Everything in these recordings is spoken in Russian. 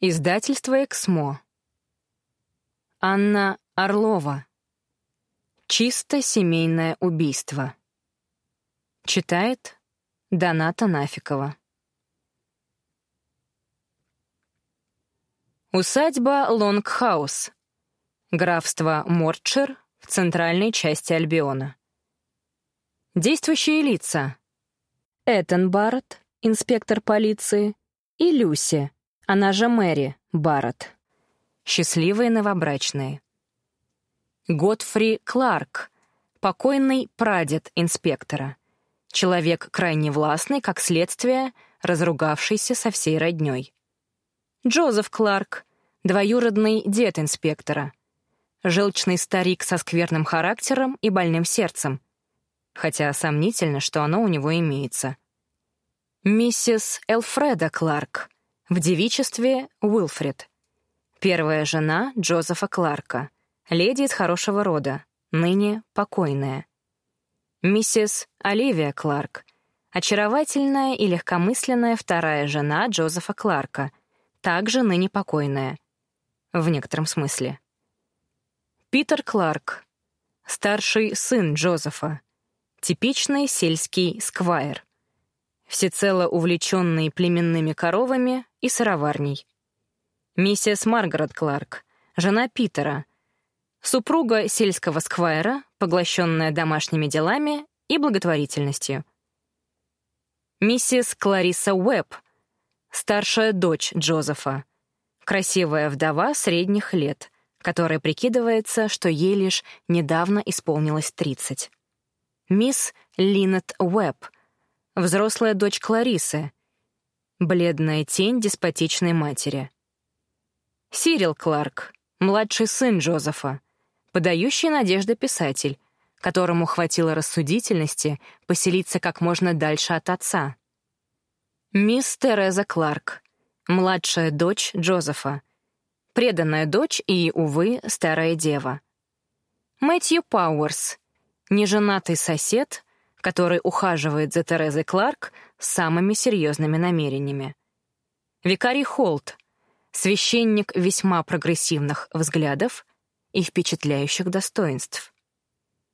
Издательство «Эксмо». Анна Орлова. «Чисто семейное убийство». Читает Доната Нафикова. Усадьба Лонгхаус. Графство Мортшир в центральной части Альбиона. Действующие лица. Этан Барретт, инспектор полиции, и Люси, она же Мэри Барретт. Счастливые новобрачные. Готфри Кларк, покойный прадед инспектора. Человек крайне властный, как следствие, разругавшийся со всей роднёй. Джозеф Кларк, двоюродный дед инспектора. Желчный старик со скверным характером и больным сердцем. Хотя сомнительно, что оно у него имеется. Миссис Элфреда Кларк, в девичестве Уилфред. Первая жена Джозефа Кларка, леди из хорошего рода, ныне покойная. Миссис Оливия Кларк, очаровательная и легкомысленная вторая жена Джозефа Кларка, также ныне покойная. В некотором смысле. Питер Кларк, старший сын Джозефа, типичный сельский сквайр всецело увлеченный племенными коровами и сыроварней. Миссис Маргарет Кларк, жена Питера, супруга сельского сквайра, поглощенная домашними делами и благотворительностью. Миссис Клариса Уэбб, старшая дочь Джозефа, красивая вдова средних лет, которая прикидывается, что ей лишь недавно исполнилось 30. Мисс Линет Уэбб, взрослая дочь Кларисы, бледная тень деспотичной матери. Сирил Кларк, младший сын Джозефа, подающий надежды писатель, которому хватило рассудительности поселиться как можно дальше от отца. Мисс Тереза Кларк, младшая дочь Джозефа, преданная дочь и, увы, старая дева. Мэтью Пауэрс, неженатый сосед, который ухаживает за Терезой Кларк с самыми серьезными намерениями. Викарий Холт, священник весьма прогрессивных взглядов и впечатляющих достоинств.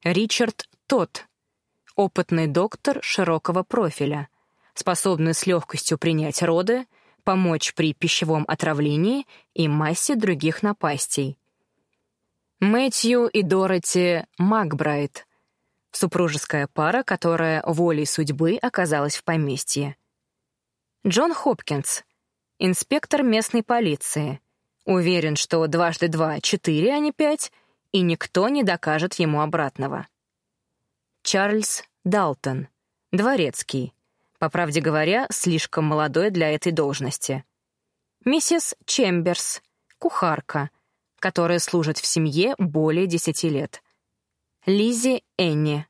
Ричард Тот, опытный доктор широкого профиля, способный с легкостью принять роды, помочь при пищевом отравлении и массе других напастей. Мэтью и Дороти Макбрайт, Супружеская пара, которая волей судьбы оказалась в поместье. Джон Хопкинс, инспектор местной полиции, уверен, что дважды два — четыре, а не пять, и никто не докажет ему обратного. Чарльз Далтон, дворецкий, по правде говоря, слишком молодой для этой должности. Миссис Чемберс, кухарка, которая служит в семье более десяти лет — Лизи Энни,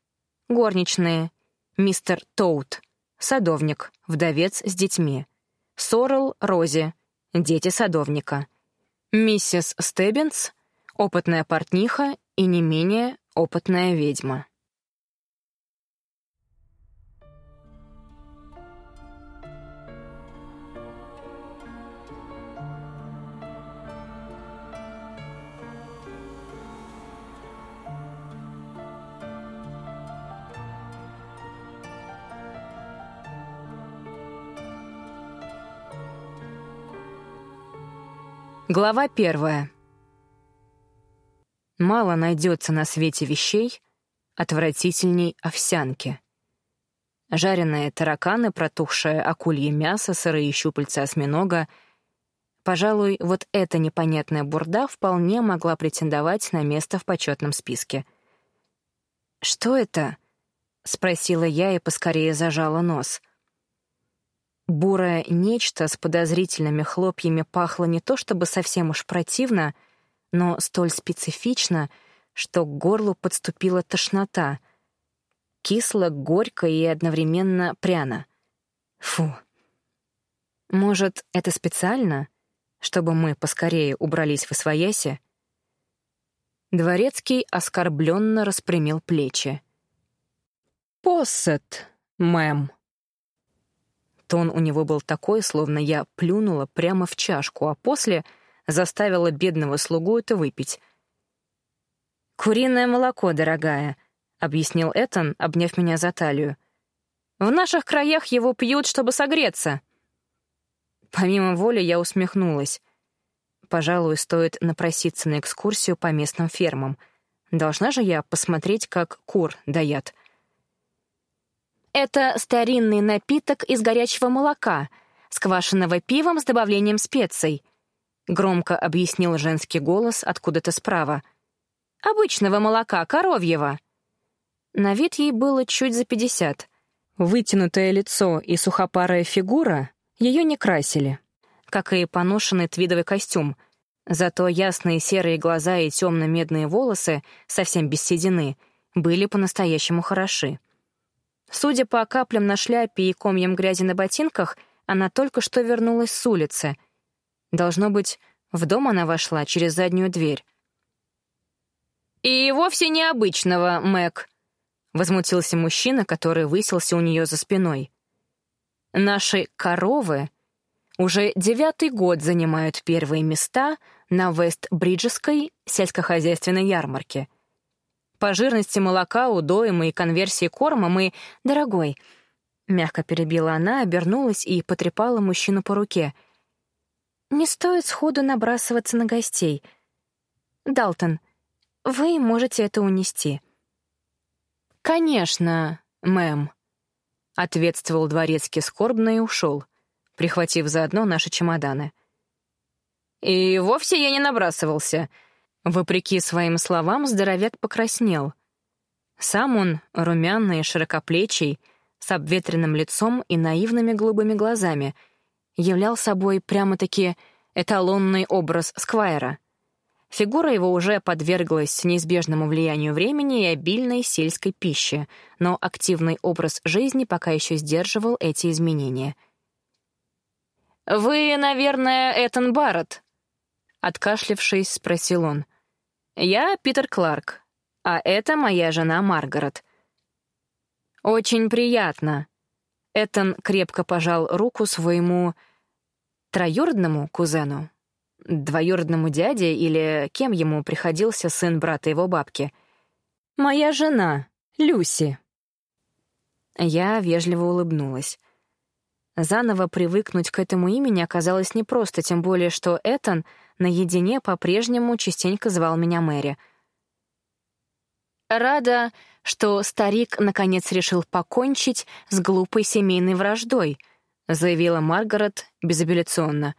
горничные, мистер Тоут, садовник, вдовец с детьми, Сорел Рози, дети садовника, миссис Стеббинс, опытная портниха и не менее опытная ведьма. Глава первая. Мало найдется на свете вещей отвратительней овсянки. Жареные тараканы, протухшее акулье мясо, сырые щупальца осьминога. Пожалуй, вот эта непонятная бурда вполне могла претендовать на место в почетном списке. «Что это?» — спросила я и поскорее зажала нос — Бурое нечто с подозрительными хлопьями пахло не то чтобы совсем уж противно, но столь специфично, что к горлу подступила тошнота. Кисло, горько и одновременно пряно. Фу. Может, это специально, чтобы мы поскорее убрались в освояси? Дворецкий оскорбленно распрямил плечи. «Поссет, мэм», Тон у него был такой, словно я плюнула прямо в чашку, а после заставила бедного слугу это выпить. «Куриное молоко, дорогая», — объяснил Этан, обняв меня за талию. «В наших краях его пьют, чтобы согреться». Помимо воли я усмехнулась. Пожалуй, стоит напроситься на экскурсию по местным фермам. Должна же я посмотреть, как кур даят. Это старинный напиток из горячего молока, сквашенного пивом с добавлением специй. Громко объяснил женский голос откуда-то справа. Обычного молока, коровьего. На вид ей было чуть за пятьдесят. Вытянутое лицо и сухопарая фигура ее не красили, как и поношенный твидовый костюм. Зато ясные серые глаза и темно-медные волосы, совсем без седины, были по-настоящему хороши. Судя по каплям на шляпе и комьям грязи на ботинках, она только что вернулась с улицы. Должно быть, в дом она вошла через заднюю дверь. «И вовсе необычного, Мэг», — возмутился мужчина, который высился у нее за спиной. «Наши коровы уже девятый год занимают первые места на Вест-Бриджеской сельскохозяйственной ярмарке — по жирности молока, удоема и конверсии корма мы... Дорогой, мягко перебила она, обернулась и потрепала мужчину по руке. Не стоит сходу набрасываться на гостей. Далтон, вы можете это унести. Конечно, мэм, ответствовал дворецкий скорбно и ушел, прихватив заодно наши чемоданы. И вовсе я не набрасывался — Вопреки своим словам, здоровяк покраснел. Сам он, румяный, широкоплечий, с обветренным лицом и наивными голубыми глазами, являл собой прямо-таки эталонный образ Сквайра. Фигура его уже подверглась неизбежному влиянию времени и обильной сельской пищи, но активный образ жизни пока еще сдерживал эти изменения. «Вы, наверное, Этан Барретт?» Откашлившись, спросил он. Я Питер Кларк, а это моя жена Маргарет. Очень приятно. Этан крепко пожал руку своему троюродному кузену, двоюродному дяде или кем ему приходился сын брата его бабки. Моя жена, Люси. Я вежливо улыбнулась. Заново привыкнуть к этому имени оказалось непросто, тем более что Этан — наедине по-прежнему частенько звал меня Мэри. «Рада, что старик наконец решил покончить с глупой семейной враждой», заявила Маргарет безапелляционно.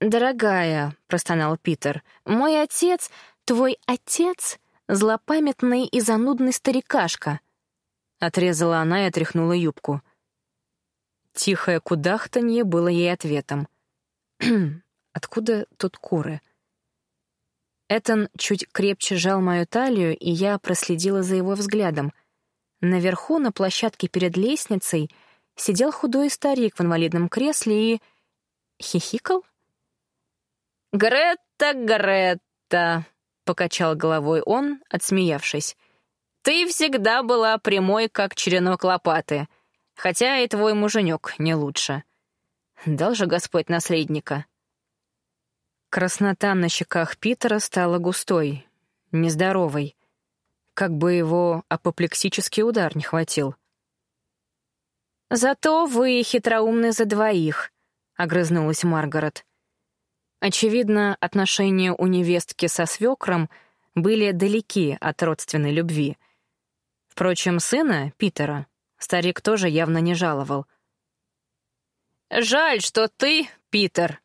«Дорогая», — простонал Питер, — «мой отец, твой отец, злопамятный и занудный старикашка», — отрезала она и отряхнула юбку. Тихое кудахтанье было ей ответом. Откуда тут куры? Этан чуть крепче сжал мою талию, и я проследила за его взглядом. Наверху, на площадке перед лестницей, сидел худой старик в инвалидном кресле и... хихикал? «Гретта, Гретта!» — покачал головой он, отсмеявшись. «Ты всегда была прямой, как черенок лопаты, хотя и твой муженек не лучше. Дал же Господь наследника». Краснота на щеках Питера стала густой, нездоровой, как бы его апоплексический удар не хватил. «Зато вы хитроумны за двоих», — огрызнулась Маргарет. Очевидно, отношения у невестки со свекром были далеки от родственной любви. Впрочем, сына, Питера, старик тоже явно не жаловал. «Жаль, что ты, Питер,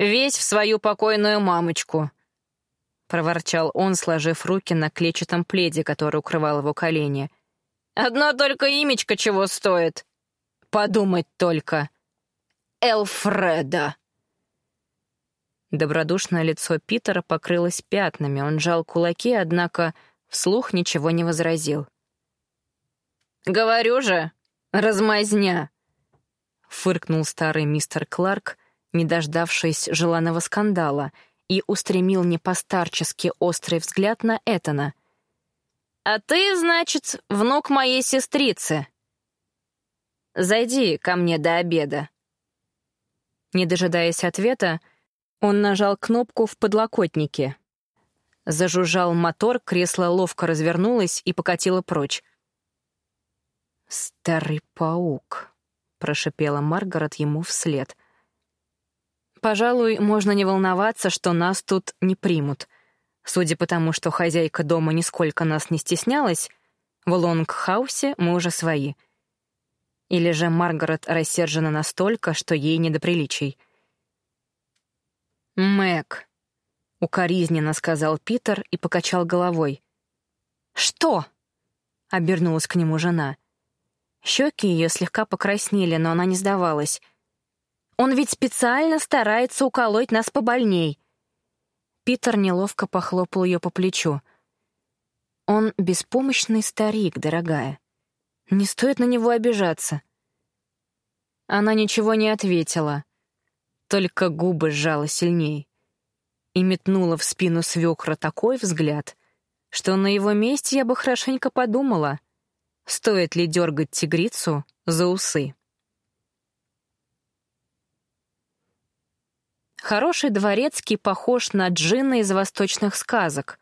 Весь в свою покойную мамочку», — проворчал он, сложив руки на клетчатом пледе, который укрывал его колени. «Одно только имечко чего стоит. Подумать только. Элфреда». Добродушное лицо Питера покрылось пятнами, он жал кулаки, однако вслух ничего не возразил. «Говорю же, размазня!» — фыркнул старый мистер Кларк, не дождавшись желанного скандала, и устремил непостарчески острый взгляд на Этана. «А ты, значит, внук моей сестрицы?» зайди ко мне до обеда». Не дожидаясь ответа, он нажал кнопку в подлокотнике. Зажужжал мотор, кресло ловко развернулось и покатило прочь. «Старый паук», — прошипела Маргарет ему вслед. «Пожалуй, можно не волноваться, что нас тут не примут. Судя по тому, что хозяйка дома нисколько нас не стеснялась, в Лонгхаусе мы уже свои. Или же Маргарет рассержена настолько, что ей не до приличий». «Мэг», — укоризненно сказал Питер и покачал головой. «Что?» — обернулась к нему жена. Щеки ее слегка покраснели, но она не сдавалась. «Он ведь специально старается уколоть нас побольней». Питер неловко похлопал ее по плечу. «Он беспомощный старик, дорогая. Не стоит на него обижаться». Она ничего не ответила, только губы сжала сильней и метнула в спину свекра такой взгляд, что на его месте я бы хорошенько подумала — Стоит ли дергать тигрицу за усы? Хороший дворецкий похож на джинна из восточных сказок.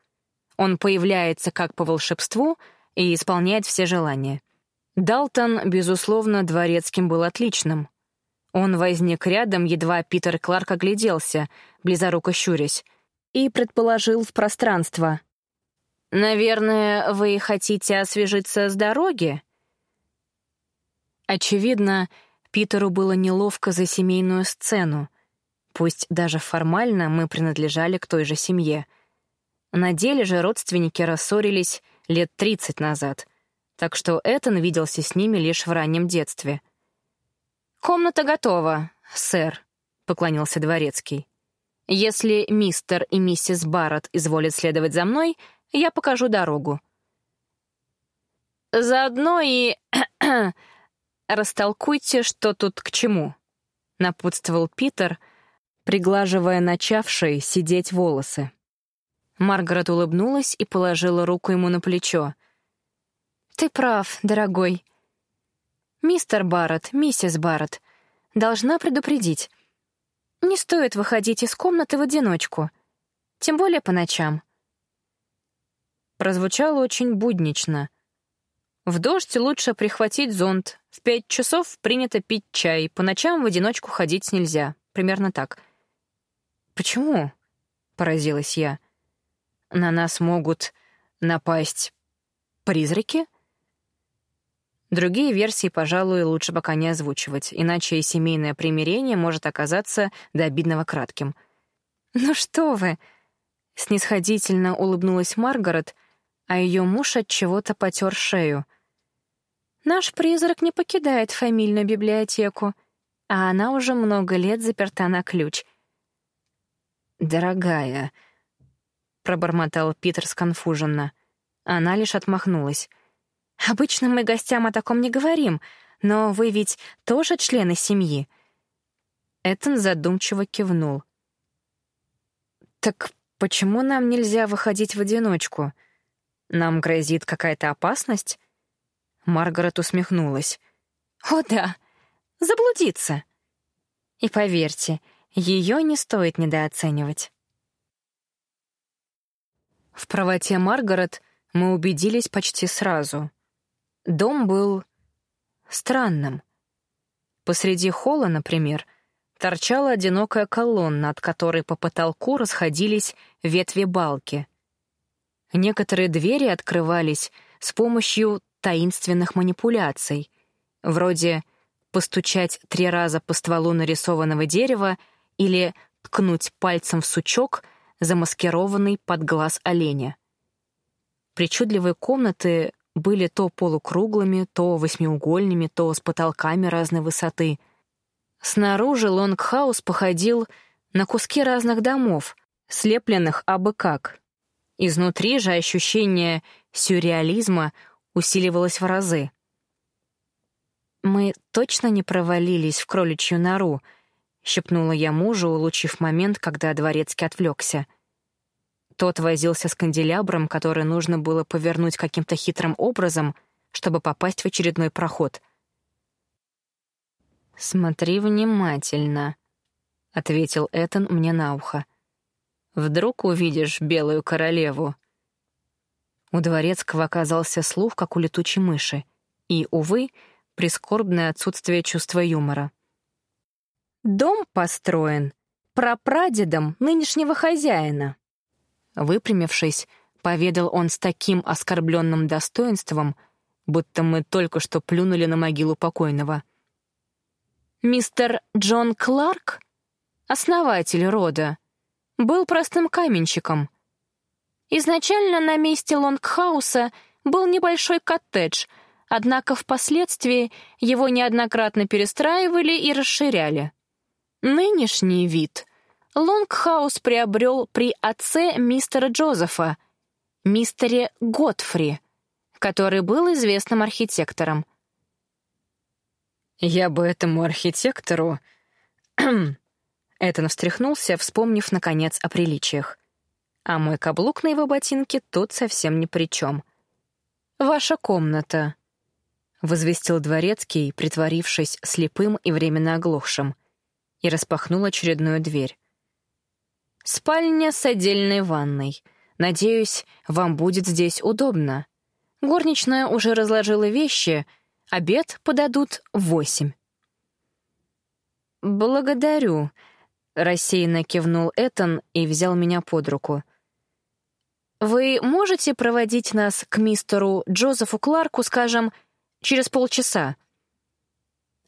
Он появляется как по волшебству и исполняет все желания. Далтон, безусловно, дворецким был отличным. Он возник рядом, едва Питер Кларк огляделся, близоруко щурясь, и предположил в пространство. «Наверное, вы хотите освежиться с дороги?» Очевидно, Питеру было неловко за семейную сцену. Пусть даже формально мы принадлежали к той же семье. На деле же родственники рассорились лет тридцать назад, так что Этан виделся с ними лишь в раннем детстве. «Комната готова, сэр», — поклонился дворецкий. «Если мистер и миссис Барретт изволят следовать за мной, — я покажу дорогу. Заодно и растолкуйте, что тут к чему, напутствовал Питер, приглаживая начавшие сидеть волосы. Маргарет улыбнулась и положила руку ему на плечо. «Ты прав, дорогой. Мистер Барретт, миссис Барретт, должна предупредить. Не стоит выходить из комнаты в одиночку, тем более по ночам прозвучало очень буднично. В дождь лучше прихватить зонт. В пять часов принято пить чай. По ночам в одиночку ходить нельзя. Примерно так. «Почему?» — поразилась я. «На нас могут напасть призраки?» Другие версии, пожалуй, лучше пока не озвучивать, иначе и семейное примирение может оказаться до обидного кратким. «Ну что вы!» — снисходительно улыбнулась Маргарет — а ее муж от чего-то потер шею. Наш призрак не покидает фамильную библиотеку, а она уже много лет заперта на ключ. «Дорогая», — пробормотал Питер сконфуженно. Она лишь отмахнулась. «Обычно мы гостям о таком не говорим, но вы ведь тоже члены семьи». Этон задумчиво кивнул. «Так почему нам нельзя выходить в одиночку?» Нам грозит какая-то опасность?» Маргарет усмехнулась. «О да, заблудиться!» И поверьте, ее не стоит недооценивать. В правоте Маргарет мы убедились почти сразу. Дом был странным. Посреди холла, например, торчала одинокая колонна, от которой по потолку расходились ветви балки — Некоторые двери открывались с помощью таинственных манипуляций, вроде постучать три раза по стволу нарисованного дерева или ткнуть пальцем в сучок, замаскированный под глаз оленя. Причудливые комнаты были то полукруглыми, то восьмиугольными, то с потолками разной высоты. Снаружи лонгхаус походил на куски разных домов, слепленных абы как. Изнутри же ощущение сюрреализма усиливалось в разы. «Мы точно не провалились в кроличью нору», — шепнула я мужу, улучив момент, когда дворецкий отвлекся. Тот возился с канделябром, который нужно было повернуть каким-то хитрым образом, чтобы попасть в очередной проход. «Смотри внимательно», — ответил Этан мне на ухо. «Вдруг увидишь белую королеву». У дворецкого оказался слух, как у летучей мыши, и, увы, прискорбное отсутствие чувства юмора. «Дом построен прапрадедом нынешнего хозяина». Выпрямившись, поведал он с таким оскорбленным достоинством, будто мы только что плюнули на могилу покойного. Мистер Джон Кларк, основатель рода, был простым каменщиком. Изначально на месте Лонгхауса был небольшой коттедж, однако впоследствии его неоднократно перестраивали и расширяли. Нынешний вид Лонгхаус приобрел при отце мистера Джозефа, мистере Готфри, который был известным архитектором. Я бы этому архитектору... Этон встряхнулся, вспомнив, наконец, о приличиях. А мой каблук на его ботинке тут совсем ни при чем. «Ваша комната», — возвестил дворецкий, притворившись слепым и временно оглохшим, и распахнул очередную дверь. «Спальня с отдельной ванной. Надеюсь, вам будет здесь удобно. Горничная уже разложила вещи — Обед подадут в восемь. «Благодарю», — рассеянно кивнул Этан и взял меня под руку. «Вы можете проводить нас к мистеру Джозефу Кларку, скажем, через полчаса?»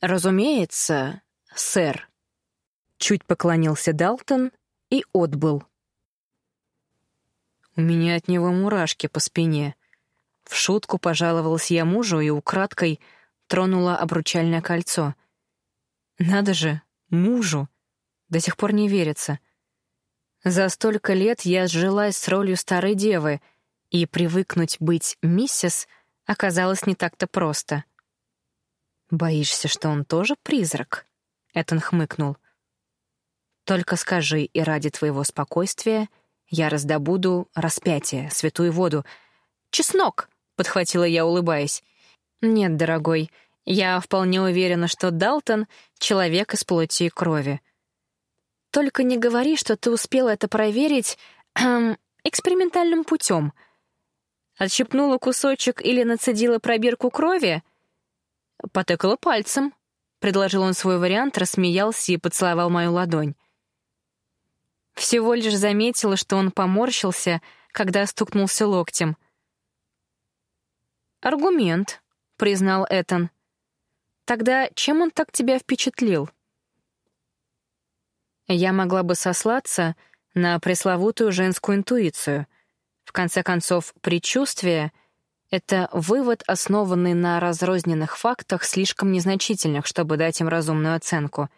«Разумеется, сэр», — чуть поклонился Далтон и отбыл. У меня от него мурашки по спине. В шутку пожаловалась я мужу и украдкой тронула обручальное кольцо. Надо же, мужу! До сих пор не верится. За столько лет я сжилась с ролью старой девы, и привыкнуть быть миссис оказалось не так-то просто. «Боишься, что он тоже призрак?» — Этон хмыкнул. «Только скажи, и ради твоего спокойствия я раздобуду распятие, святую воду. Чеснок!» подхватила я, улыбаясь. «Нет, дорогой, я вполне уверена, что Далтон — человек из плоти и крови. Только не говори, что ты успела это проверить эм, экспериментальным путем. Отщипнула кусочек или нацедила пробирку крови? Потыкала пальцем. Предложил он свой вариант, рассмеялся и поцеловал мою ладонь. Всего лишь заметила, что он поморщился, когда стукнулся локтем — «Аргумент», — признал Этан. «Тогда чем он так тебя впечатлил?» Я могла бы сослаться на пресловутую женскую интуицию. В конце концов, предчувствие — это вывод, основанный на разрозненных фактах, слишком незначительных, чтобы дать им разумную оценку.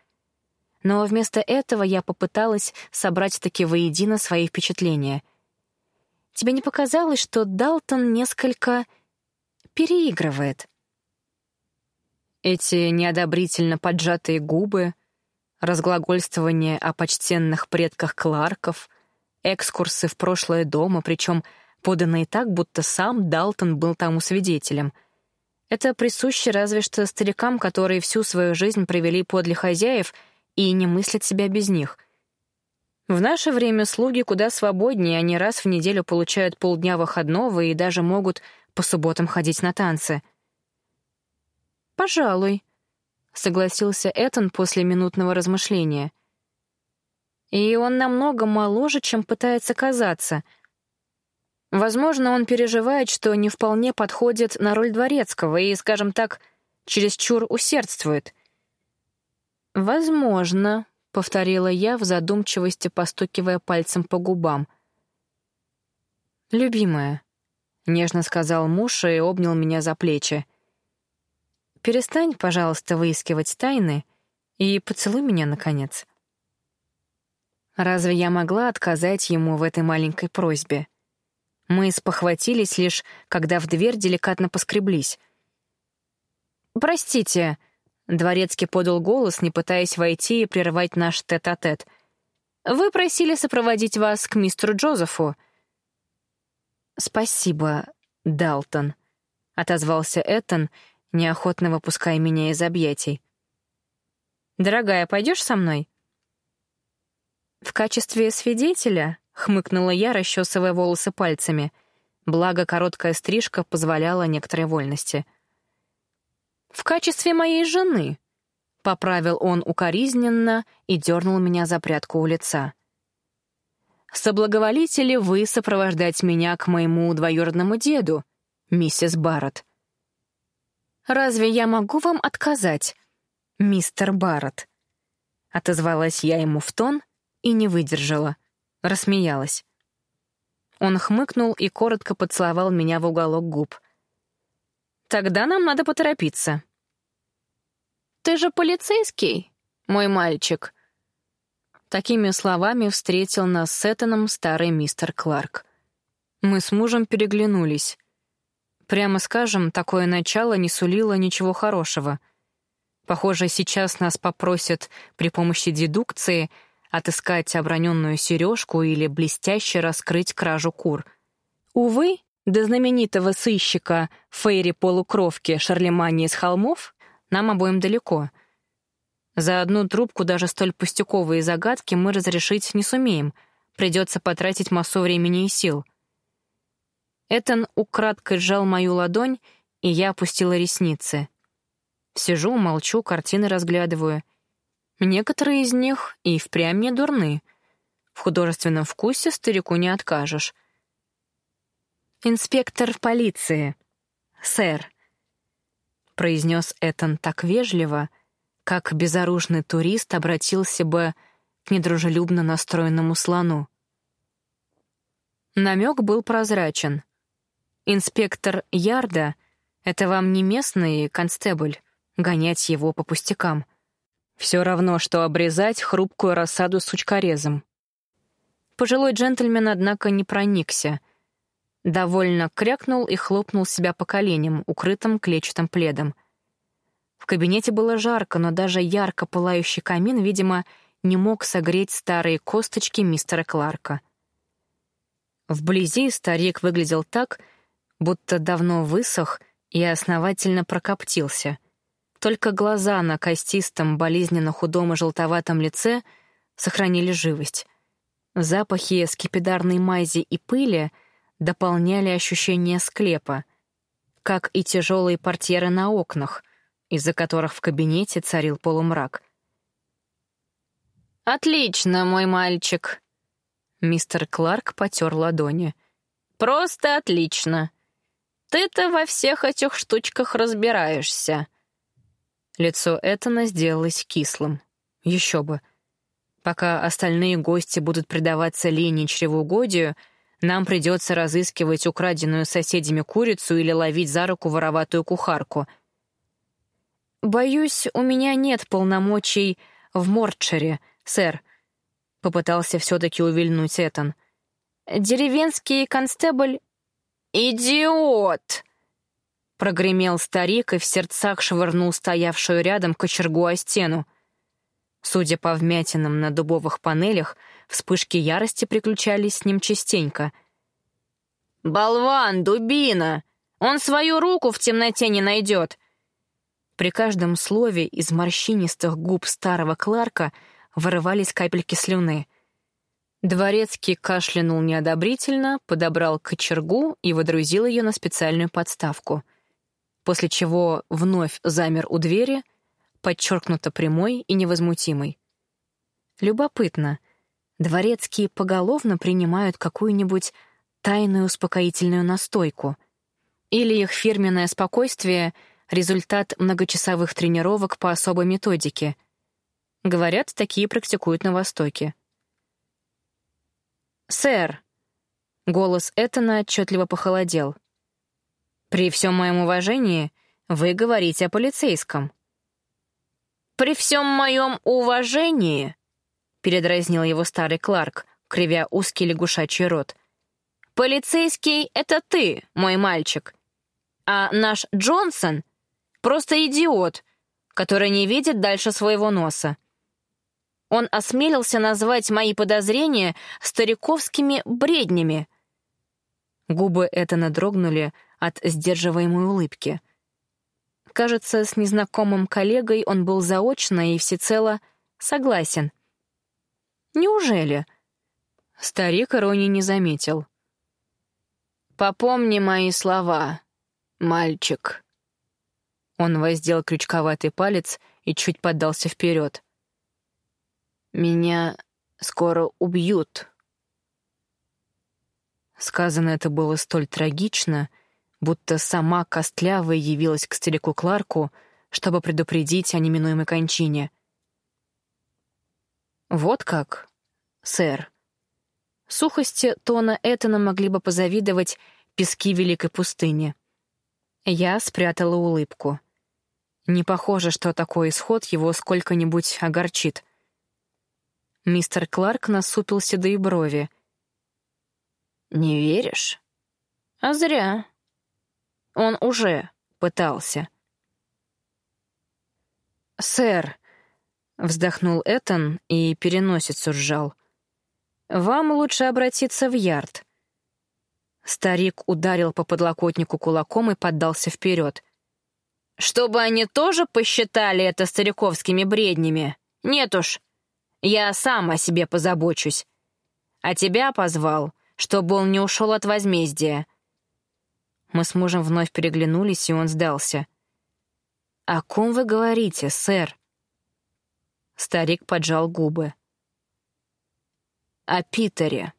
Но вместо этого я попыталась собрать таки воедино свои впечатления. Тебе не показалось, что Далтон несколько переигрывает. Эти неодобрительно поджатые губы, разглагольствование о почтенных предках Кларков, экскурсы в прошлое дома, причем поданные так, будто сам Далтон был тому свидетелем. Это присуще разве что старикам, которые всю свою жизнь провели подле хозяев и не мыслят себя без них. В наше время слуги куда свободнее, они раз в неделю получают полдня выходного и даже могут по субботам ходить на танцы. «Пожалуй», — согласился Этан после минутного размышления. «И он намного моложе, чем пытается казаться. Возможно, он переживает, что не вполне подходит на роль дворецкого и, скажем так, чересчур усердствует». «Возможно», — повторила я в задумчивости, постукивая пальцем по губам. «Любимая», — нежно сказал муж и обнял меня за плечи. «Перестань, пожалуйста, выискивать тайны и поцелуй меня, наконец». Разве я могла отказать ему в этой маленькой просьбе? Мы спохватились лишь, когда в дверь деликатно поскреблись. «Простите», — Дворецкий подал голос, не пытаясь войти и прервать наш тет-а-тет. -тет. «Вы просили сопроводить вас к мистеру Джозефу». «Спасибо, Далтон», — отозвался Эттон, неохотно выпуская меня из объятий. «Дорогая, пойдешь со мной?» «В качестве свидетеля?» — хмыкнула я, расчесывая волосы пальцами. Благо, короткая стрижка позволяла некоторой вольности. «В качестве моей жены», — поправил он укоризненно и дернул меня за прядку у лица. «Соблаговолите ли вы сопровождать меня к моему двоюродному деду, миссис Барретт?» «Разве я могу вам отказать, мистер Барретт?» Отозвалась я ему в тон и не выдержала, рассмеялась. Он хмыкнул и коротко поцеловал меня в уголок губ. «Тогда нам надо поторопиться». «Ты же полицейский, мой мальчик», Такими словами встретил нас с Этаном старый мистер Кларк. Мы с мужем переглянулись. Прямо скажем, такое начало не сулило ничего хорошего. Похоже, сейчас нас попросят при помощи дедукции отыскать оброненную сережку или блестяще раскрыть кражу кур. Увы, до знаменитого сыщика Фейри-полукровки Шарлемани из холмов нам обоим далеко — за одну трубку даже столь пустяковые загадки мы разрешить не сумеем, придется потратить массу времени и сил. Этан украдкой сжал мою ладонь, и я опустила ресницы. Сижу, молчу, картины разглядываю. Некоторые из них и впрямь не дурны. В художественном вкусе старику не откажешь. «Инспектор полиции, сэр», — произнес Этан так вежливо, — как безоружный турист обратился бы к недружелюбно настроенному слону. Намек был прозрачен. Инспектор Ярда — это вам не местный констебль, гонять его по пустякам. Все равно, что обрезать хрупкую рассаду сучкорезом. Пожилой джентльмен, однако, не проникся. Довольно крякнул и хлопнул себя по коленям, укрытым клетчатым пледом. В кабинете было жарко, но даже ярко пылающий камин, видимо, не мог согреть старые косточки мистера Кларка. Вблизи старик выглядел так, будто давно высох и основательно прокоптился. Только глаза на костистом, болезненно худом и желтоватом лице сохранили живость. Запахи скипидарной мази и пыли дополняли ощущение склепа, как и тяжелые портьеры на окнах — из-за которых в кабинете царил полумрак. «Отлично, мой мальчик!» Мистер Кларк потер ладони. «Просто отлично! Ты-то во всех этих штучках разбираешься!» Лицо Этана сделалось кислым. Еще бы. Пока остальные гости будут предаваться лени чревоугодию, нам придется разыскивать украденную соседями курицу или ловить за руку вороватую кухарку — «Боюсь, у меня нет полномочий в Мордшере, сэр», — попытался все-таки увильнуть Этан. «Деревенский констебль...» «Идиот!» — прогремел старик и в сердцах швырнул стоявшую рядом кочергу о стену. Судя по вмятинам на дубовых панелях, вспышки ярости приключались с ним частенько. «Болван, дубина! Он свою руку в темноте не найдет! При каждом слове из морщинистых губ старого Кларка вырывались капельки слюны. Дворецкий кашлянул неодобрительно, подобрал кочергу и водрузил ее на специальную подставку, после чего вновь замер у двери, подчеркнуто прямой и невозмутимый. Любопытно, дворецкие поголовно принимают какую-нибудь тайную успокоительную настойку, или их фирменное спокойствие — результат многочасовых тренировок по особой методике. Говорят, такие практикуют на Востоке. «Сэр!» — голос Этана отчетливо похолодел. «При всем моем уважении вы говорите о полицейском». «При всем моем уважении», — передразнил его старый Кларк, кривя узкий лягушачий рот, «полицейский — это ты, мой мальчик, а наш Джонсон Просто идиот, который не видит дальше своего носа. Он осмелился назвать мои подозрения стариковскими бреднями. Губы это надрогнули от сдерживаемой улыбки. Кажется, с незнакомым коллегой он был заочно и всецело согласен. «Неужели?» Старик иронии не заметил. «Попомни мои слова, мальчик». Он воздел крючковатый палец и чуть поддался вперед. «Меня скоро убьют». Сказано это было столь трагично, будто сама Костлявая явилась к старику Кларку, чтобы предупредить о неминуемой кончине. «Вот как, сэр». Сухости тона Этана могли бы позавидовать пески Великой пустыни. Я спрятала улыбку. Не похоже, что такой исход его сколько-нибудь огорчит. Мистер Кларк насупил седые брови. «Не веришь? А зря. Он уже пытался». «Сэр», — вздохнул Этан и переносицу сжал, — «вам лучше обратиться в ярд». Старик ударил по подлокотнику кулаком и поддался вперед. «Чтобы они тоже посчитали это стариковскими бреднями? Нет уж, я сам о себе позабочусь. А тебя позвал, чтобы он не ушел от возмездия». Мы с мужем вновь переглянулись, и он сдался. «О ком вы говорите, сэр?» Старик поджал губы. «О Питере».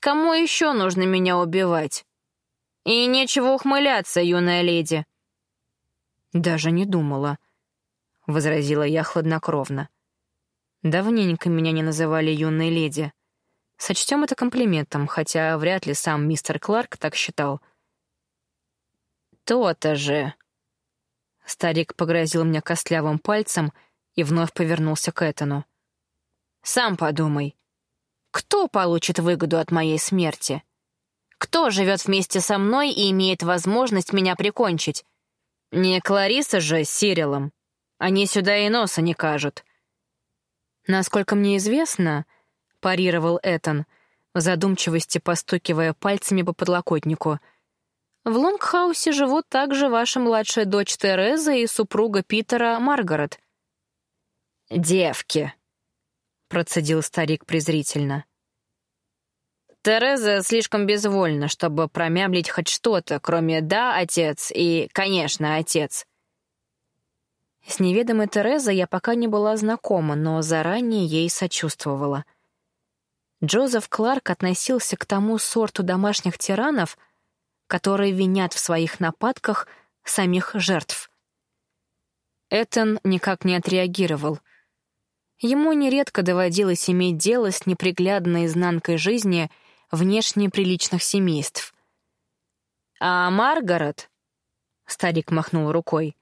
Кому еще нужно меня убивать? И нечего ухмыляться, юная леди. Даже не думала, — возразила я хладнокровно. Давненько меня не называли юной леди. Сочтем это комплиментом, хотя вряд ли сам мистер Кларк так считал. «То-то же!» Старик погрозил мне костлявым пальцем и вновь повернулся к Этану. «Сам подумай. Кто получит выгоду от моей смерти? Кто живет вместе со мной и имеет возможность меня прикончить? Не Клариса же с Сирилом. Они сюда и носа не кажут. Насколько мне известно, — парировал Этан, в задумчивости постукивая пальцами по подлокотнику, в Лонгхаусе живут также ваша младшая дочь Тереза и супруга Питера Маргарет. «Девки», — процедил старик презрительно. Тереза слишком безвольна, чтобы промямлить хоть что-то, кроме «да, отец» и «конечно, отец». С неведомой Терезой я пока не была знакома, но заранее ей сочувствовала. Джозеф Кларк относился к тому сорту домашних тиранов, которые винят в своих нападках самих жертв. Этон никак не отреагировал. Ему нередко доводилось иметь дело с неприглядной изнанкой жизни внешне приличных семейств. «А Маргарет?» — старик махнул рукой.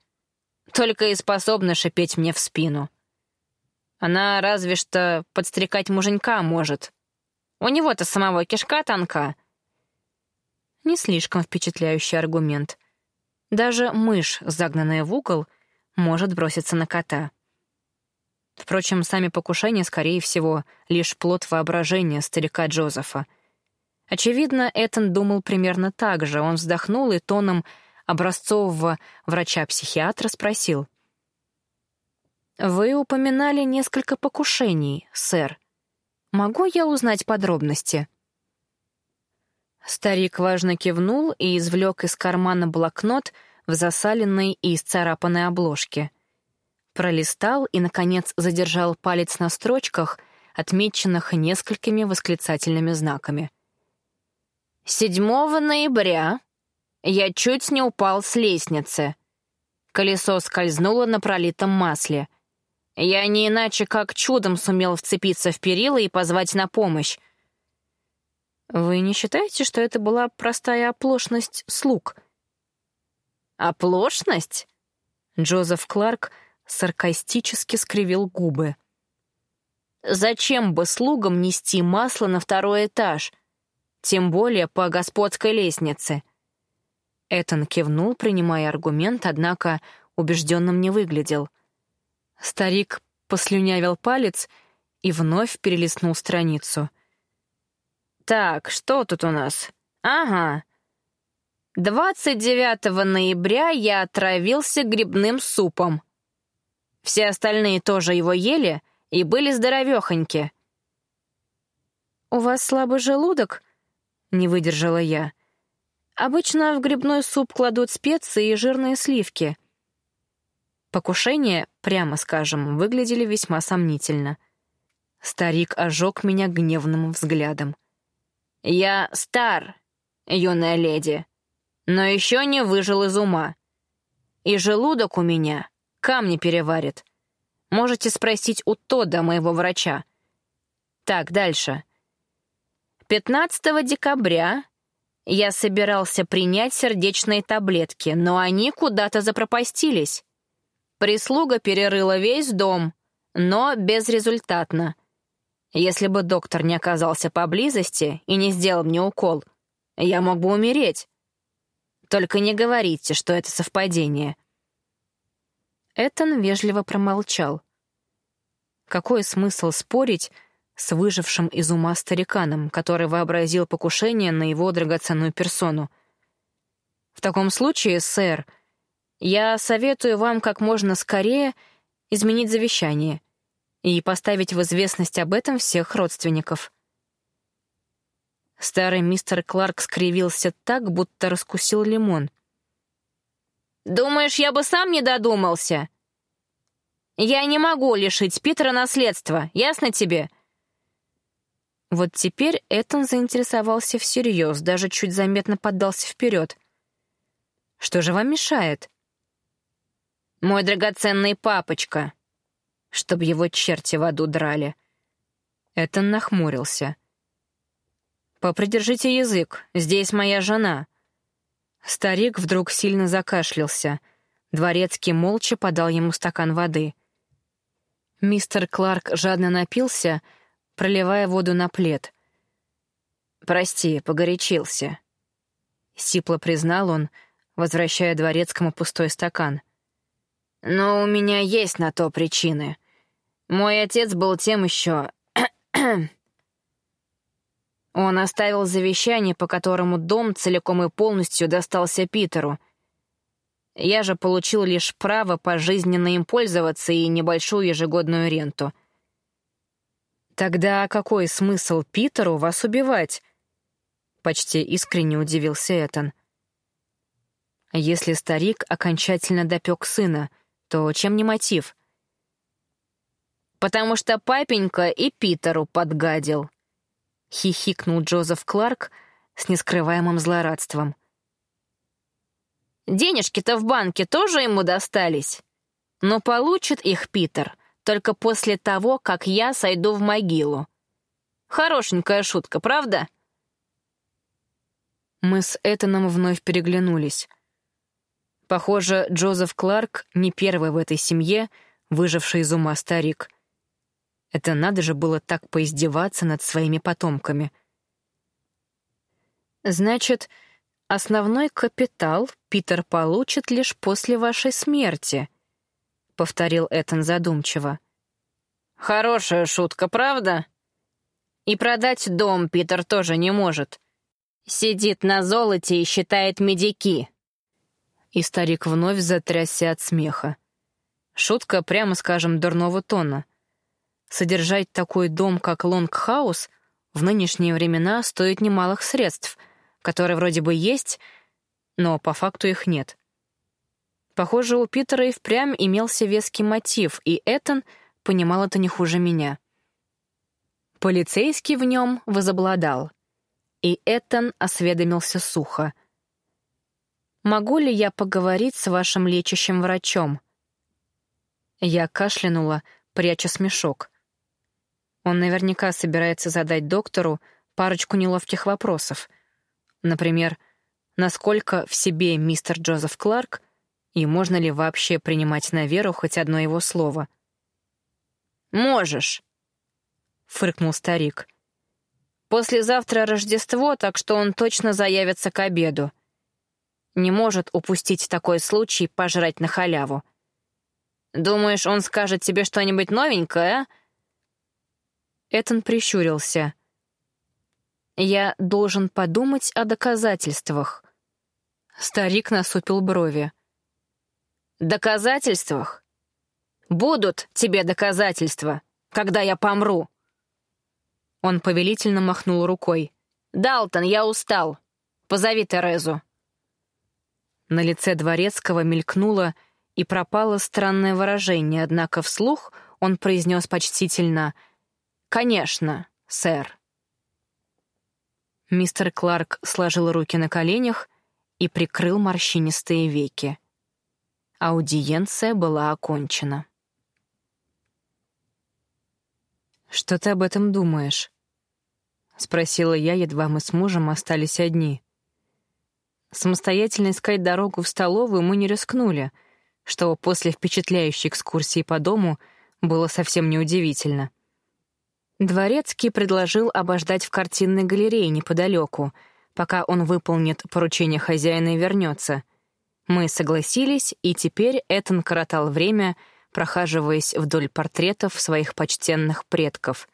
«Только и способна шипеть мне в спину. Она разве что подстрекать муженька может. У него-то самого кишка тонка». Не слишком впечатляющий аргумент. Даже мышь, загнанная в угол, может броситься на кота — Впрочем, сами покушения, скорее всего, лишь плод воображения старика Джозефа. Очевидно, Этан думал примерно так же. Он вздохнул и тоном образцового врача-психиатра спросил. «Вы упоминали несколько покушений, сэр. Могу я узнать подробности?» Старик важно кивнул и извлек из кармана блокнот в засаленной и исцарапанной обложке — пролистал и, наконец, задержал палец на строчках, отмеченных несколькими восклицательными знаками. 7 ноября я чуть не упал с лестницы. Колесо скользнуло на пролитом масле. Я не иначе как чудом сумел вцепиться в перила и позвать на помощь. Вы не считаете, что это была простая оплошность слуг? Оплошность? Джозеф Кларк — саркастически скривил губы. «Зачем бы слугам нести масло на второй этаж? Тем более по господской лестнице». Этон кивнул, принимая аргумент, однако убежденным не выглядел. Старик послюнявил палец и вновь перелистнул страницу. «Так, что тут у нас? Ага. 29 ноября я отравился грибным супом. Все остальные тоже его ели и были здоровехоньки. «У вас слабый желудок?» — не выдержала я. «Обычно в грибной суп кладут специи и жирные сливки». Покушения, прямо скажем, выглядели весьма сомнительно. Старик ожег меня гневным взглядом. «Я стар, юная леди», но еще не выжил из ума. И желудок у меня камни переварит. Можете спросить у Тода, моего врача. Так, дальше. 15 декабря я собирался принять сердечные таблетки, но они куда-то запропастились. Прислуга перерыла весь дом, но безрезультатно. Если бы доктор не оказался поблизости и не сделал мне укол, я мог бы умереть. Только не говорите, что это совпадение». Этон вежливо промолчал. Какой смысл спорить с выжившим из ума стариканом, который вообразил покушение на его драгоценную персону? В таком случае, сэр, я советую вам как можно скорее изменить завещание и поставить в известность об этом всех родственников. Старый мистер Кларк скривился так, будто раскусил лимон. «Думаешь, я бы сам не додумался? Я не могу лишить Питера наследства, ясно тебе?» Вот теперь Этон заинтересовался всерьез, даже чуть заметно поддался вперед. «Что же вам мешает?» «Мой драгоценный папочка», чтоб его черти в аду драли. Этон нахмурился. «Попридержите язык, здесь моя жена». Старик вдруг сильно закашлялся. Дворецкий молча подал ему стакан воды. Мистер Кларк жадно напился, проливая воду на плед. «Прости, погорячился», — сипло признал он, возвращая дворецкому пустой стакан. «Но у меня есть на то причины. Мой отец был тем еще Он оставил завещание, по которому дом целиком и полностью достался Питеру. Я же получил лишь право пожизненно им пользоваться и небольшую ежегодную ренту. «Тогда какой смысл Питеру вас убивать?» Почти искренне удивился Этан. Если старик окончательно допек сына, то чем не мотив? «Потому что папенька и Питеру подгадил», — хихикнул Джозеф Кларк с нескрываемым злорадством. «Денежки-то в банке тоже ему достались. Но получит их Питер только после того, как я сойду в могилу. Хорошенькая шутка, правда?» Мы с Этаном вновь переглянулись. Похоже, Джозеф Кларк не первый в этой семье, выживший из ума старик — это надо же было так поиздеваться над своими потомками. «Значит, основной капитал Питер получит лишь после вашей смерти», — повторил Этан задумчиво. «Хорошая шутка, правда? И продать дом Питер тоже не может. Сидит на золоте и считает медики». И старик вновь затрясся от смеха. Шутка, прямо скажем, дурного тона — Содержать такой дом, как Лонгхаус, в нынешние времена стоит немалых средств, которые вроде бы есть, но по факту их нет. Похоже, у Питера и впрямь имелся веский мотив, и Этан понимал это не хуже меня. Полицейский в нем возобладал, и Этан осведомился сухо. «Могу ли я поговорить с вашим лечащим врачом?» Я кашлянула, пряча смешок — он наверняка собирается задать доктору парочку неловких вопросов. Например, насколько в себе мистер Джозеф Кларк и можно ли вообще принимать на веру хоть одно его слово. «Можешь», — фыркнул старик. «Послезавтра Рождество, так что он точно заявится к обеду. Не может упустить такой случай пожрать на халяву. Думаешь, он скажет тебе что-нибудь новенькое, а?» Этон прищурился. «Я должен подумать о доказательствах». Старик насупил брови. «Доказательствах? Будут тебе доказательства, когда я помру!» Он повелительно махнул рукой. «Далтон, я устал. Позови Терезу». На лице Дворецкого мелькнуло и пропало странное выражение, однако вслух он произнес почтительно «Конечно, сэр». Мистер Кларк сложил руки на коленях и прикрыл морщинистые веки. Аудиенция была окончена. «Что ты об этом думаешь?» — спросила я, едва мы с мужем остались одни. Самостоятельно искать дорогу в столовую мы не рискнули, что после впечатляющей экскурсии по дому было совсем неудивительно. Дворецкий предложил обождать в картинной галерее неподалеку, пока он выполнит поручение хозяина и вернется. Мы согласились, и теперь Этан коротал время, прохаживаясь вдоль портретов своих почтенных предков.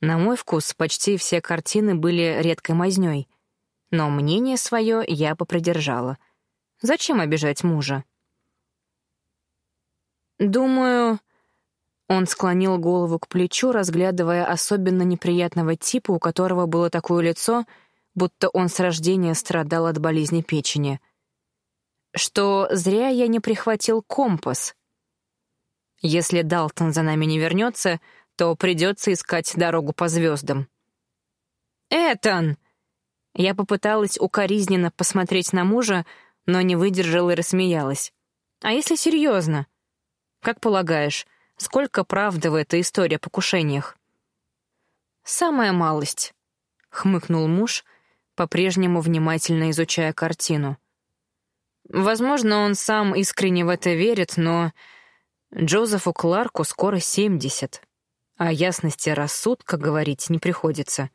На мой вкус, почти все картины были редкой мазнёй — но мнение свое я попридержала. Зачем обижать мужа? «Думаю...» Он склонил голову к плечу, разглядывая особенно неприятного типа, у которого было такое лицо, будто он с рождения страдал от болезни печени. «Что зря я не прихватил компас. Если Далтон за нами не вернется, то придется искать дорогу по звездам». «Этан!» Я попыталась укоризненно посмотреть на мужа, но не выдержала и рассмеялась. «А если серьезно? Как полагаешь, сколько правды в этой истории о покушениях?» «Самая малость», — хмыкнул муж, по-прежнему внимательно изучая картину. «Возможно, он сам искренне в это верит, но Джозефу Кларку скоро семьдесят, а ясности рассудка говорить не приходится».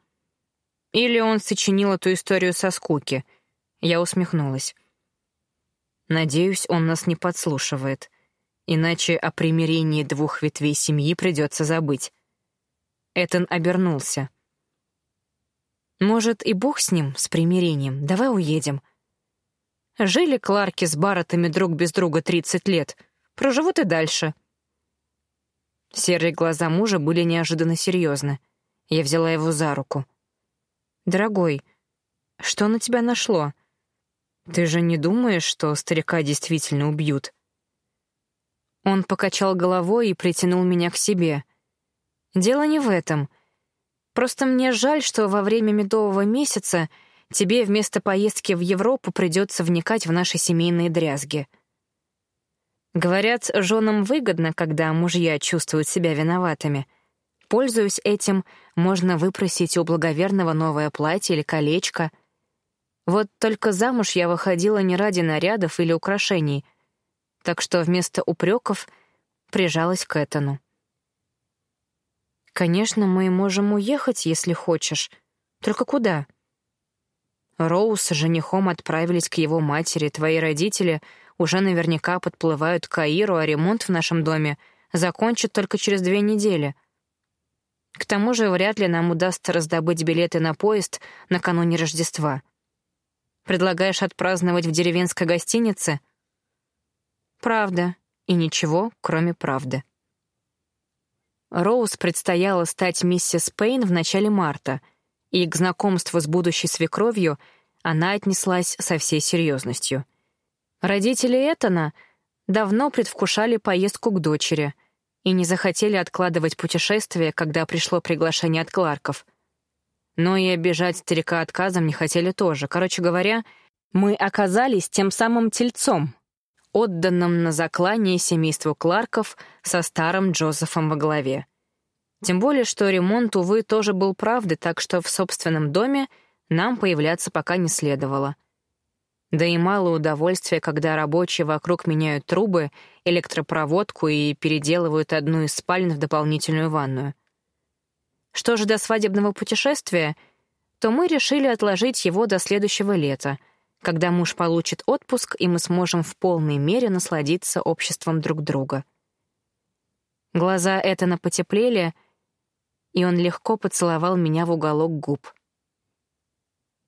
Или он сочинил эту историю со скуки. Я усмехнулась. Надеюсь, он нас не подслушивает. Иначе о примирении двух ветвей семьи придется забыть. Этан обернулся. «Может, и бог с ним, с примирением. Давай уедем». Жили Кларки с Барреттами друг без друга 30 лет. Проживут и дальше. Серые глаза мужа были неожиданно серьезны. Я взяла его за руку. «Дорогой, что на тебя нашло? Ты же не думаешь, что старика действительно убьют?» Он покачал головой и притянул меня к себе. «Дело не в этом. Просто мне жаль, что во время медового месяца тебе вместо поездки в Европу придется вникать в наши семейные дрязги». Говорят, женам выгодно, когда мужья чувствуют себя виноватыми. Пользуясь этим, можно выпросить у благоверного новое платье или колечко. Вот только замуж я выходила не ради нарядов или украшений, так что вместо упреков прижалась к Этану. «Конечно, мы можем уехать, если хочешь. Только куда?» Роуз с женихом отправились к его матери, твои родители уже наверняка подплывают к Каиру, а ремонт в нашем доме закончат только через две недели — к тому же вряд ли нам удастся раздобыть билеты на поезд накануне Рождества. Предлагаешь отпраздновать в деревенской гостинице? Правда. И ничего, кроме правды. Роуз предстояло стать миссис Пейн в начале марта, и к знакомству с будущей свекровью она отнеслась со всей серьезностью. Родители Этана давно предвкушали поездку к дочери — и не захотели откладывать путешествие, когда пришло приглашение от Кларков. Но и обижать старика отказом не хотели тоже. Короче говоря, мы оказались тем самым тельцом, отданным на заклание семейству Кларков со старым Джозефом во главе. Тем более, что ремонт, увы, тоже был правдой, так что в собственном доме нам появляться пока не следовало. Да и мало удовольствия, когда рабочие вокруг меняют трубы, электропроводку и переделывают одну из спален в дополнительную ванную. Что же до свадебного путешествия, то мы решили отложить его до следующего лета, когда муж получит отпуск, и мы сможем в полной мере насладиться обществом друг друга. Глаза Этана потеплели, и он легко поцеловал меня в уголок губ.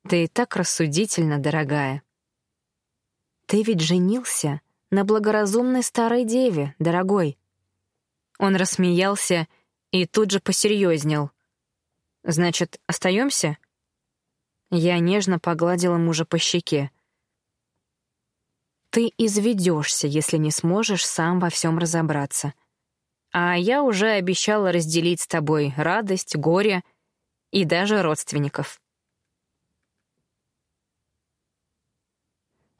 «Ты и так рассудительно, дорогая». Ты ведь женился на благоразумной старой деве, дорогой. Он рассмеялся и тут же посерьезнел. Значит, остаемся? Я нежно погладила мужа по щеке. Ты изведешься, если не сможешь сам во всем разобраться. А я уже обещала разделить с тобой радость, горе и даже родственников.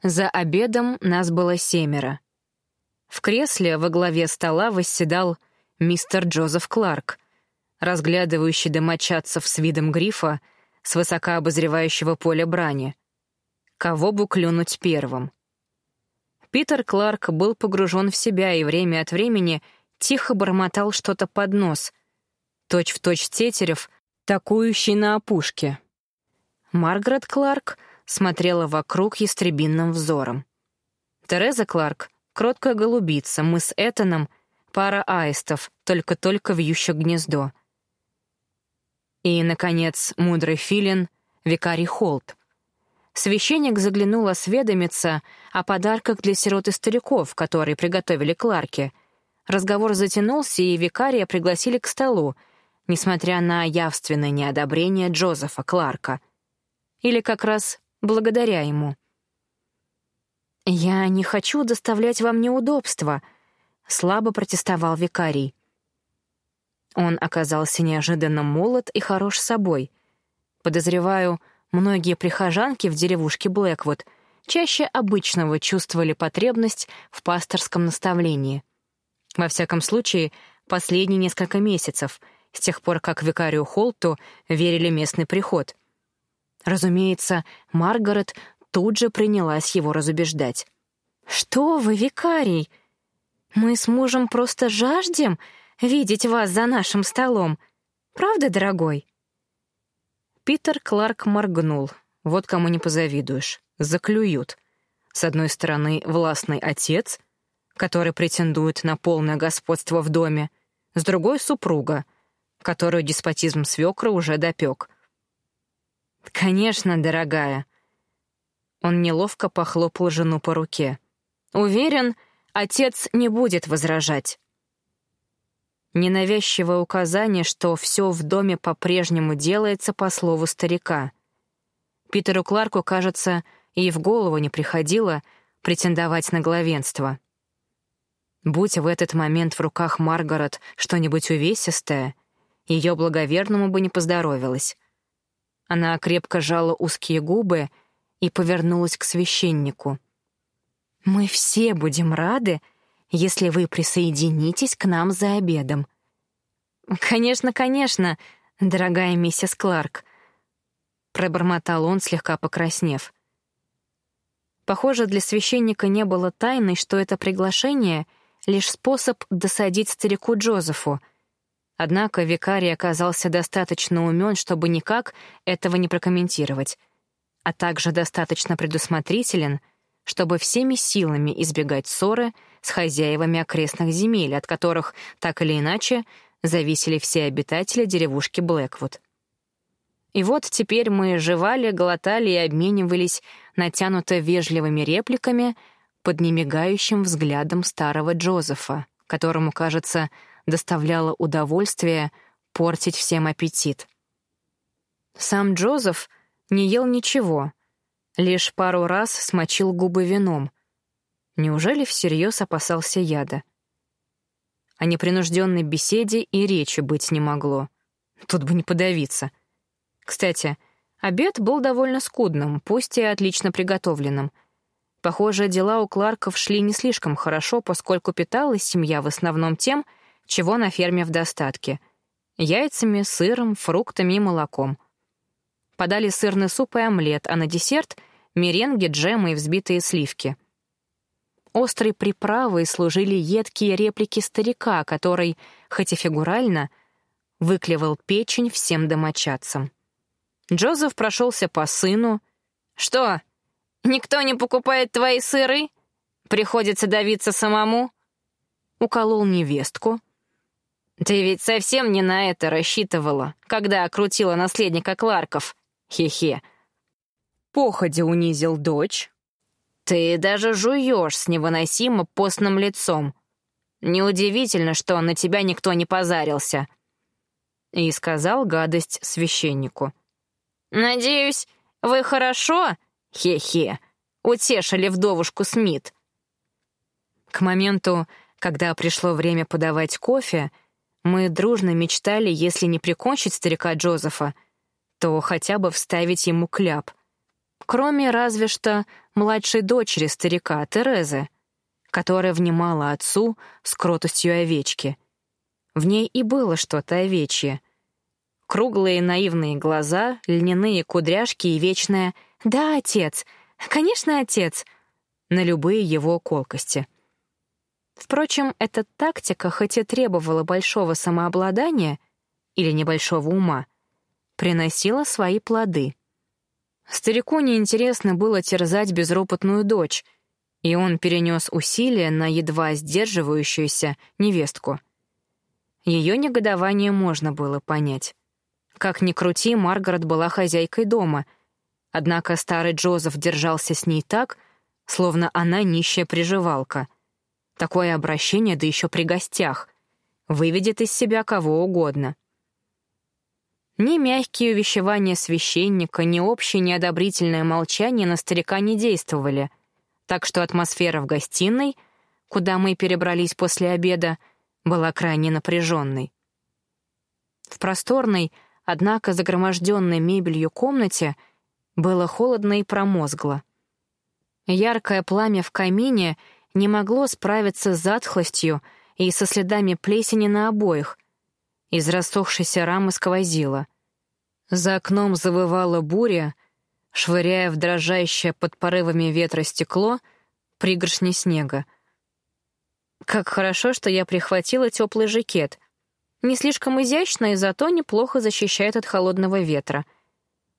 За обедом нас было семеро. В кресле во главе стола восседал мистер Джозеф Кларк, разглядывающий домочадцев с видом грифа с высока обозревающего поля брани. Кого бы клюнуть первым? Питер Кларк был погружен в себя и время от времени тихо бормотал что-то под нос, точь-в-точь Тетерев, такующий на опушке. Маргарет Кларк смотрела вокруг ястребинным взором. Тереза Кларк — кроткая голубица, мы с Этаном — пара аистов, только-только вьющих гнездо. И, наконец, мудрый филин — викарий Холт. Священник заглянул осведомиться о подарках для сирот и стариков, которые приготовили Кларки. Разговор затянулся, и викария пригласили к столу, несмотря на явственное неодобрение Джозефа Кларка. Или как раз благодаря ему. «Я не хочу доставлять вам неудобства», — слабо протестовал викарий. Он оказался неожиданно молод и хорош собой. Подозреваю, многие прихожанки в деревушке Блэквуд чаще обычного чувствовали потребность в пасторском наставлении. Во всяком случае, последние несколько месяцев, с тех пор, как викарию Холту верили местный приход. Разумеется, Маргарет тут же принялась его разубеждать. «Что вы, викарий? Мы с мужем просто жаждем видеть вас за нашим столом. Правда, дорогой?» Питер Кларк моргнул. Вот кому не позавидуешь. Заклюют. С одной стороны, властный отец, который претендует на полное господство в доме, с другой — супруга, которую деспотизм свекра уже допек — «Конечно, дорогая». Он неловко похлопал жену по руке. «Уверен, отец не будет возражать». Ненавязчивое указание, что все в доме по-прежнему делается по слову старика. Питеру Кларку, кажется, и в голову не приходило претендовать на главенство. Будь в этот момент в руках Маргарет что-нибудь увесистое, ее благоверному бы не поздоровилось. Она крепко жала узкие губы и повернулась к священнику. «Мы все будем рады, если вы присоединитесь к нам за обедом». «Конечно, конечно, дорогая миссис Кларк», — пробормотал он, слегка покраснев. Похоже, для священника не было тайной, что это приглашение — лишь способ досадить старику Джозефу — Однако викарий оказался достаточно умен, чтобы никак этого не прокомментировать, а также достаточно предусмотрителен, чтобы всеми силами избегать ссоры с хозяевами окрестных земель, от которых, так или иначе, зависели все обитатели деревушки Блэквуд. И вот теперь мы жевали, глотали и обменивались натянуто вежливыми репликами под немигающим взглядом старого Джозефа, которому, кажется, доставляло удовольствие портить всем аппетит. Сам Джозеф не ел ничего, лишь пару раз смочил губы вином. Неужели всерьез опасался яда? О непринужденной беседе и речи быть не могло. Тут бы не подавиться. Кстати, обед был довольно скудным, пусть и отлично приготовленным. Похоже, дела у Кларков шли не слишком хорошо, поскольку питалась семья в основном тем, чего на ферме в достатке. Яйцами, сыром, фруктами и молоком. Подали сырный суп и омлет, а на десерт — меренги, джемы и взбитые сливки. Острой приправой служили едкие реплики старика, который, хоть и фигурально, выклевал печень всем домочадцам. Джозеф прошелся по сыну. «Что, никто не покупает твои сыры? Приходится давиться самому?» Уколол невестку, ты ведь совсем не на это рассчитывала, когда окрутила наследника Кларков. Хе-хе. Походя унизил дочь. Ты даже жуешь с невыносимо постным лицом. Неудивительно, что на тебя никто не позарился. И сказал гадость священнику. «Надеюсь, вы хорошо, хе-хе, утешили вдовушку Смит». К моменту, когда пришло время подавать кофе, мы дружно мечтали, если не прикончить старика Джозефа, то хотя бы вставить ему кляп. Кроме разве что младшей дочери старика, Терезы, которая внимала отцу с кротостью овечки. В ней и было что-то овечье. Круглые наивные глаза, льняные кудряшки и вечное «Да, отец! Конечно, отец!» на любые его колкости. Впрочем, эта тактика, хоть и требовала большого самообладания или небольшого ума, приносила свои плоды. Старику неинтересно было терзать безропотную дочь, и он перенес усилия на едва сдерживающуюся невестку. Ее негодование можно было понять. Как ни крути, Маргарет была хозяйкой дома, однако старый Джозеф держался с ней так, словно она нищая приживалка. Такое обращение, да еще при гостях, выведет из себя кого угодно — ни мягкие увещевания священника, ни общее неодобрительное молчание на старика не действовали, так что атмосфера в гостиной, куда мы перебрались после обеда, была крайне напряженной. В просторной, однако загроможденной мебелью комнате было холодно и промозгло. Яркое пламя в камине не могло справиться с затхлостью и со следами плесени на обоих — из рассохшейся рамы сквозило. За окном завывала буря, швыряя в дрожащее под порывами ветра стекло пригоршни снега. Как хорошо, что я прихватила теплый жакет. Не слишком изящно и зато неплохо защищает от холодного ветра.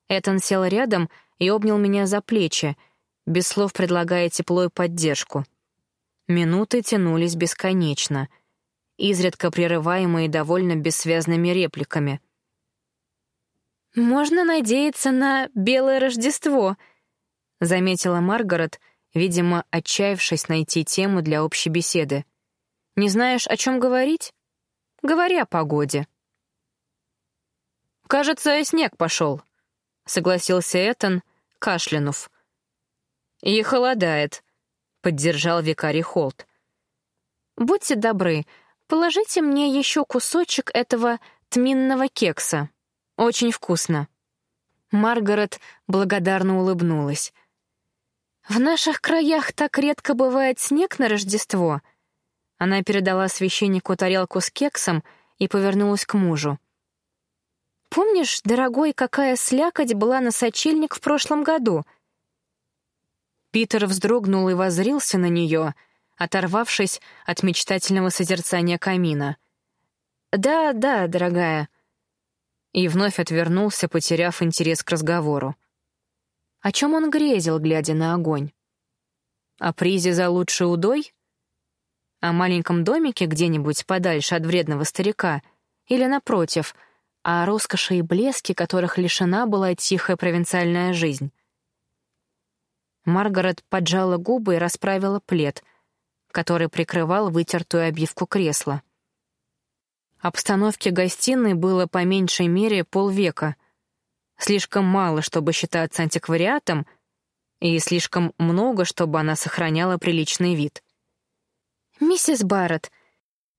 Этан сел рядом и обнял меня за плечи, без слов предлагая тепло и поддержку. Минуты тянулись бесконечно — изредка прерываемые довольно бессвязными репликами. «Можно надеяться на Белое Рождество», — заметила Маргарет, видимо, отчаявшись найти тему для общей беседы. «Не знаешь, о чем говорить? Говори о погоде». «Кажется, снег пошел», — согласился Этан, кашлянув. «И холодает», — поддержал викарий Холт. «Будьте добры, Положите мне еще кусочек этого тминного кекса. Очень вкусно». Маргарет благодарно улыбнулась. «В наших краях так редко бывает снег на Рождество». Она передала священнику тарелку с кексом и повернулась к мужу. «Помнишь, дорогой, какая слякоть была на сочельник в прошлом году?» Питер вздрогнул и возрился на нее — оторвавшись от мечтательного созерцания камина. «Да, да, дорогая». И вновь отвернулся, потеряв интерес к разговору. О чем он грезил, глядя на огонь? О призе за лучший удой? О маленьком домике где-нибудь подальше от вредного старика? Или, напротив, о роскоши и блеске, которых лишена была тихая провинциальная жизнь? Маргарет поджала губы и расправила плед — который прикрывал вытертую обивку кресла. Обстановке гостиной было по меньшей мере полвека. Слишком мало, чтобы считаться антиквариатом, и слишком много, чтобы она сохраняла приличный вид. «Миссис Барретт,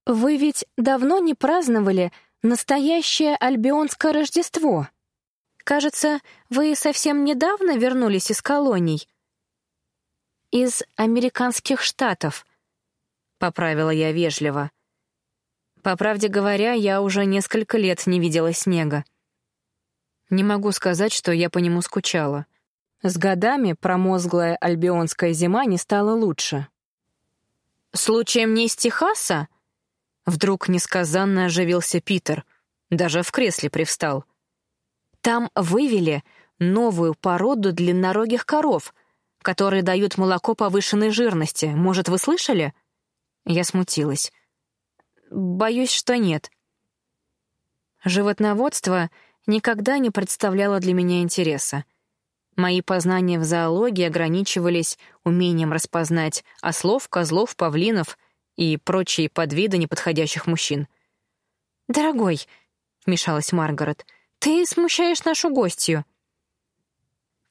вы ведь давно не праздновали настоящее альбионское Рождество. Кажется, вы совсем недавно вернулись из колоний. Из американских штатов», поправила я вежливо. По правде говоря, я уже несколько лет не видела снега. Не могу сказать, что я по нему скучала. С годами промозглая альбионская зима не стала лучше. «Случаем не из Техаса?» Вдруг несказанно оживился Питер, даже в кресле привстал. «Там вывели новую породу длиннорогих коров, которые дают молоко повышенной жирности. Может, вы слышали?» Я смутилась. Боюсь, что нет. Животноводство никогда не представляло для меня интереса. Мои познания в зоологии ограничивались умением распознать ослов, козлов, павлинов и прочие подвиды неподходящих мужчин. «Дорогой», — вмешалась Маргарет, — «ты смущаешь нашу гостью».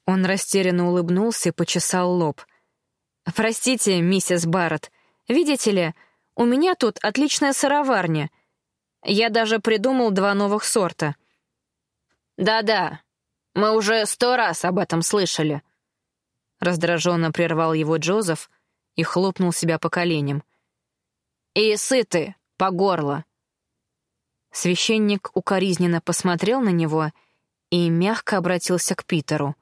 Он растерянно улыбнулся и почесал лоб. «Простите, миссис Барретт, видите ли, у меня тут отличная сыроварня. Я даже придумал два новых сорта». «Да-да, мы уже сто раз об этом слышали». Раздраженно прервал его Джозеф и хлопнул себя по коленям. «И сыты, по горло». Священник укоризненно посмотрел на него и мягко обратился к Питеру.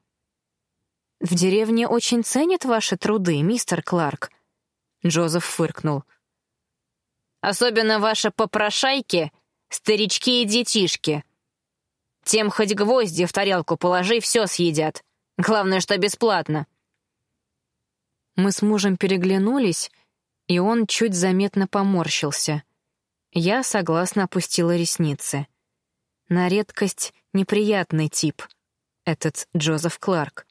«В деревне очень ценят ваши труды, мистер Кларк», — Джозеф фыркнул. «Особенно ваши попрошайки, старички и детишки. Тем хоть гвозди в тарелку положи, все съедят. Главное, что бесплатно». Мы с мужем переглянулись, и он чуть заметно поморщился. Я согласно опустила ресницы. На редкость неприятный тип, этот Джозеф Кларк.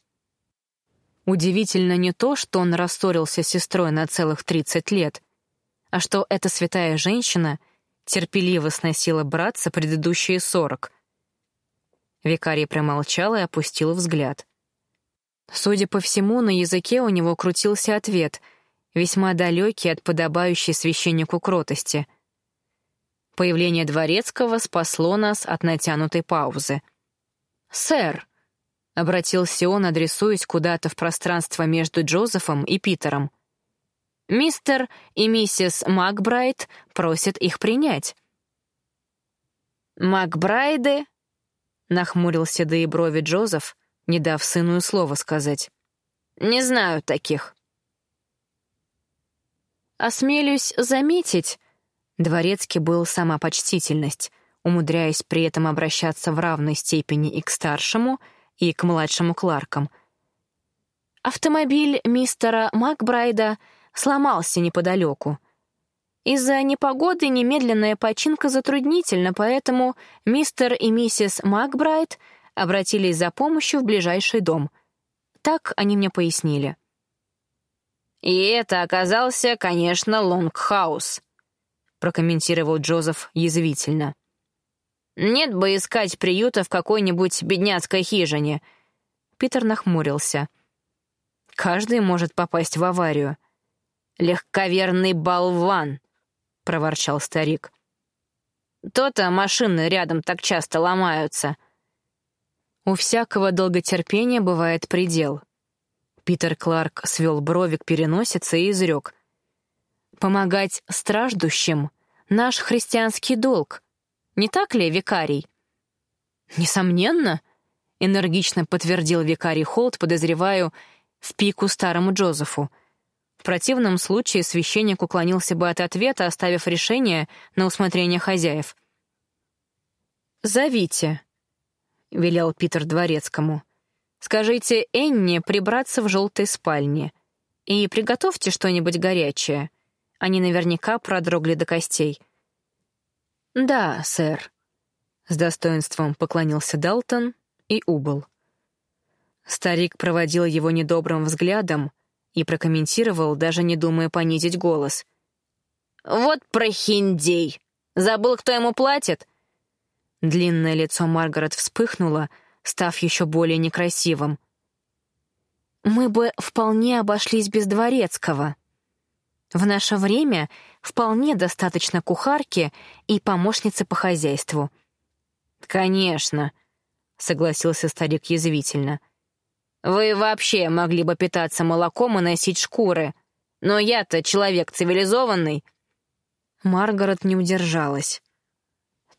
Удивительно не то, что он рассорился с сестрой на целых 30 лет, а что эта святая женщина терпеливо сносила братца предыдущие 40. Викарий промолчал и опустил взгляд. Судя по всему, на языке у него крутился ответ, весьма далекий от подобающей священнику кротости. Появление дворецкого спасло нас от натянутой паузы. «Сэр!» Обратился он, адресуясь куда-то в пространство между Джозефом и Питером. «Мистер и миссис Макбрайт просят их принять». «Макбрайды?» — нахмурил седые брови Джозеф, не дав сыну слова сказать. «Не знаю таких». «Осмелюсь заметить», — Дворецкий был сама почтительность, умудряясь при этом обращаться в равной степени и к старшему — и к младшему Кларкам. Автомобиль мистера Макбрайда сломался неподалеку. Из-за непогоды немедленная починка затруднительна, поэтому мистер и миссис Макбрайд обратились за помощью в ближайший дом. Так они мне пояснили. «И это оказался, конечно, Лонгхаус», — прокомментировал Джозеф язвительно. Нет бы искать приюта в какой-нибудь бедняцкой хижине. Питер нахмурился. Каждый может попасть в аварию. Легковерный болван, проворчал старик. То-то машины рядом так часто ломаются. У всякого долготерпения бывает предел. Питер Кларк свел брови к переносице и изрек. «Помогать страждущим — наш христианский долг. Не так ли, викарий?» «Несомненно», — энергично подтвердил викарий Холт, подозреваю, в пику старому Джозефу. В противном случае священник уклонился бы от ответа, оставив решение на усмотрение хозяев. «Зовите», — велел Питер Дворецкому. «Скажите Энне прибраться в желтой спальне и приготовьте что-нибудь горячее. Они наверняка продрогли до костей. «Да, сэр», — с достоинством поклонился Далтон и убыл. Старик проводил его недобрым взглядом и прокомментировал, даже не думая понизить голос. «Вот прохиндей! Забыл, кто ему платит?» Длинное лицо Маргарет вспыхнуло, став еще более некрасивым. «Мы бы вполне обошлись без дворецкого», в наше время вполне достаточно кухарки и помощницы по хозяйству. «Конечно», — согласился старик язвительно. «Вы вообще могли бы питаться молоком и носить шкуры. Но я-то человек цивилизованный». Маргарет не удержалась.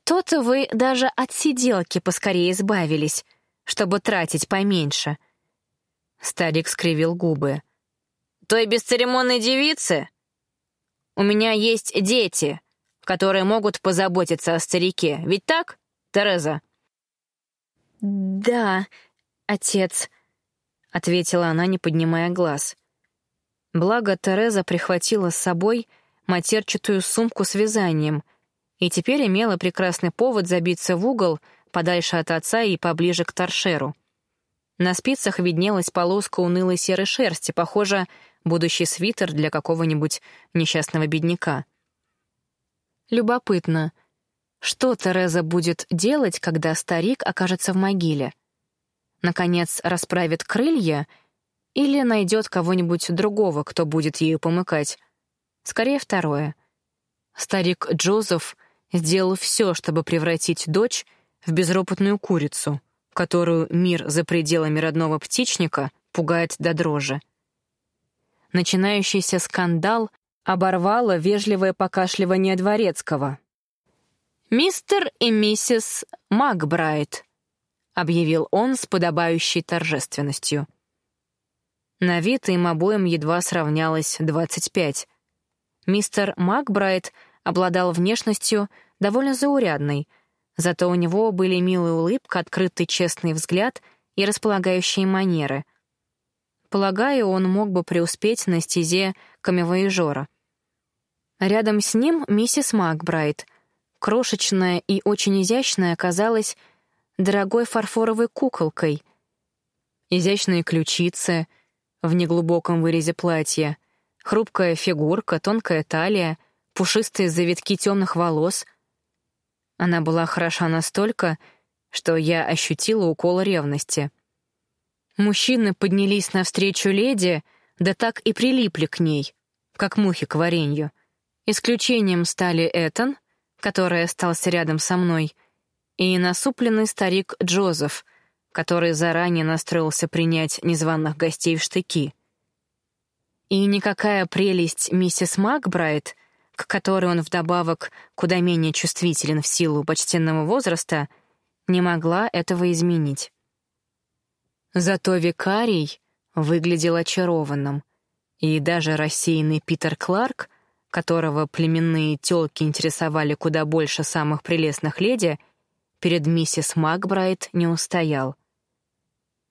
«То-то вы даже от сиделки поскорее избавились, чтобы тратить поменьше». Старик скривил губы. «Той бесцеремонной девице? У меня есть дети, которые могут позаботиться о старике. Ведь так, Тереза?» «Да, отец», — ответила она, не поднимая глаз. Благо, Тереза прихватила с собой матерчатую сумку с вязанием и теперь имела прекрасный повод забиться в угол подальше от отца и поближе к торшеру. На спицах виднелась полоска унылой серой шерсти, похоже, будущий свитер для какого-нибудь несчастного бедняка. Любопытно, что Тереза будет делать, когда старик окажется в могиле? Наконец, расправит крылья или найдет кого-нибудь другого, кто будет ею помыкать? Скорее, второе. Старик Джозеф сделал все, чтобы превратить дочь в безропотную курицу, которую мир за пределами родного птичника пугает до дрожи. Начинающийся скандал оборвало вежливое покашливание дворецкого. «Мистер и миссис Макбрайт», — объявил он с подобающей торжественностью. На вид им обоим едва сравнялось двадцать пять. Мистер Макбрайт обладал внешностью довольно заурядной, зато у него были милая улыбка, открытый честный взгляд и располагающие манеры. Полагаю, он мог бы преуспеть на стезе камевояжора. Рядом с ним миссис Макбрайт — крошечная и очень изящная, оказалась дорогой фарфоровой куколкой. Изящные ключицы в неглубоком вырезе платья, хрупкая фигурка, тонкая талия, пушистые завитки темных волос. Она была хороша настолько, что я ощутила укол ревности. Мужчины поднялись навстречу леди, да так и прилипли к ней, как мухи к варенью. Исключением стали Этан — который остался рядом со мной, и насупленный старик Джозеф, который заранее настроился принять незваных гостей в штыки. И никакая прелесть миссис Макбрайт, к которой он вдобавок куда менее чувствителен в силу почтенного возраста, не могла этого изменить. Зато викарий выглядел очарованным, и даже рассеянный Питер Кларк — которого племенные тёлки интересовали куда больше самых прелестных леди, перед миссис Макбрайт не устоял.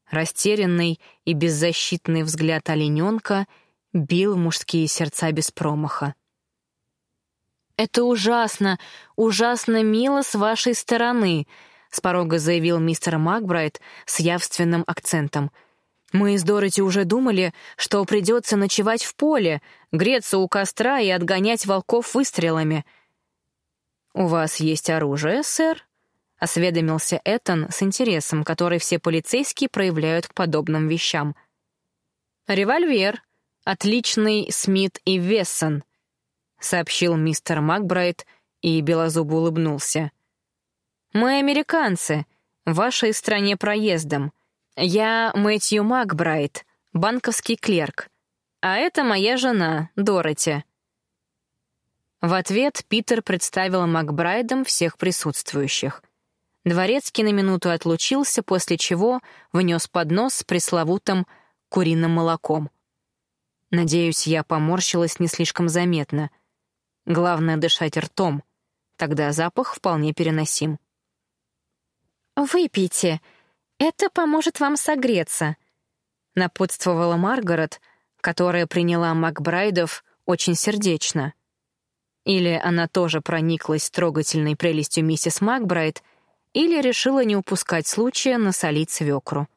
Растерянный и беззащитный взгляд олененка бил мужские сердца без промаха. «Это ужасно, ужасно мило с вашей стороны», — с порога заявил мистер Макбрайт с явственным акцентом — мы с Дороти уже думали, что придется ночевать в поле, греться у костра и отгонять волков выстрелами. «У вас есть оружие, сэр?» — осведомился Этан с интересом, который все полицейские проявляют к подобным вещам. «Револьвер. Отличный Смит и Вессон», — сообщил мистер Макбрайт и белозубо улыбнулся. «Мы американцы, в вашей стране проездом. «Я Мэтью Макбрайт, банковский клерк, а это моя жена, Дороти». В ответ Питер представил Макбрайдам всех присутствующих. Дворецкий на минуту отлучился, после чего внес поднос с пресловутым куриным молоком. Надеюсь, я поморщилась не слишком заметно. Главное — дышать ртом, тогда запах вполне переносим. «Выпейте», «Это поможет вам согреться», — напутствовала Маргарет, которая приняла Макбрайдов очень сердечно. Или она тоже прониклась трогательной прелестью миссис Макбрайд, или решила не упускать случая насолить свекру.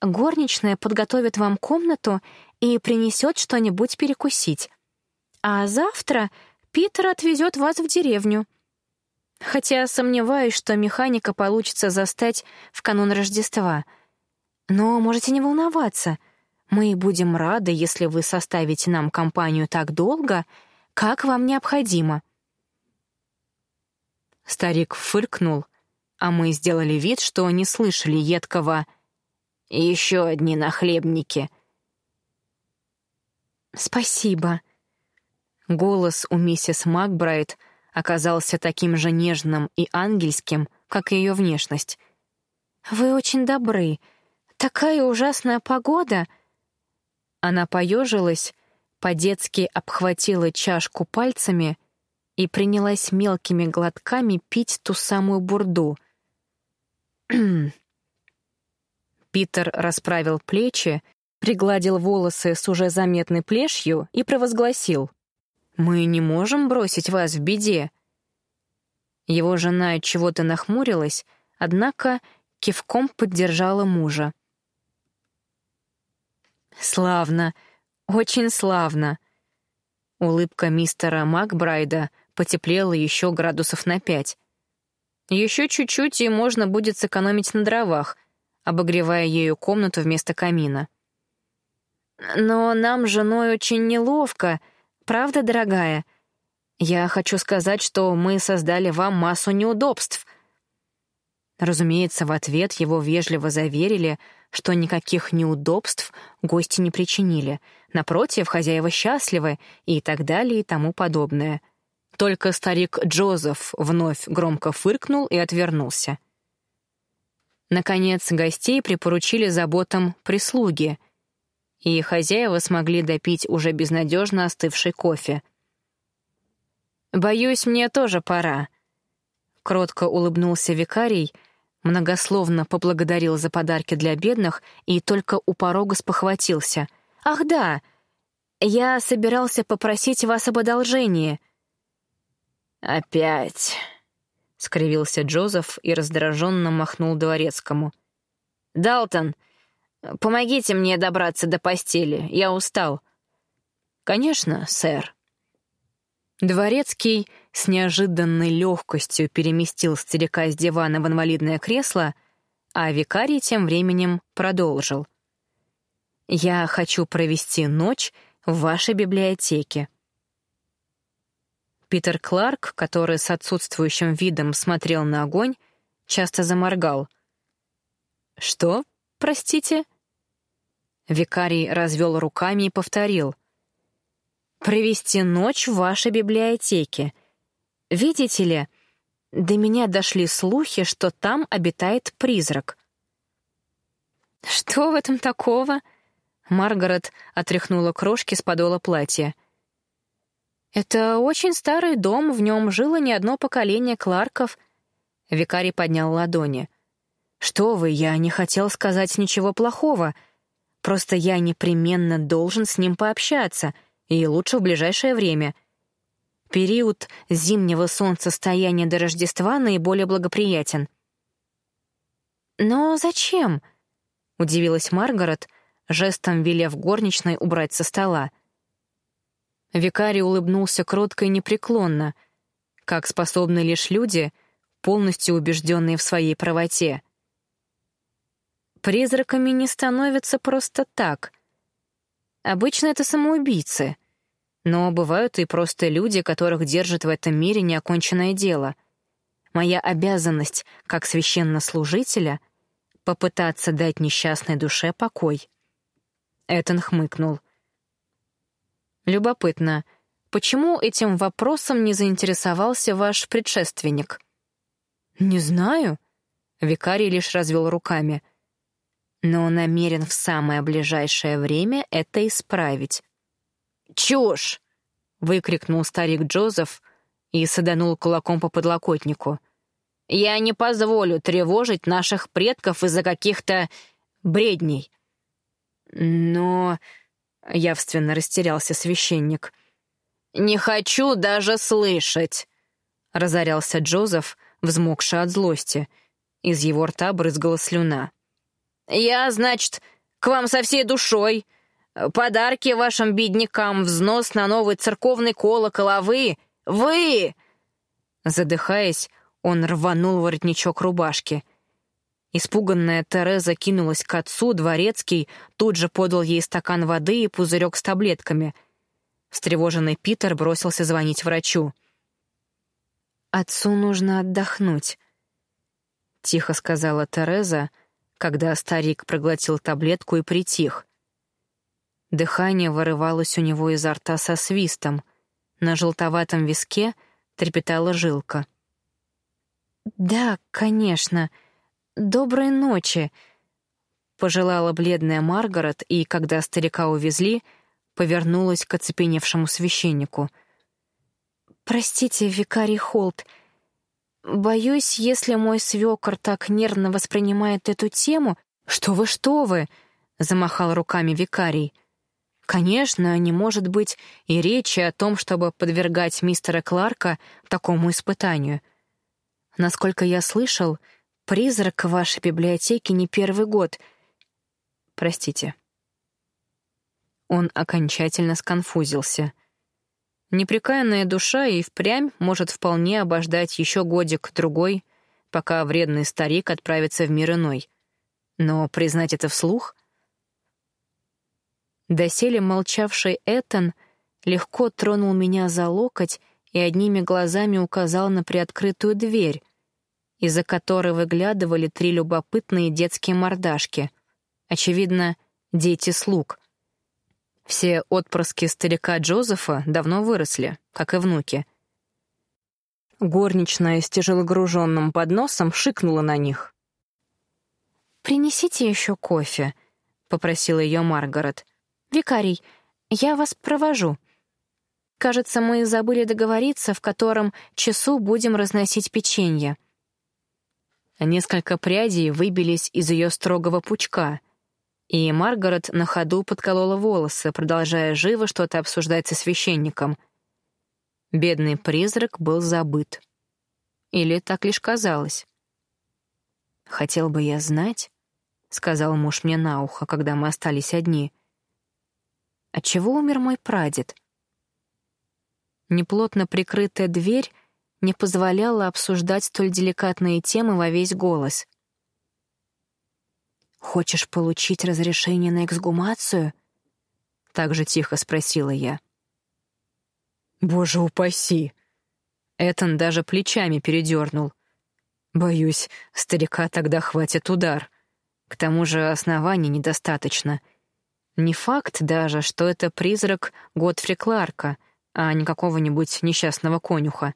«Горничная подготовит вам комнату и принесет что-нибудь перекусить. А завтра Питер отвезет вас в деревню», Хотя сомневаюсь, что механика получится застать в канун Рождества. Но можете не волноваться. Мы будем рады, если вы составите нам компанию так долго, как вам необходимо. Старик фыркнул, а мы сделали вид, что не слышали едкого «Еще одни нахлебники». «Спасибо». Голос у миссис Макбрайт — оказался таким же нежным и ангельским, как и ее внешность. «Вы очень добры. Такая ужасная погода!» Она поежилась, по-детски обхватила чашку пальцами и принялась мелкими глотками пить ту самую бурду. Питер расправил плечи, пригладил волосы с уже заметной плешью и провозгласил. Мы не можем бросить вас в беде. Его жена от чего-то нахмурилась, однако кивком поддержала мужа. Славно, очень славно. Улыбка мистера Макбрайда потеплела еще градусов на пять. Еще чуть-чуть, и можно будет сэкономить на дровах, обогревая ею комнату вместо камина. «Но нам женой очень неловко, правда, дорогая? Я хочу сказать, что мы создали вам массу неудобств». Разумеется, в ответ его вежливо заверили, что никаких неудобств гости не причинили. Напротив, хозяева счастливы и так далее и тому подобное. Только старик Джозеф вновь громко фыркнул и отвернулся. Наконец, гостей припоручили заботам прислуги, и хозяева смогли допить уже безнадежно остывший кофе. «Боюсь, мне тоже пора», — кротко улыбнулся викарий, многословно поблагодарил за подарки для бедных и только у порога спохватился. «Ах да, я собирался попросить вас об одолжении». «Опять», — скривился Джозеф и раздраженно махнул дворецкому. «Далтон, помогите мне добраться до постели, я устал». «Конечно, сэр». Дворецкий с неожиданной легкостью переместил старика с дивана в инвалидное кресло, а викарий тем временем продолжил. «Я хочу провести ночь в вашей библиотеке». Питер Кларк, который с отсутствующим видом смотрел на огонь, часто заморгал. «Что? Простите?» Викарий развел руками и повторил. «Провести ночь в вашей библиотеке. Видите ли, до меня дошли слухи, что там обитает призрак». «Что в этом такого?» Маргарет отряхнула крошки с подола платья — «Это очень старый дом, в нем жило не одно поколение Кларков». Викарий поднял ладони. «Что вы, я не хотел сказать ничего плохого. Просто я непременно должен с ним пообщаться, и лучше в ближайшее время. Период зимнего солнцестояния до Рождества наиболее благоприятен». «Но зачем?» — удивилась Маргарет, жестом велев горничной убрать со стола. Викарий улыбнулся кротко и непреклонно, как способны лишь люди, полностью убежденные в своей правоте. Призраками не становятся просто так. Обычно это самоубийцы. Но бывают и просто люди, которых держит в этом мире неоконченное дело. Моя обязанность, как священнослужителя, — попытаться дать несчастной душе покой. Этон хмыкнул — Любопытно, почему этим вопросом не заинтересовался ваш предшественник? Не знаю. Викарий лишь развел руками. Но намерен в самое ближайшее время это исправить. «Чушь!» — выкрикнул старик Джозеф и саданул кулаком по подлокотнику. «Я не позволю тревожить наших предков из-за каких-то бредней». «Но...» — явственно растерялся священник. «Не хочу даже слышать!» — разорялся Джозеф, взмокший от злости. Из его рта брызгала слюна. «Я, значит, к вам со всей душой. Подарки вашим беднякам, взнос на новый церковный колокол, а вы... Вы...» Задыхаясь, он рванул воротничок рубашки. Испуганная Тереза кинулась к отцу, дворецкий тут же подал ей стакан воды и пузырек с таблетками. Встревоженный Питер бросился звонить врачу. «Отцу нужно отдохнуть», — тихо сказала Тереза, когда старик проглотил таблетку и притих. Дыхание вырывалось у него изо рта со свистом. На желтоватом виске трепетала жилка. «Да, конечно», — «Доброй ночи», — пожелала бледная Маргарет, и, когда старика увезли, повернулась к оцепеневшему священнику. «Простите, викарий Холт, боюсь, если мой свекор так нервно воспринимает эту тему...» «Что вы, что вы!» — замахал руками викарий. «Конечно, не может быть и речи о том, чтобы подвергать мистера Кларка такому испытанию. Насколько я слышал, — Призрак в вашей библиотеке не первый год. Простите. он окончательно сконфузился. Непрекаянная душа и впрямь может вполне обождать еще годик-другой, пока вредный старик отправится в мир иной. Но признать это вслух? Доселе молчавший Этан легко тронул меня за локоть и одними глазами указал на приоткрытую дверь, из-за которой выглядывали три любопытные детские мордашки. Очевидно, дети слуг. Все отпрыски старика Джозефа давно выросли, как и внуки. Горничная с тяжелогруженным подносом шикнула на них. «Принесите еще кофе», — попросила ее Маргарет. «Викарий, я вас провожу. Кажется, мы забыли договориться, в котором часу будем разносить печенье». Несколько прядей выбились из ее строгого пучка — и Маргарет на ходу подколола волосы, продолжая живо что-то обсуждать со священником. Бедный призрак был забыт. Или так лишь казалось. «Хотел бы я знать», — сказал муж мне на ухо, когда мы остались одни, «отчего умер мой прадед?» Неплотно прикрытая дверь не позволяла обсуждать столь деликатные темы во весь голос — «Хочешь получить разрешение на эксгумацию?» — так же тихо спросила я. «Боже упаси!» Этон даже плечами передернул. «Боюсь, старика тогда хватит удар. К тому же оснований недостаточно. Не факт даже, что это призрак Готфри Кларка, а не какого-нибудь несчастного конюха.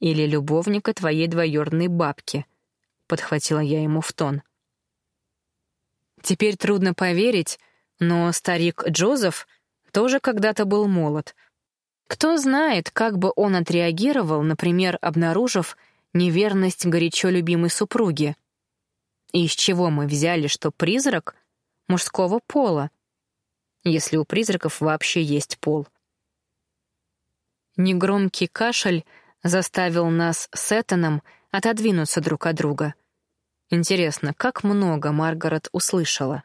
Или любовника твоей двоюродной бабки», — подхватила я ему в тон. — Теперь трудно поверить, но старик Джозеф тоже когда-то был молод. Кто знает, как бы он отреагировал, например, обнаружив неверность горячо любимой супруги. И из чего мы взяли, что призрак мужского пола, если у призраков вообще есть пол. Негромкий кашель заставил нас с Этаном отодвинуться друг от друга — Интересно, как много Маргарет услышала?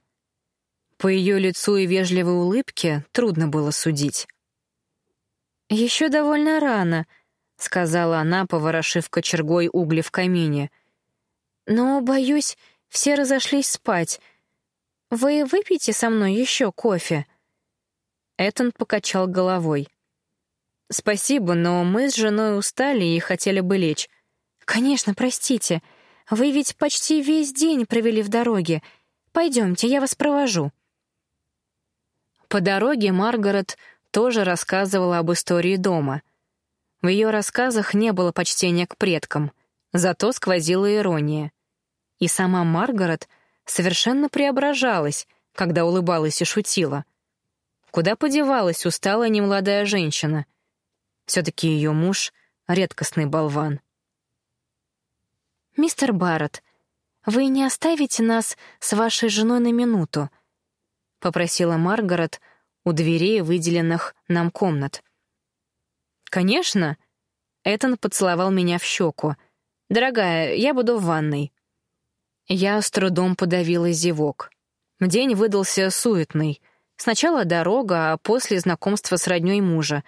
По ее лицу и вежливой улыбке трудно было судить. «Еще довольно рано», — сказала она, поворошив кочергой угли в камине. «Но, боюсь, все разошлись спать. Вы выпьете со мной еще кофе?» Этон покачал головой. «Спасибо, но мы с женой устали и хотели бы лечь». «Конечно, простите», — вы ведь почти весь день провели в дороге. Пойдемте, я вас провожу». По дороге Маргарет тоже рассказывала об истории дома. В ее рассказах не было почтения к предкам, зато сквозила ирония. И сама Маргарет совершенно преображалась, когда улыбалась и шутила. Куда подевалась усталая немолодая женщина? Все-таки ее муж — редкостный болван. «Мистер Барретт, вы не оставите нас с вашей женой на минуту?» — попросила Маргарет у дверей выделенных нам комнат. «Конечно!» — Этан поцеловал меня в щеку. «Дорогая, я буду в ванной». Я с трудом подавила зевок. День выдался суетный. Сначала дорога, а после знакомство с роднёй мужа.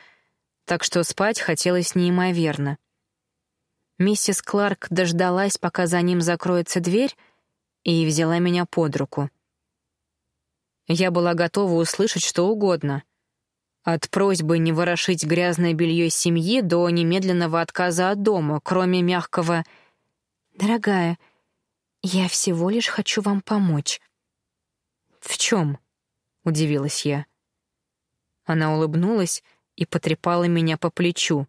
Так что спать хотелось неимоверно. Миссис Кларк дождалась, пока за ним закроется дверь, и взяла меня под руку. Я была готова услышать что угодно. От просьбы не ворошить грязное белье семьи до немедленного отказа от дома, кроме мягкого «Дорогая, я всего лишь хочу вам помочь». «В чем?» — удивилась я. Она улыбнулась и потрепала меня по плечу.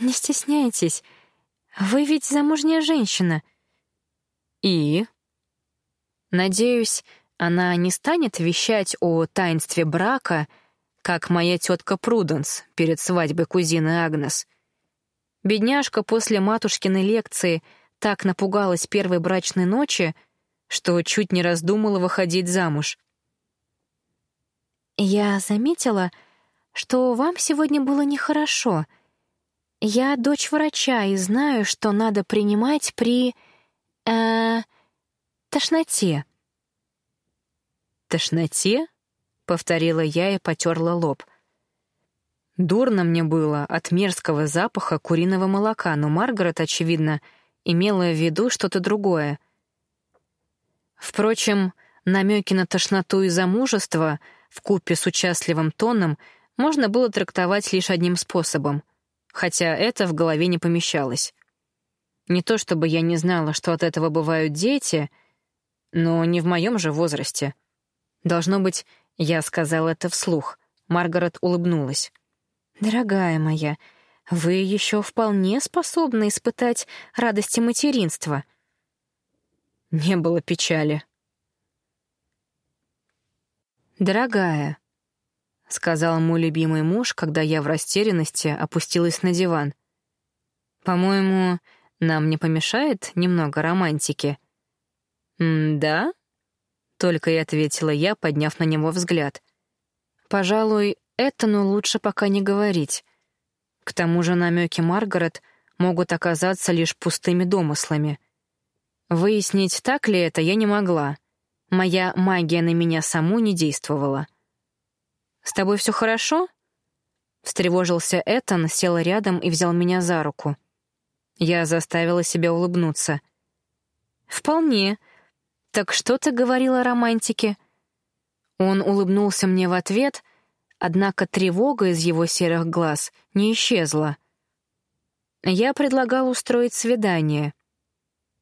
«Не стесняйтесь, вы ведь замужняя женщина. И? Надеюсь, она не станет вещать о таинстве брака, как моя тетка Пруденс перед свадьбой кузины Агнес. Бедняжка после матушкиной лекции так напугалась первой брачной ночи, что чуть не раздумала выходить замуж. «Я заметила, что вам сегодня было нехорошо», я дочь врача и знаю, что надо принимать при... э тошноте. «Тошноте?» —— повторила я и потерла лоб. Дурно мне было от мерзкого запаха куриного молока, но Маргарет, очевидно, имела в виду что-то другое. Впрочем, намеки на тошноту и замужество в купе с участливым тоном можно было трактовать лишь одним способом, хотя это в голове не помещалось. Не то чтобы я не знала, что от этого бывают дети, но не в моем же возрасте. Должно быть, я сказала это вслух. Маргарет улыбнулась. «Дорогая моя, вы еще вполне способны испытать радости материнства». Не было печали. «Дорогая», — сказал мой любимый муж, когда я в растерянности опустилась на диван. «По-моему, нам не помешает немного романтики?» «Да?» — только и ответила я, подняв на него взгляд. «Пожалуй, это ну лучше пока не говорить. К тому же намеки Маргарет могут оказаться лишь пустыми домыслами. Выяснить, так ли это, я не могла. Моя магия на меня саму не действовала. «С тобой все хорошо?» Встревожился Этан, сел рядом и взял меня за руку. Я заставила себя улыбнуться. «Вполне. Так что ты говорила о романтике?» Он улыбнулся мне в ответ, однако тревога из его серых глаз не исчезла. Я предлагал устроить свидание.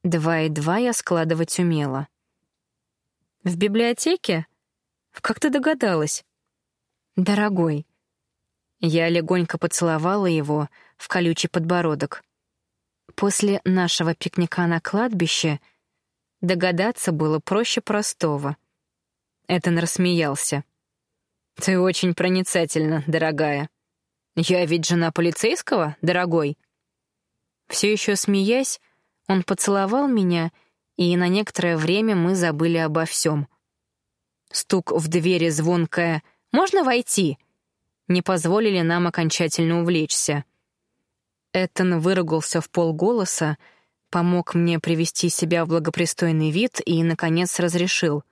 Два и два я складывать умела. «В библиотеке? Как ты догадалась?» «Дорогой». Я легонько поцеловала его в колючий подбородок. После нашего пикника на кладбище догадаться было проще простого. Этан рассмеялся. «Ты очень проницательна, дорогая. Я ведь жена полицейского, дорогой?» Все еще смеясь, он поцеловал меня, и на некоторое время мы забыли обо всем. Стук в двери звонкое «Можно войти?» не позволили нам окончательно увлечься. Этон выругался в полголоса, помог мне привести себя в благопристойный вид и, наконец, разрешил.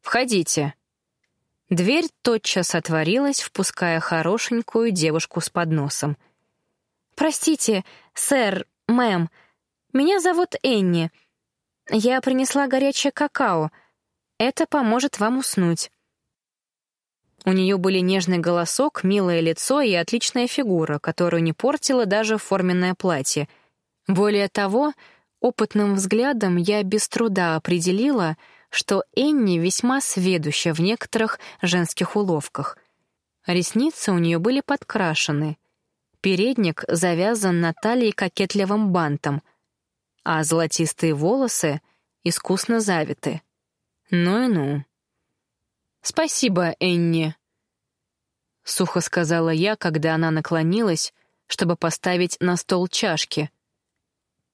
«Входите». Дверь тотчас отворилась, впуская хорошенькую девушку с подносом. «Простите, сэр, мэм, меня зовут Энни. Я принесла горячее какао. Это поможет вам уснуть». У нее были нежный голосок, милое лицо и отличная фигура, которую не портило даже форменное платье. Более того, опытным взглядом я без труда определила, что Энни весьма сведуща в некоторых женских уловках. Ресницы у нее были подкрашены. Передник завязан на талии кокетливым бантом, а золотистые волосы искусно завиты. Ну и ну. «Спасибо, Энни», — сухо сказала я, когда она наклонилась, чтобы поставить на стол чашки.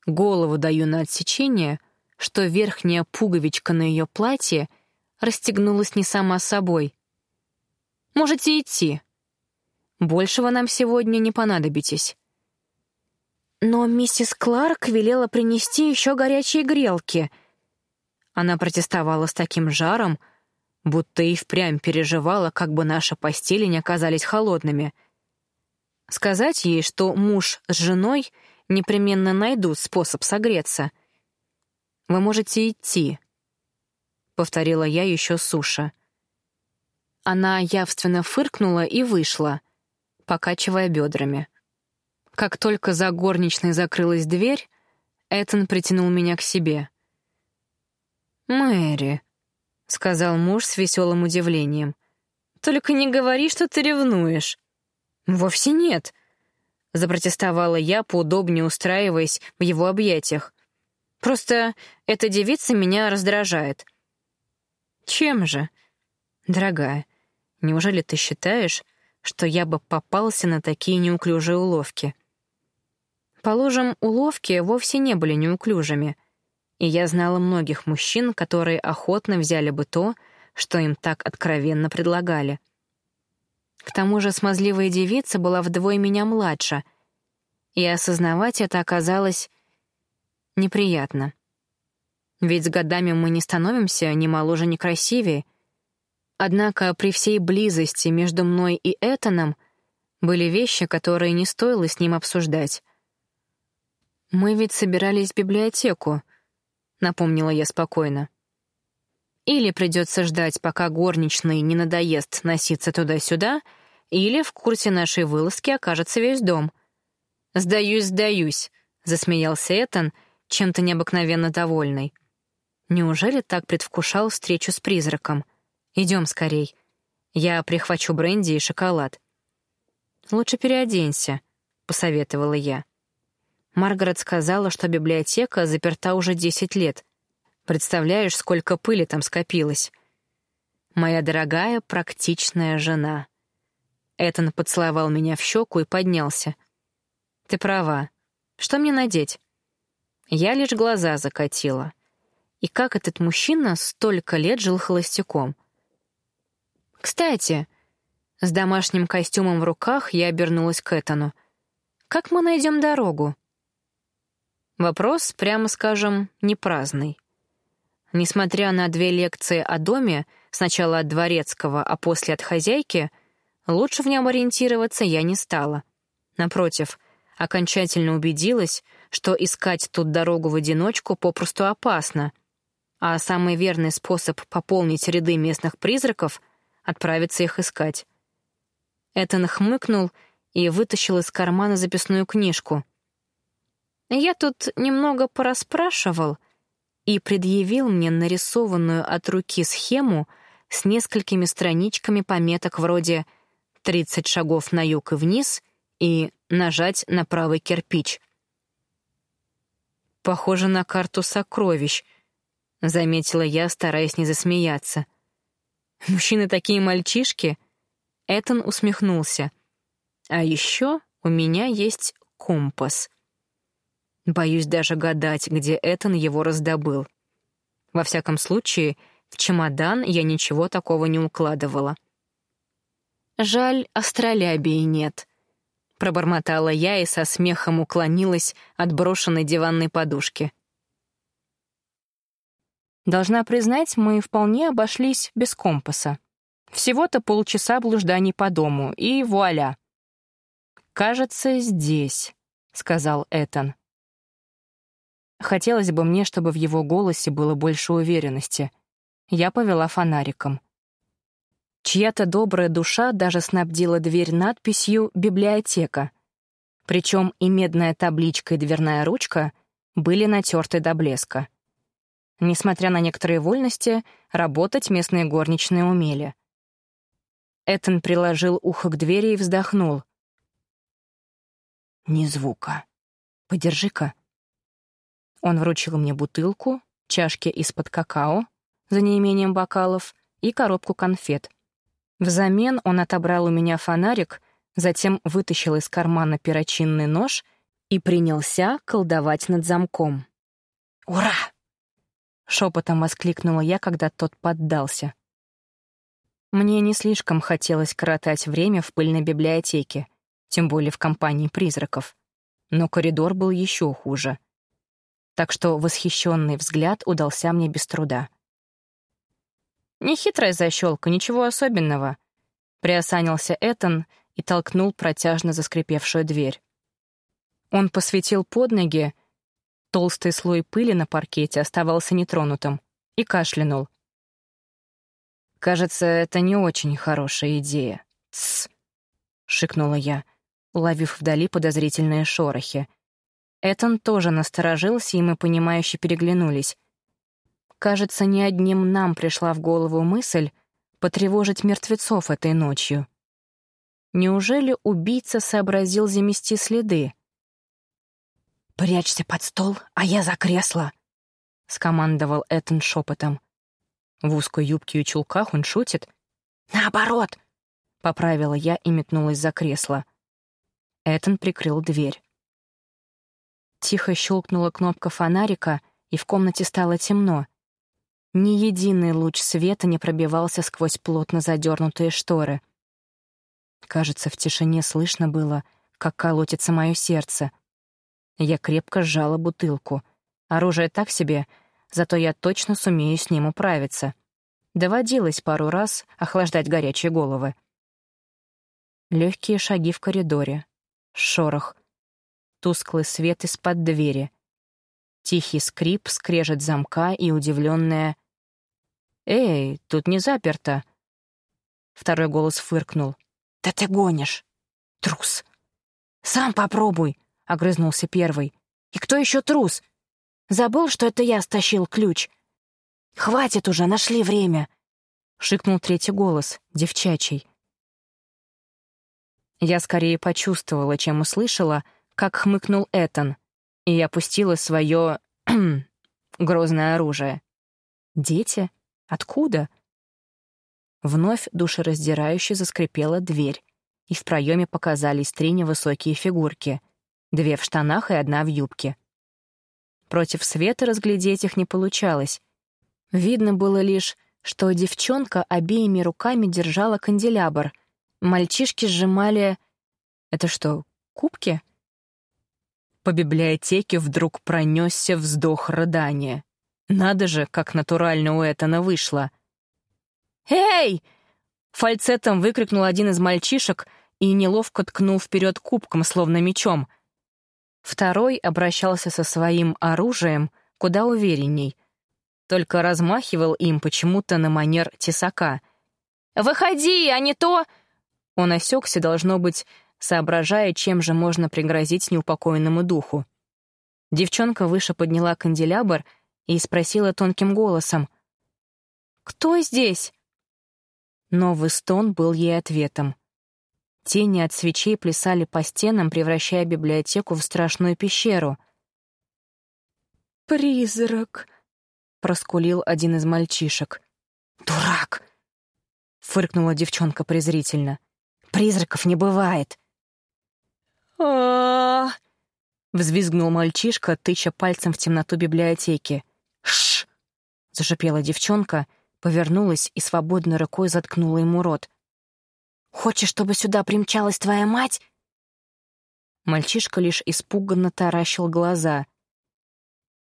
Голову даю на отсечение, что верхняя пуговичка на ее платье расстегнулась не сама собой. «Можете идти. Большего нам сегодня не понадобитесь». «Но миссис Кларк велела принести еще горячие грелки». Она протестовала с таким жаром, будто и впрямь переживала, как бы наши постели не оказались холодными. Сказать ей, что муж с женой непременно найдут способ согреться. «Вы можете идти», — повторила я еще суша. Она явственно фыркнула и вышла, покачивая бедрами. Как только за горничной закрылась дверь, Этан притянул меня к себе. «Мэри», — сказал муж с веселым удивлением. «Только не говори, что ты ревнуешь». «Вовсе нет», — запротестовала я, поудобнее устраиваясь в его объятиях. «Просто эта девица меня раздражает». «Чем же?» «Дорогая, неужели ты считаешь, что я бы попался на такие неуклюжие уловки?» Положим, уловки вовсе не были неуклюжими — и я знала многих мужчин, которые охотно взяли бы то, что им так откровенно предлагали. К тому же смазливая девица была вдвое меня младше, и осознавать это оказалось неприятно. Ведь с годами мы не становимся ни моложе, ни красивее. Однако при всей близости между мной и Этаном были вещи, которые не стоило с ним обсуждать. «Мы ведь собирались в библиотеку», — напомнила я спокойно. «Или придется ждать, пока горничный не надоест носиться туда-сюда, или в курсе нашей вылазки окажется весь дом». «Сдаюсь, сдаюсь», — засмеялся Этан, чем-то необыкновенно довольный. Неужели так предвкушал встречу с призраком? Идем скорей. Я прихвачу бренди и шоколад. Лучше переоденься, посоветовала я. Маргарет сказала, что библиотека заперта уже десять лет. Представляешь, сколько пыли там скопилось. Моя дорогая практичная жена. Этан поцеловал меня в щеку и поднялся. Ты права. Что мне надеть? Я лишь глаза закатила и как этот мужчина столько лет жил холостяком. «Кстати», — с домашним костюмом в руках я обернулась к Этану, «как мы найдем дорогу?» Вопрос, прямо скажем, не праздный. Несмотря на две лекции о доме, сначала от дворецкого, а после от хозяйки, лучше в нем ориентироваться я не стала. Напротив, окончательно убедилась, что искать тут дорогу в одиночку попросту опасно — а самый верный способ пополнить ряды местных призраков — отправиться их искать. Этан хмыкнул и вытащил из кармана записную книжку. «Я тут немного порасспрашивал» и предъявил мне нарисованную от руки схему с несколькими страничками пометок вроде «30 шагов на юг и вниз» и «нажать на правый кирпич». Похоже на карту сокровищ —— заметила я, стараясь не засмеяться. «Мужчины такие мальчишки?» Этон усмехнулся. «А еще у меня есть компас. Боюсь даже гадать, где Этон его раздобыл. Во всяком случае, в чемодан я ничего такого не укладывала». «Жаль, астролябии нет», — пробормотала я и со смехом уклонилась от брошенной диванной подушки. Должна признать, мы вполне обошлись без компаса. Всего-то полчаса блужданий по дому, и вуаля. «Кажется, здесь», — сказал Этан. Хотелось бы мне, чтобы в его голосе было больше уверенности. Я повела фонариком. Чья-то добрая душа даже снабдила дверь надписью «Библиотека». Причем и медная табличка, и дверная ручка были натерты до блеска. Несмотря на некоторые вольности, работать местные горничные умели. Этон приложил ухо к двери и вздохнул. «Ни звука. Подержи-ка». Он вручил мне бутылку, чашки из-под какао, за неимением бокалов, и коробку конфет. Взамен он отобрал у меня фонарик, затем вытащил из кармана перочинный нож и принялся колдовать над замком. «Ура!» Шепотом воскликнула я, когда тот поддался. Мне не слишком хотелось коротать время в пыльной библиотеке, тем более в компании призраков. Но коридор был еще хуже. Так что восхищенный взгляд удался мне без труда. «Нехитрая защелка, ничего особенного», — приосанился Этан и толкнул протяжно заскрипевшую дверь. Он посветил под ноги, Толстый слой пыли на паркете оставался нетронутым, и кашлянул. «Кажется, это не очень хорошая идея. Тсс!» — шикнула я, уловив вдали подозрительные шорохи. Этон тоже насторожился, и мы, понимающе переглянулись. Кажется, не одним нам пришла в голову мысль потревожить мертвецов этой ночью. Неужели убийца сообразил замести следы? «Прячься под стол, а я за кресло», — скомандовал Этан шепотом. В узкой юбке и чулках он шутит. «Наоборот», — поправила я и метнулась за кресло. Этан прикрыл дверь. Тихо щелкнула кнопка фонарика, и в комнате стало темно. Ни единый луч света не пробивался сквозь плотно задернутые шторы. Кажется, в тишине слышно было, как колотится мое сердце — я крепко сжала бутылку. Оружие так себе, зато я точно сумею с ним управиться. Доводилось пару раз охлаждать горячие головы. Легкие шаги в коридоре. Шорох. Тусклый свет из-под двери. Тихий скрип, скрежет замка и удивленная «Эй, тут не заперто!» Второй голос фыркнул. «Да ты гонишь! Трус!» «Сам попробуй!» — огрызнулся первый. «И кто еще трус? Забыл, что это я стащил ключ?» «Хватит уже, нашли время!» — шикнул третий голос, девчачий. Я скорее почувствовала, чем услышала, как хмыкнул Этан, и я опустила свое грозное оружие. «Дети?» Откуда? Вновь душераздирающе заскрипела дверь, и в проеме показались три невысокие фигурки, две в штанах и одна в юбке. Против света разглядеть их не получалось. Видно было лишь, что девчонка обеими руками держала канделябр. Мальчишки сжимали... Это что, кубки? По библиотеке вдруг пронесся вздох рыдания. Надо же, как натурально у Этана вышло. «Эй!» — фальцетом выкрикнул один из мальчишек и неловко ткнул вперед кубком, словно мечом. Второй обращался со своим оружием куда уверенней, только размахивал им почему-то на манер тесака. «Выходи, а не то...» Он осекся, должно быть, соображая, чем же можно пригрозить неупокоенному духу. Девчонка выше подняла канделябр — и спросила тонким голосом. «Кто здесь?» Новый стон был ей ответом. Тени от свечей плясали по стенам, превращая библиотеку в страшную пещеру. «Призрак!» — проскулил один из мальчишек. «Дурак!» — фыркнула девчонка презрительно. «Призраков не бывает!» А взвизгнул мальчишка, тыча пальцем в темноту библиотеки. «Шш!» — зашипела девчонка, повернулась и свободной рукой заткнула ему рот. «Хочешь, чтобы сюда примчалась твоя мать?» Мальчишка лишь испуганно таращил глаза.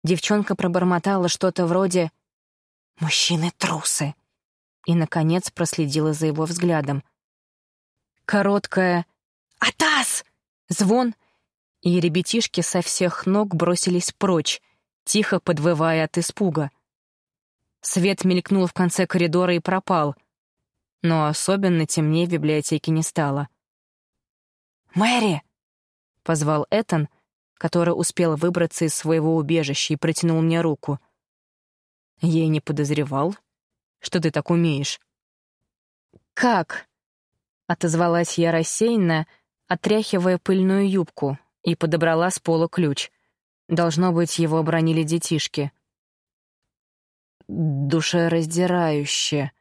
Девчонка пробормотала что-то вроде «Мужчины — трусы!» и, наконец, проследила за его взглядом. Короткая «Атас!» Звон, и ребятишки со всех ног бросились прочь, тихо подвывая от испуга. Свет мелькнул в конце коридора и пропал, но особенно темнее в библиотеке не стало. «Мэри!» — позвал Этан, который успел выбраться из своего убежища и протянул мне руку. Я и не подозревал, что ты так умеешь. «Как?» — отозвалась я рассеянно, отряхивая пыльную юбку, и подобрала с пола ключ. Должно быть, его обронили детишки. Душераздирающе.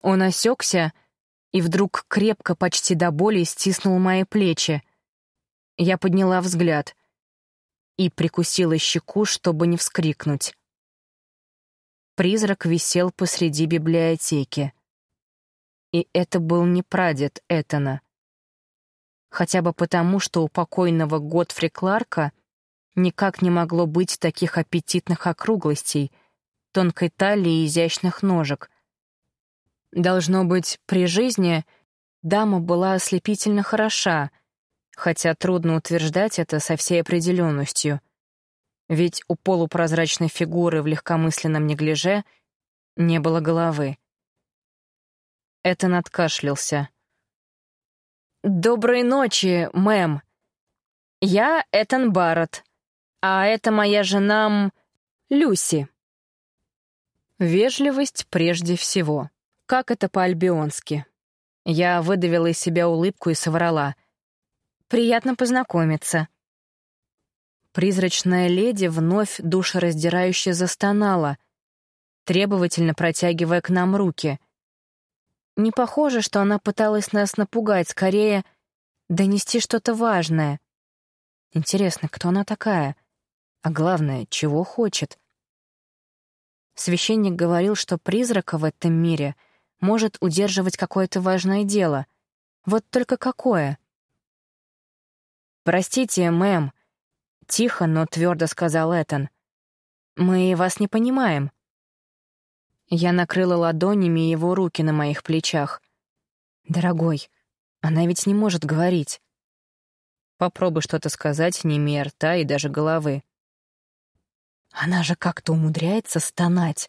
Он осекся и вдруг крепко, почти до боли, стиснул мои плечи. Я подняла взгляд и прикусила щеку, чтобы не вскрикнуть. Призрак висел посреди библиотеки. И это был не прадед Этана. Хотя бы потому, что у покойного Готфри Кларка никак не могло быть таких аппетитных округлостей, тонкой талии и изящных ножек. Должно быть, при жизни дама была ослепительно хороша, хотя трудно утверждать это со всей определенностью. Ведь у полупрозрачной фигуры в легкомысленном неглиже не было головы. Этан откашлялся. «Доброй ночи, мэм. Я Этан Барретт. А это моя жена Люси. Вежливость прежде всего. Как это по-альбионски? Я выдавила из себя улыбку и соврала. «Приятно познакомиться». Призрачная леди вновь душераздирающе застонала, требовательно протягивая к нам руки. Не похоже, что она пыталась нас напугать, скорее донести что-то важное. Интересно, кто она такая? А главное, чего хочет? Священник говорил, что призрака в этом мире может удерживать какое-то важное дело. Вот только какое? «Простите, мэм», — тихо, но твердо сказал Этан. «Мы вас не понимаем». Я накрыла ладонями его руки на моих плечах. «Дорогой, она ведь не может говорить». Попробуй что-то сказать, не имея рта и даже головы. «Она же как-то умудряется стонать»,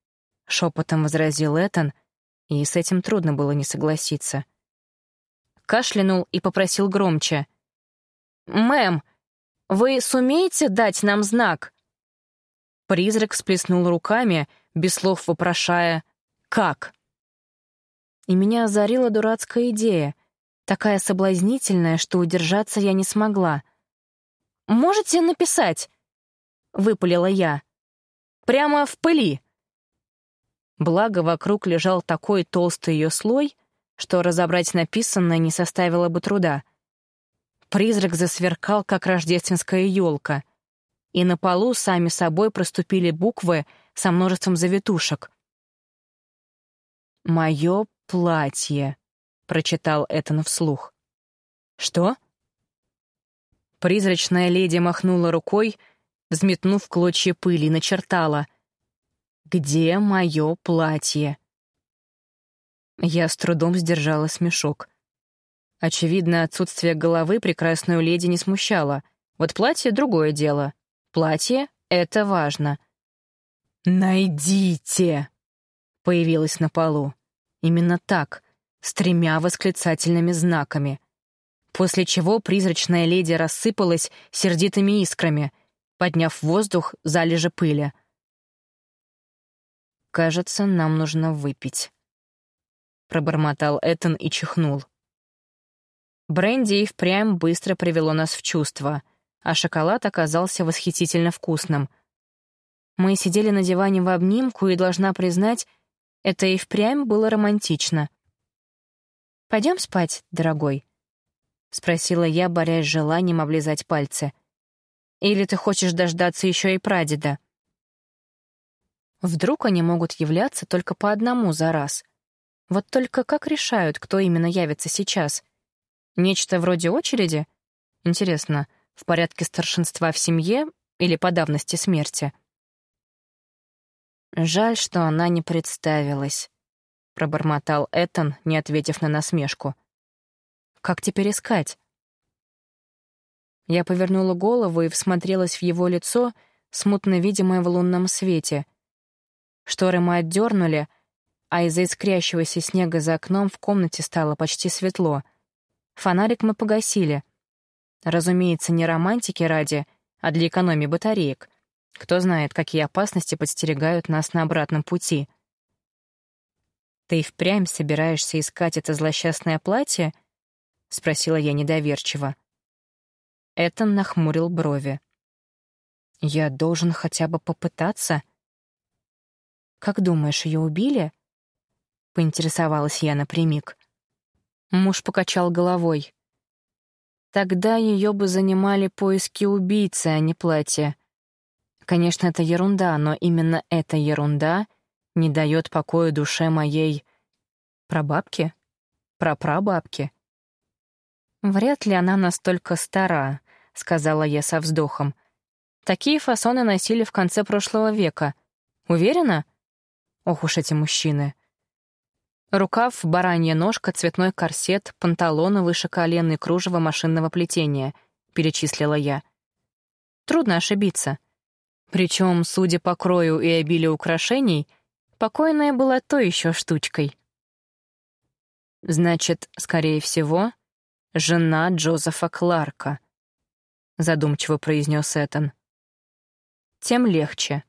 — шепотом возразил Этан, и с этим трудно было не согласиться. Кашлянул и попросил громче. «Мэм, вы сумеете дать нам знак?» Призрак всплеснул руками, без слов вопрошая «Как?». И меня озарила дурацкая идея, такая соблазнительная, что удержаться я не смогла. «Можете написать?» — выпалила я. «Прямо в пыли». Благо, вокруг лежал такой толстый ее слой, что разобрать написанное не составило бы труда. Призрак засверкал, как рождественская елка, и на полу сами собой проступили буквы со множеством завитушек. «Мое платье», — прочитал Этан вслух. «Что?» Призрачная леди махнула рукой, взметнув клочья пыли, начертала. «Где мое платье?» Я с трудом сдержала смешок. Очевидно, отсутствие головы прекрасную леди не смущало. Вот платье — другое дело. Платье — это важно. «Найдите!» — появилась на полу. Именно так, с тремя восклицательными знаками. После чего призрачная леди рассыпалась сердитыми искрами, подняв в воздух залежи пыли. «Кажется, нам нужно выпить», — пробормотал Этан и чихнул. Бренди и впрямь быстро привело нас в чувство, а шоколад оказался восхитительно вкусным. Мы сидели на диване в обнимку, и, должна признать, это и впрямь было романтично. «Пойдем спать, дорогой?» — спросила я, борясь с желанием облизать пальцы. «Или ты хочешь дождаться еще и прадеда?» Вдруг они могут являться только по одному за раз. Вот только как решают, кто именно явится сейчас — Нечто вроде очереди? Интересно, в порядке старшинства в семье или по давности смерти? «Жаль, что она не представилась», — пробормотал Этан, не ответив на насмешку. «Как теперь искать?» Я повернула голову и всмотрелась в его лицо, смутно видимое в лунном свете. Шторы мы отдернули, а из-за искрящегося снега за окном в комнате стало почти светло — Фонарик мы погасили. Разумеется, не романтики ради, а для экономии батареек. Кто знает, какие опасности подстерегают нас на обратном пути. «Ты и впрямь собираешься искать это злосчастное платье?» — спросила я недоверчиво. Этон нахмурил брови. «Я должен хотя бы попытаться?» «Как думаешь, ее убили?» — поинтересовалась я напрямик. Муж покачал головой. Тогда ее бы занимали поиски убийцы, а не платье. Конечно, это ерунда, но именно эта ерунда не дает покоя душе моей прабабки, прапрабабки. «Вряд ли она настолько стара», — сказала я со вздохом. «Такие фасоны носили в конце прошлого века. Уверена?» Ох уж эти мужчины. Рукав, баранья ножка, цветной корсет, панталоны выше колен и кружево машинного плетения, перечислила я. Трудно ошибиться. Причем, судя по крою и обилию украшений, покойная была то еще штучкой. Значит, скорее всего, жена Джозефа Кларка, задумчиво произнес Этан. Тем легче.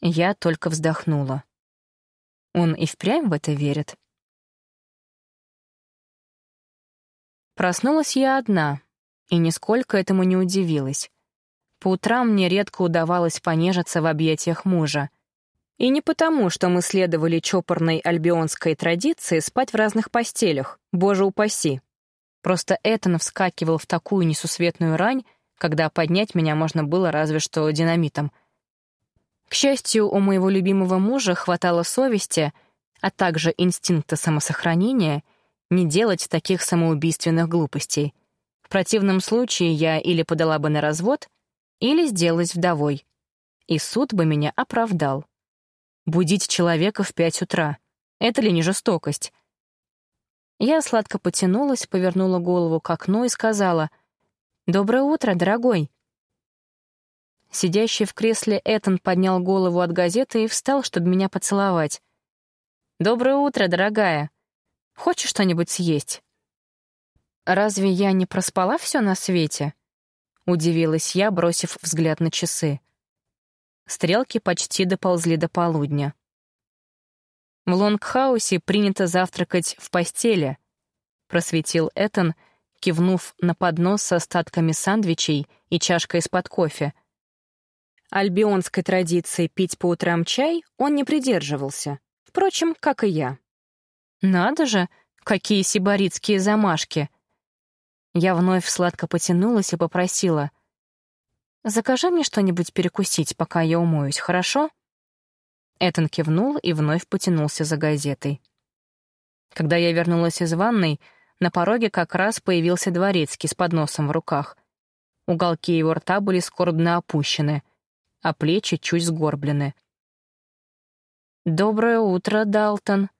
Я только вздохнула. Он и впрямь в это верит. Проснулась я одна, и нисколько этому не удивилась. По утрам мне редко удавалось понежиться в объятиях мужа. И не потому, что мы следовали чопорной альбионской традиции спать в разных постелях, боже упаси. Просто Этан вскакивал в такую несусветную рань, когда поднять меня можно было разве что динамитом — к счастью, у моего любимого мужа хватало совести, а также инстинкта самосохранения не делать таких самоубийственных глупостей. В противном случае я или подала бы на развод, или сделалась вдовой. И суд бы меня оправдал. Будить человека в пять утра. Это ли не жестокость? Я сладко потянулась, повернула голову к окну и сказала «Доброе утро, дорогой». Сидящий в кресле Этан поднял голову от газеты и встал, чтобы меня поцеловать. «Доброе утро, дорогая. Хочешь что-нибудь съесть?» «Разве я не проспала все на свете?» — удивилась я, бросив взгляд на часы. Стрелки почти доползли до полудня. «В Лонгхаусе принято завтракать в постели», — просветил Этан, кивнув на поднос с остатками сандвичей и чашкой из-под кофе. Альбионской традиции пить по утрам чай он не придерживался, впрочем, как и я. «Надо же, какие сибаритские замашки!» Я вновь сладко потянулась и попросила. «Закажи мне что-нибудь перекусить, пока я умоюсь, хорошо?» Этан кивнул и вновь потянулся за газетой. Когда я вернулась из ванной, на пороге как раз появился дворецкий с подносом в руках. Уголки его рта были скорбно опущены, а плечи чуть сгорблены. «Доброе утро, Далтон!»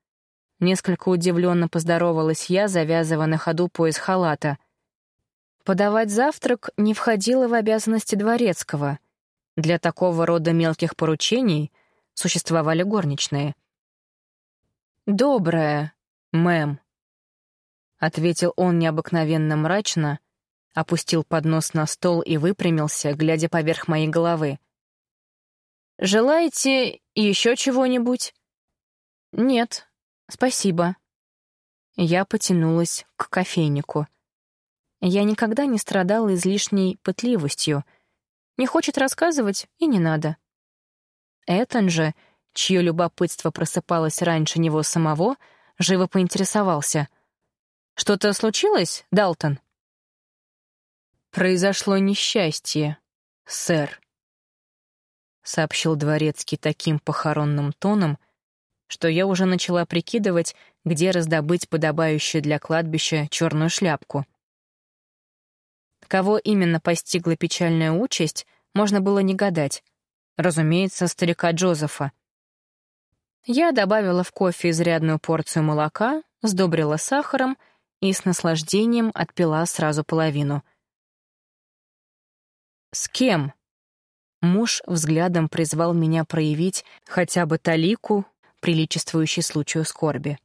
Несколько удивленно поздоровалась я, завязывая на ходу пояс халата — Подавать завтрак не входило в обязанности дворецкого. Для такого рода мелких поручений существовали горничные. «Доброе, мэм», — ответил он необыкновенно мрачно, опустил поднос на стол и выпрямился, глядя поверх моей головы. «Желаете еще чего-нибудь?» «Нет, спасибо». Я потянулась к кофейнику. Я никогда не страдала излишней пытливостью. Не хочет рассказывать — и не надо. Этан же, чье любопытство просыпалось раньше него самого, живо поинтересовался. «Что-то случилось, Далтон?» «Произошло несчастье, сэр», — сообщил дворецкий таким похоронным тоном, что я уже начала прикидывать, где раздобыть подобающую для кладбища черную шляпку — Кого именно постигла печальная участь, можно было не гадать. Разумеется, старика Джозефа. Я добавила в кофе изрядную порцию молока, сдобрила сахаром и с наслаждением отпила сразу половину. «С кем?» Муж взглядом призвал меня проявить хотя бы талику, приличествующей случаю скорби.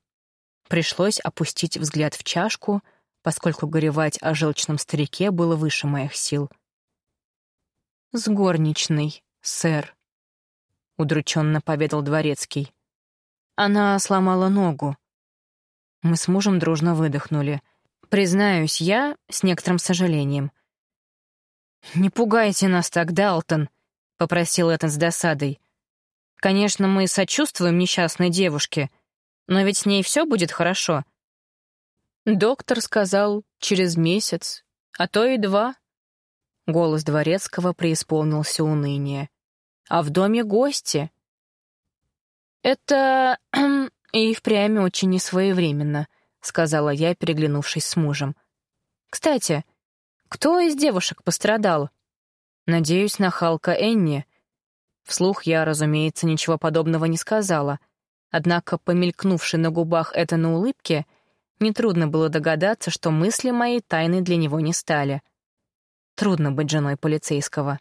Пришлось опустить взгляд в чашку — поскольку горевать о желчном старике было выше моих сил. «С горничной, сэр», — удрученно поведал дворецкий. «Она сломала ногу». Мы с мужем дружно выдохнули. Признаюсь, я с некоторым сожалением. «Не пугайте нас так, Далтон», — попросил Этан с досадой. «Конечно, мы сочувствуем несчастной девушке, но ведь с ней все будет хорошо. Доктор сказал, через месяц, а то и два. Голос дворецкого преисполнился уныния. А в доме гости. Это и впрямь очень несвоевременно, сказала я, переглянувшись с мужем. Кстати, кто из девушек пострадал? Надеюсь, нахалка Энни. Вслух я, разумеется, ничего подобного не сказала, однако, помелькнувшей на губах это на улыбке — Нетрудно было догадаться, что мысли мои тайны для него не стали. Трудно быть женой полицейского.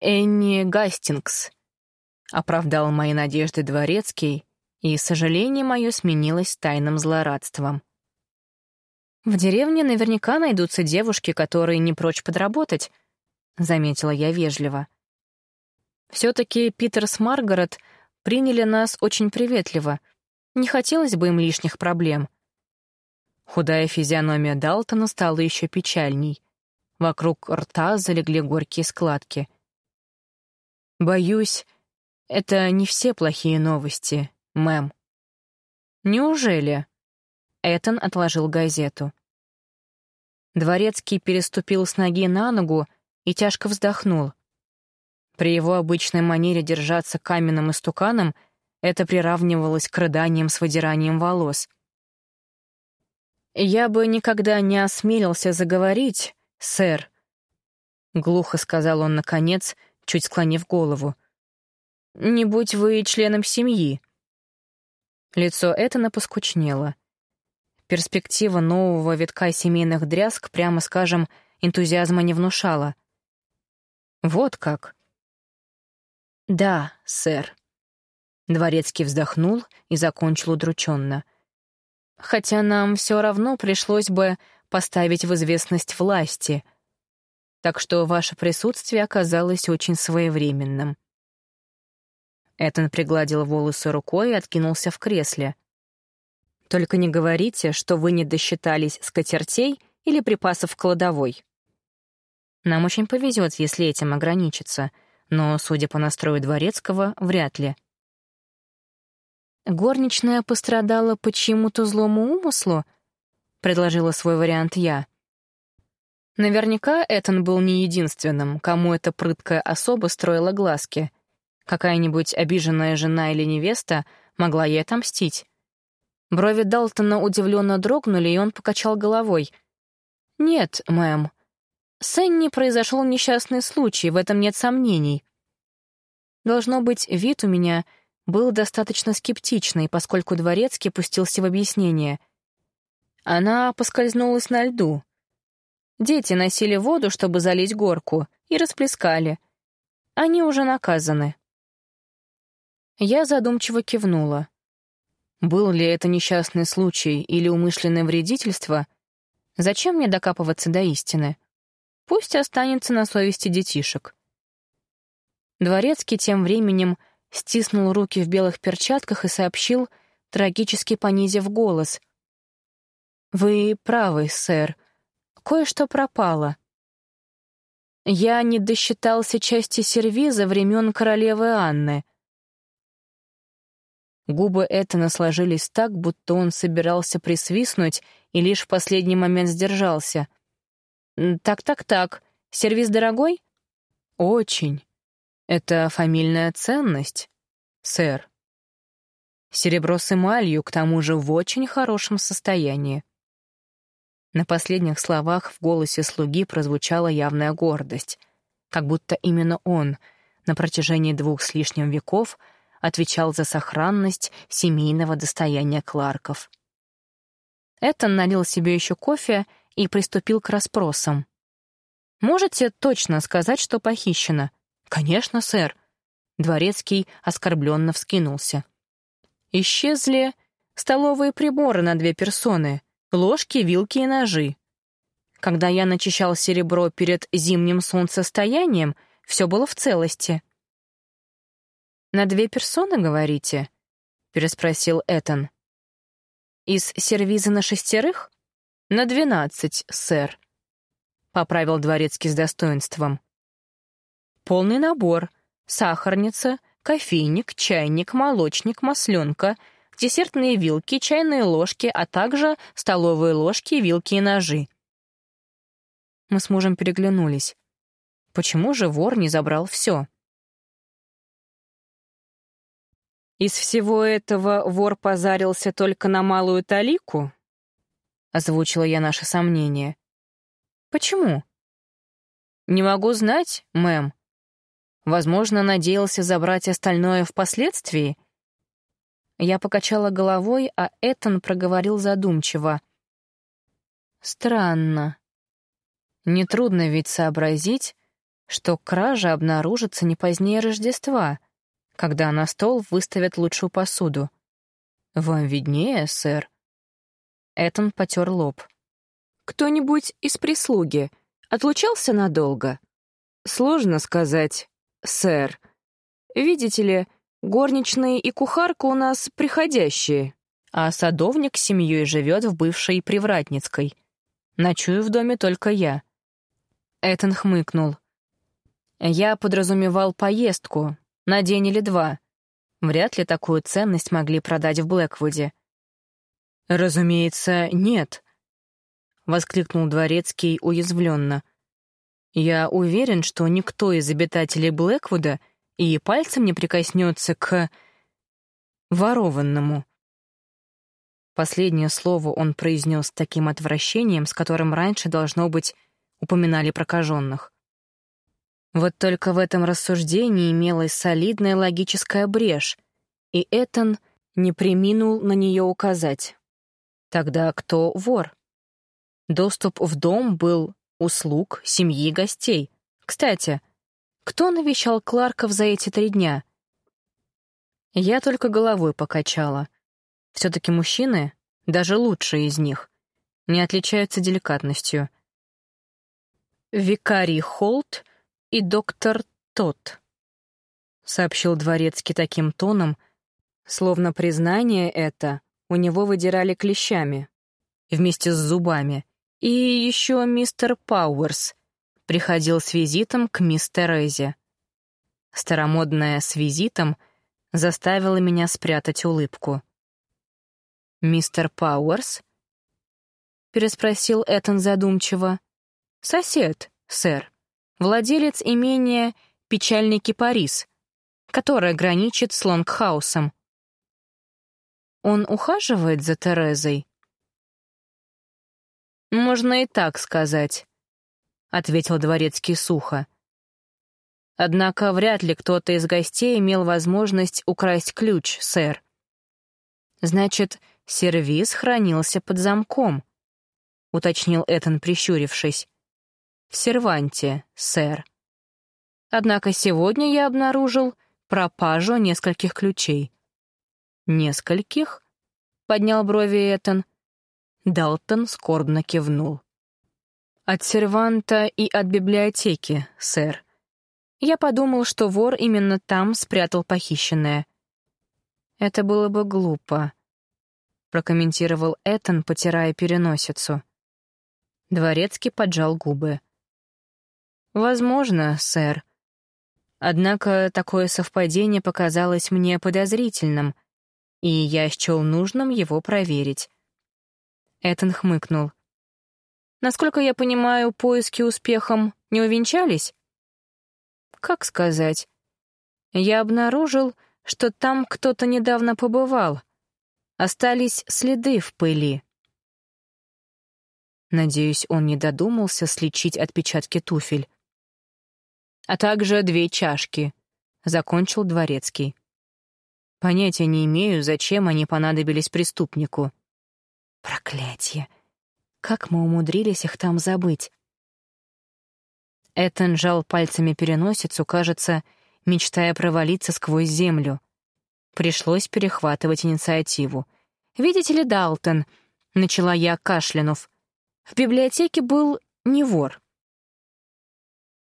«Энни Гастингс», — оправдал мои надежды дворецкий, и сожаление мое сменилось тайным злорадством. «В деревне наверняка найдутся девушки, которые не прочь подработать», — заметила я вежливо. Все-таки Питер с Маргарет приняли нас очень приветливо — не хотелось бы им лишних проблем. Худая физиономия Далтона стала еще печальней. Вокруг рта залегли горькие складки. «Боюсь, это не все плохие новости, мэм». «Неужели?» Этан отложил газету. Дворецкий переступил с ноги на ногу и тяжко вздохнул. При его обычной манере держаться каменным истуканом — это приравнивалось к рыданиям с выдиранием волос. «Я бы никогда не осмелился заговорить, сэр», — глухо сказал он наконец, чуть склонив голову. Не будь вы членом семьи». Лицо Этана поскучнело. Перспектива нового витка семейных дрязг, прямо скажем, энтузиазма не внушала. «Вот как?» «Да, сэр». Дворецкий вздохнул и закончил удрученно. «Хотя нам все равно пришлось бы поставить в известность власти, так что ваше присутствие оказалось очень своевременным». Этон пригладил волосы рукой и откинулся в кресле. «Только не говорите, что вы не досчитались скатертей или припасов в кладовой. Нам очень повезет, если этим ограничиться, но, судя по настрою Дворецкого, вряд ли». «Горничная пострадала по чьему-то злому умыслу?» — предложила свой вариант я. Наверняка Этон был не единственным, кому эта прыткая особа строила глазки. Какая-нибудь обиженная жена или невеста могла ей отомстить. Брови Далтона удивленно дрогнули, и он покачал головой. «Нет, мэм. С Энни произошел несчастный случай, в этом нет сомнений. Должно быть, вид у меня был достаточно скептичный, поскольку Дворецкий пустился в объяснение. Она поскользнулась на льду. Дети носили воду, чтобы залить горку, и расплескали. Они уже наказаны. Я задумчиво кивнула. Был ли это несчастный случай или умышленное вредительство? Зачем мне докапываться до истины? Пусть останется на совести детишек. Дворецкий тем временем стиснул руки в белых перчатках и сообщил, трагически понизив голос. «Вы правы, сэр. Кое-что пропало. Я не досчитался части сервиза времен королевы Анны». Губы Этана сложились так, будто он собирался присвистнуть и лишь в последний момент сдержался. «Так-так-так, сервиз дорогой?» «Очень. Это фамильная ценность, сэр. Серебро с эмалью, к тому же, в очень хорошем состоянии. На последних словах в голосе слуги прозвучала явная гордость, как будто именно он на протяжении двух с лишним веков отвечал за сохранность семейного достояния Кларков. Этон налил себе еще кофе и приступил к расспросам. «Можете точно сказать, что похищено?» «Конечно, сэр». Дворецкий оскорбленно вскинулся. Исчезли столовые приборы на две персоны, ложки, вилки и ножи. Когда я начищал серебро перед зимним солнцестоянием, все было в целости. «На две персоны, говорите?» — переспросил Этан. «Из сервиза на шестерых?» «На двенадцать, сэр», — поправил дворецкий с достоинством. Полный набор. Сахарница, кофейник, чайник, молочник, масленка, десертные вилки, чайные ложки, а также столовые ложки, вилки и ножи. Мы с мужем переглянулись. Почему же вор не забрал все? «Из всего этого вор позарился только на малую талику?» — озвучила я наше сомнение. «Почему?» «Не могу знать, мэм. Возможно, надеялся забрать остальное впоследствии? Я покачала головой, а Этан проговорил задумчиво. Странно. Нетрудно ведь сообразить, что кража обнаружится не позднее Рождества, когда на стол выставят лучшую посуду. Вам виднее, сэр. Этон потер лоб. Кто-нибудь из прислуги отлучался надолго? Сложно сказать сэр. Видите ли, горничные и кухарка у нас приходящие, а садовник с семьей живет в бывшей Привратницкой. Ночую в доме только я». Этан хмыкнул. «Я подразумевал поездку, на день или два. Вряд ли такую ценность могли продать в Блэквуде». «Разумеется, нет», — воскликнул Дворецкий уязвленно. Я уверен, что никто из обитателей Блэквуда и пальцем не прикоснется к... ворованному. Последнее слово он произнес с таким отвращением, с которым раньше, должно быть, упоминали прокаженных. Вот только в этом рассуждении имелась солидная логическая брешь, и Этан не приминул на нее указать. Тогда кто вор? Доступ в дом был услуг семьи гостей. Кстати, кто навещал Кларков за эти три дня? Я только головой покачала. Все-таки мужчины, даже лучшие из них, не отличаются деликатностью. «Викарий Холт и доктор Тот», — сообщил дворецкий таким тоном, словно признание это у него выдирали клещами, вместе с зубами. И еще мистер Пауэрс приходил с визитом к мисс Терезе. Старомодная «с визитом» заставила меня спрятать улыбку. «Мистер Пауэрс?» — переспросил Этан задумчиво. «Сосед, сэр. Владелец имения «Печальный кипарис», которое граничит с Лонгхаусом. Он ухаживает за Терезой?» «Можно и так сказать», — ответил дворецкий сухо. «Однако вряд ли кто-то из гостей имел возможность украсть ключ, сэр. Значит, сервиз хранился под замком», — уточнил Этан, прищурившись. «В серванте, сэр. Однако сегодня я обнаружил пропажу нескольких ключей. «Нескольких?» — поднял брови Этан. Далтон скорбно кивнул. «От серванта и от библиотеки, сэр. Я подумал, что вор именно там спрятал похищенное». «Это было бы глупо», — прокомментировал Этан, потирая переносицу. Дворецкий поджал губы. «Возможно, сэр. Однако такое совпадение показалось мне подозрительным — и я счел нужным его проверить. Этан хмыкнул. «Насколько я понимаю, поиски успехом не увенчались?» «Как сказать?» «Я обнаружил, что там кто-то недавно побывал. Остались следы в пыли». Надеюсь, он не додумался сличить отпечатки туфель. «А также две чашки», — закончил дворецкий. Понятия не имею, зачем они понадобились преступнику. Проклятие! Как мы умудрились их там забыть? Этан жал пальцами переносицу, кажется, мечтая провалиться сквозь землю. Пришлось перехватывать инициативу. «Видите ли, Далтон?» — начала я, кашлянув. «В библиотеке был не вор».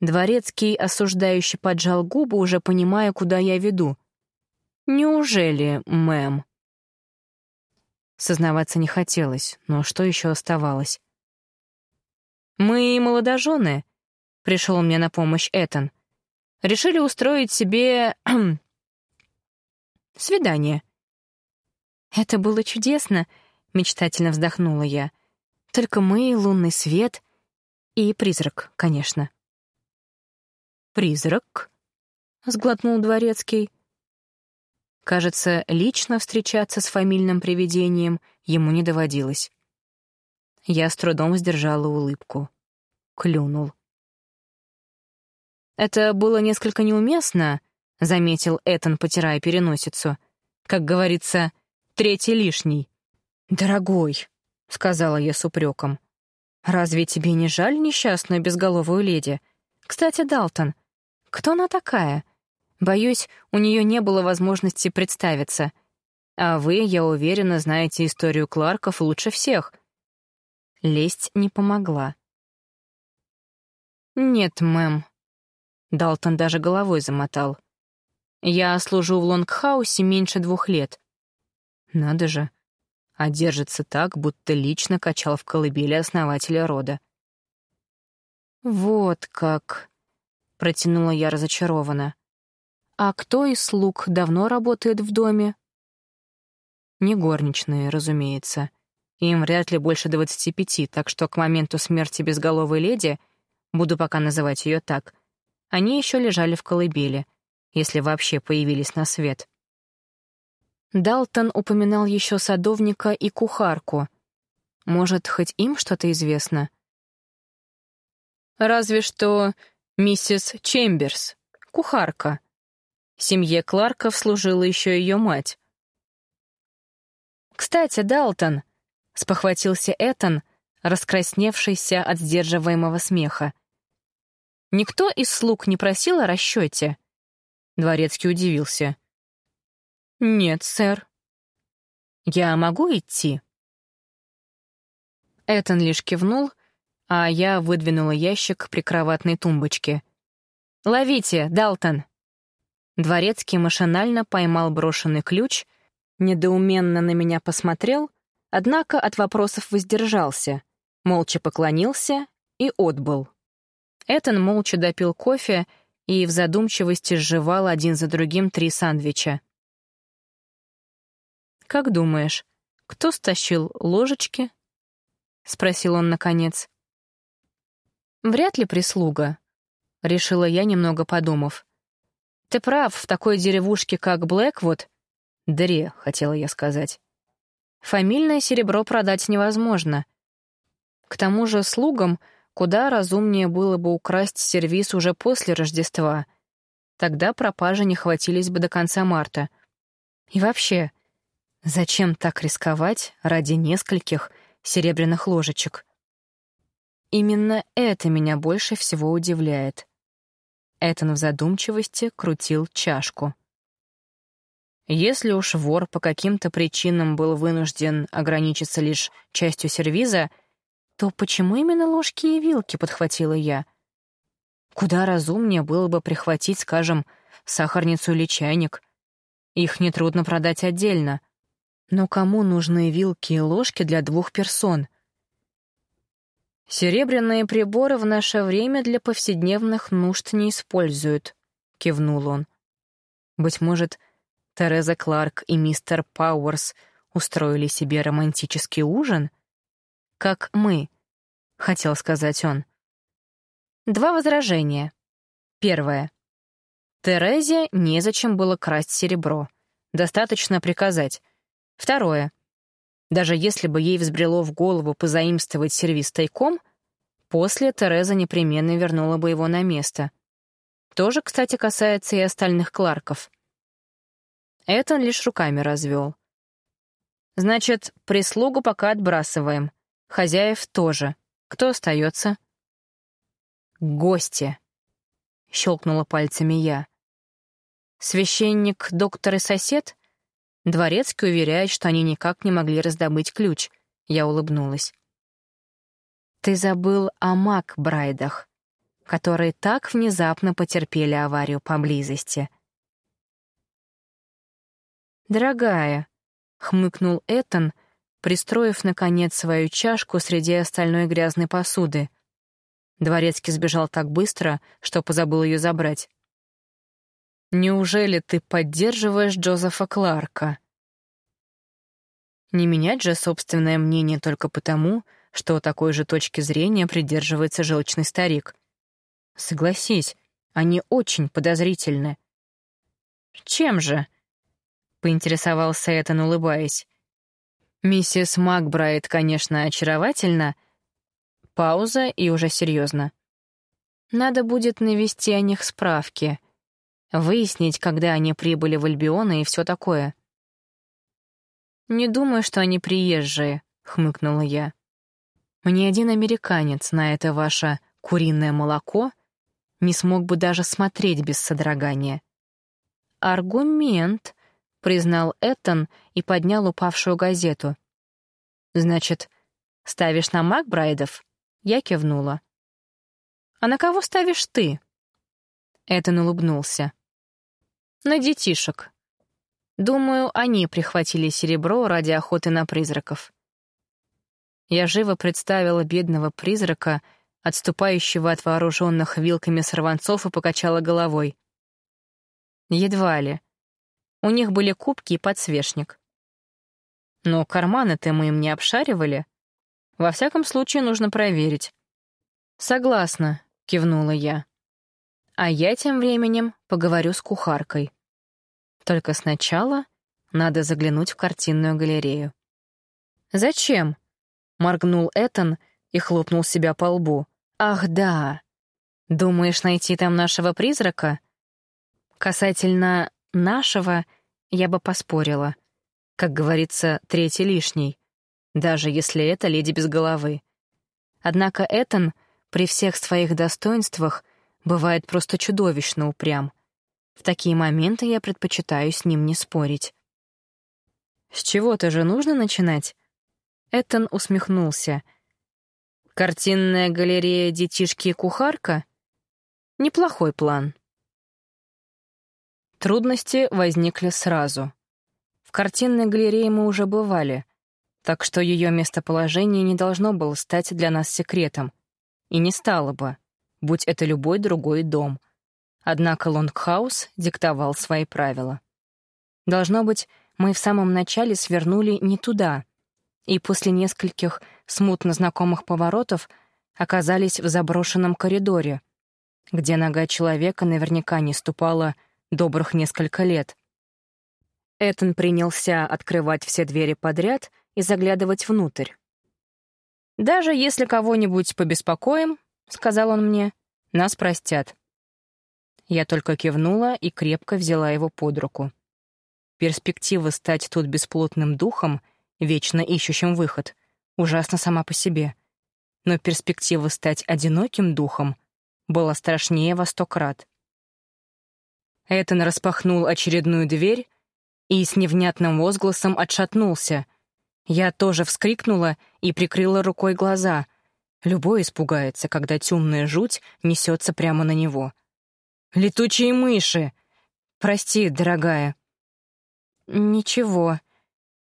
Дворецкий осуждающий поджал губы, уже понимая, куда я веду. «Неужели, мэм?» Сознаваться не хотелось, но что еще оставалось? «Мы молодожены», — пришел мне на помощь Этан. «Решили устроить себе... свидание». «Это было чудесно», — мечтательно вздохнула я. «Только мы, лунный свет и призрак, конечно». «Призрак?» — сглотнул дворецкий. Кажется, лично встречаться с фамильным привидением ему не доводилось. Я с трудом сдержала улыбку. Клюнул. «Это было несколько неуместно», — заметил Этан, потирая переносицу. «Как говорится, третий лишний». «Дорогой», — сказала я с упреком, — «разве тебе не жаль несчастную безголовую леди? Кстати, Далтон, кто она такая? Боюсь, у нее не было возможности представиться. А вы, я уверена, знаете историю Кларков лучше всех. Лесть не помогла. «Нет, мэм». Далтон даже головой замотал. «Я служу в Лонгхаусе меньше двух лет». Надо же. А держится так, будто лично качал в колыбели основателя рода. «Вот как», — протянула я разочарованно. «А кто из слуг давно работает в доме?» Не горничные, разумеется. Им вряд ли больше двадцати пяти, так что к моменту смерти безголовой леди, буду пока называть ее так, они еще лежали в колыбели, если вообще появились на свет. Далтон упоминал еще садовника и кухарку. Может, хоть им что-то известно? «Разве что Миссис Чемберс, кухарка. Семье Кларков служила еще ее мать. «Кстати, Далтон», — спохватился Этан, раскрасневшийся от сдерживаемого смеха. «Никто из слуг не просил о расчете?» Дворецкий удивился. «Нет, сэр». «Я могу идти?» Этан лишь кивнул, а я выдвинула ящик при кроватной тумбочке. «Ловите, Далтон!» Дворецкий машинально поймал брошенный ключ, недоуменно на меня посмотрел, однако от вопросов воздержался, молча поклонился и отбыл. Этан молча допил кофе и в задумчивости сживал один за другим три сандвича. «Как думаешь, кто стащил ложечки?» — спросил он наконец. «Вряд ли прислуга», — решила я, немного подумав. «Ты прав, в такой деревушке, как Блэквуд...» «Дыре», — хотела я сказать. «Фамильное серебро продать невозможно. К тому же слугам куда разумнее было бы украсть сервиз уже после Рождества. Тогда пропажи не хватились бы до конца марта. И вообще, зачем так рисковать ради нескольких серебряных ложечек. Именно это меня больше всего удивляет. Этон в задумчивости крутил чашку. Если уж вор по каким-то причинам был вынужден ограничиться лишь частью сервиза, то почему именно ложки и вилки подхватила я? Куда разумнее было бы прихватить, скажем, сахарницу или чайник. Их нетрудно продать отдельно — но кому нужны вилки и ложки для двух персон? «Серебряные приборы в наше время для повседневных нужд не используют», — кивнул он. «Быть может, Тереза Кларк и мистер Пауэрс устроили себе романтический ужин? Как мы», — хотел сказать он. Два возражения. Первое. Терезе незачем было красть серебро. Достаточно приказать — Второе. Даже если бы ей взбрело в голову позаимствовать сервис тайком, после Тереза непременно вернула бы его на место. Тоже, кстати, касается и остальных Кларков. Это он лишь руками развел. Значит, прислугу пока отбрасываем. Хозяев тоже. Кто остается? Гости. Щелкнула пальцами я. Священник, доктор и сосед — Дворецкий уверяет, что они никак не могли раздобыть ключ. Я улыбнулась. «Ты забыл о Макбрайдах, которые так внезапно потерпели аварию поблизости». «Дорогая», — хмыкнул Этан, пристроив, наконец, свою чашку среди остальной грязной посуды. Дворецкий сбежал так быстро, что позабыл ее забрать. Неужели ты поддерживаешь Джозефа Кларка? Не менять же собственное мнение только потому, что такой же точки зрения придерживается желчный старик. Согласись, они очень подозрительны. Чем же? Поинтересовался Этан, улыбаясь. Миссис Макбрайт, конечно, очаровательна. Пауза и уже серьезно. Надо будет навести о них справки — выяснить, когда они прибыли в Альбион и все такое. «Не думаю, что они приезжие», — хмыкнула я. «Ни один американец на это ваше куриное молоко не смог бы даже смотреть без содрогания». «Аргумент», — признал Эттон и поднял упавшую газету. «Значит, ставишь на Макбрайдов?» Я кивнула. «А на кого ставишь ты?» Эттон улыбнулся. На детишек. Думаю, они прихватили серебро ради охоты на призраков. Я живо представила бедного призрака, отступающего от вооруженных вилками сорванцов, и покачала головой. Едва ли. У них были кубки и подсвечник. Но карманы-то мы им не обшаривали. Во всяком случае, нужно проверить. «Согласна», — кивнула я. А я тем временем поговорю с кухаркой. Только сначала надо заглянуть в картинную галерею. «Зачем?» — моргнул Этан и хлопнул себя по лбу. «Ах, да! Думаешь найти там нашего призрака? Касательно нашего я бы поспорила. Как говорится, третий лишний, даже если это леди без головы. Однако Этан при всех своих достоинствах бывает просто чудовищно упрям. В такие моменты я предпочитаю с ним не спорить. «С чего-то же нужно начинать?» Этан усмехнулся. «Картинная галерея «Детишки и кухарка»? Неплохой план». Трудности возникли сразу. В картинной галерее мы уже бывали, так что ее местоположение не должно было стать для нас секретом. И не стало бы, будь это любой другой дом. Однако Лонгхаус диктовал свои правила. Должно быть, мы в самом начале свернули не туда, и после нескольких смутно знакомых поворотов оказались в заброшенном коридоре, где нога человека наверняка не ступала добрых несколько лет. Этон принялся открывать все двери подряд и заглядывать внутрь. «Даже если кого-нибудь побеспокоим, — сказал он мне, — нас простят». Я только кивнула и крепко взяла его под руку. Перспектива стать тут бесплотным духом, вечно ищущим выход, ужасна сама по себе. Но перспектива стать одиноким духом была страшнее во сто крат. Этон распахнул очередную дверь и с невнятным возгласом отшатнулся. Я тоже вскрикнула и прикрыла рукой глаза. Любой испугается, когда темная жуть несется прямо на него. «Летучие мыши! Прости, дорогая». «Ничего».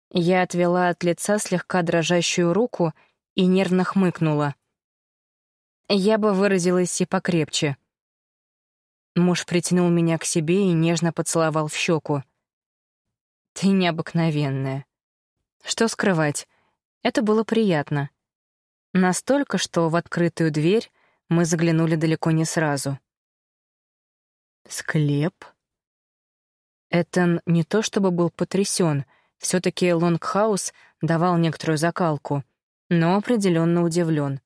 Я отвела от лица слегка дрожащую руку и нервно хмыкнула. Я бы выразилась и покрепче. Муж притянул меня к себе и нежно поцеловал в щеку. «Ты необыкновенная». Что скрывать, это было приятно. Настолько, что в открытую дверь мы заглянули далеко не сразу. «Склеп?» Этан не то чтобы был потрясен, все-таки Лонгхаус давал некоторую закалку, но определенно удивлен.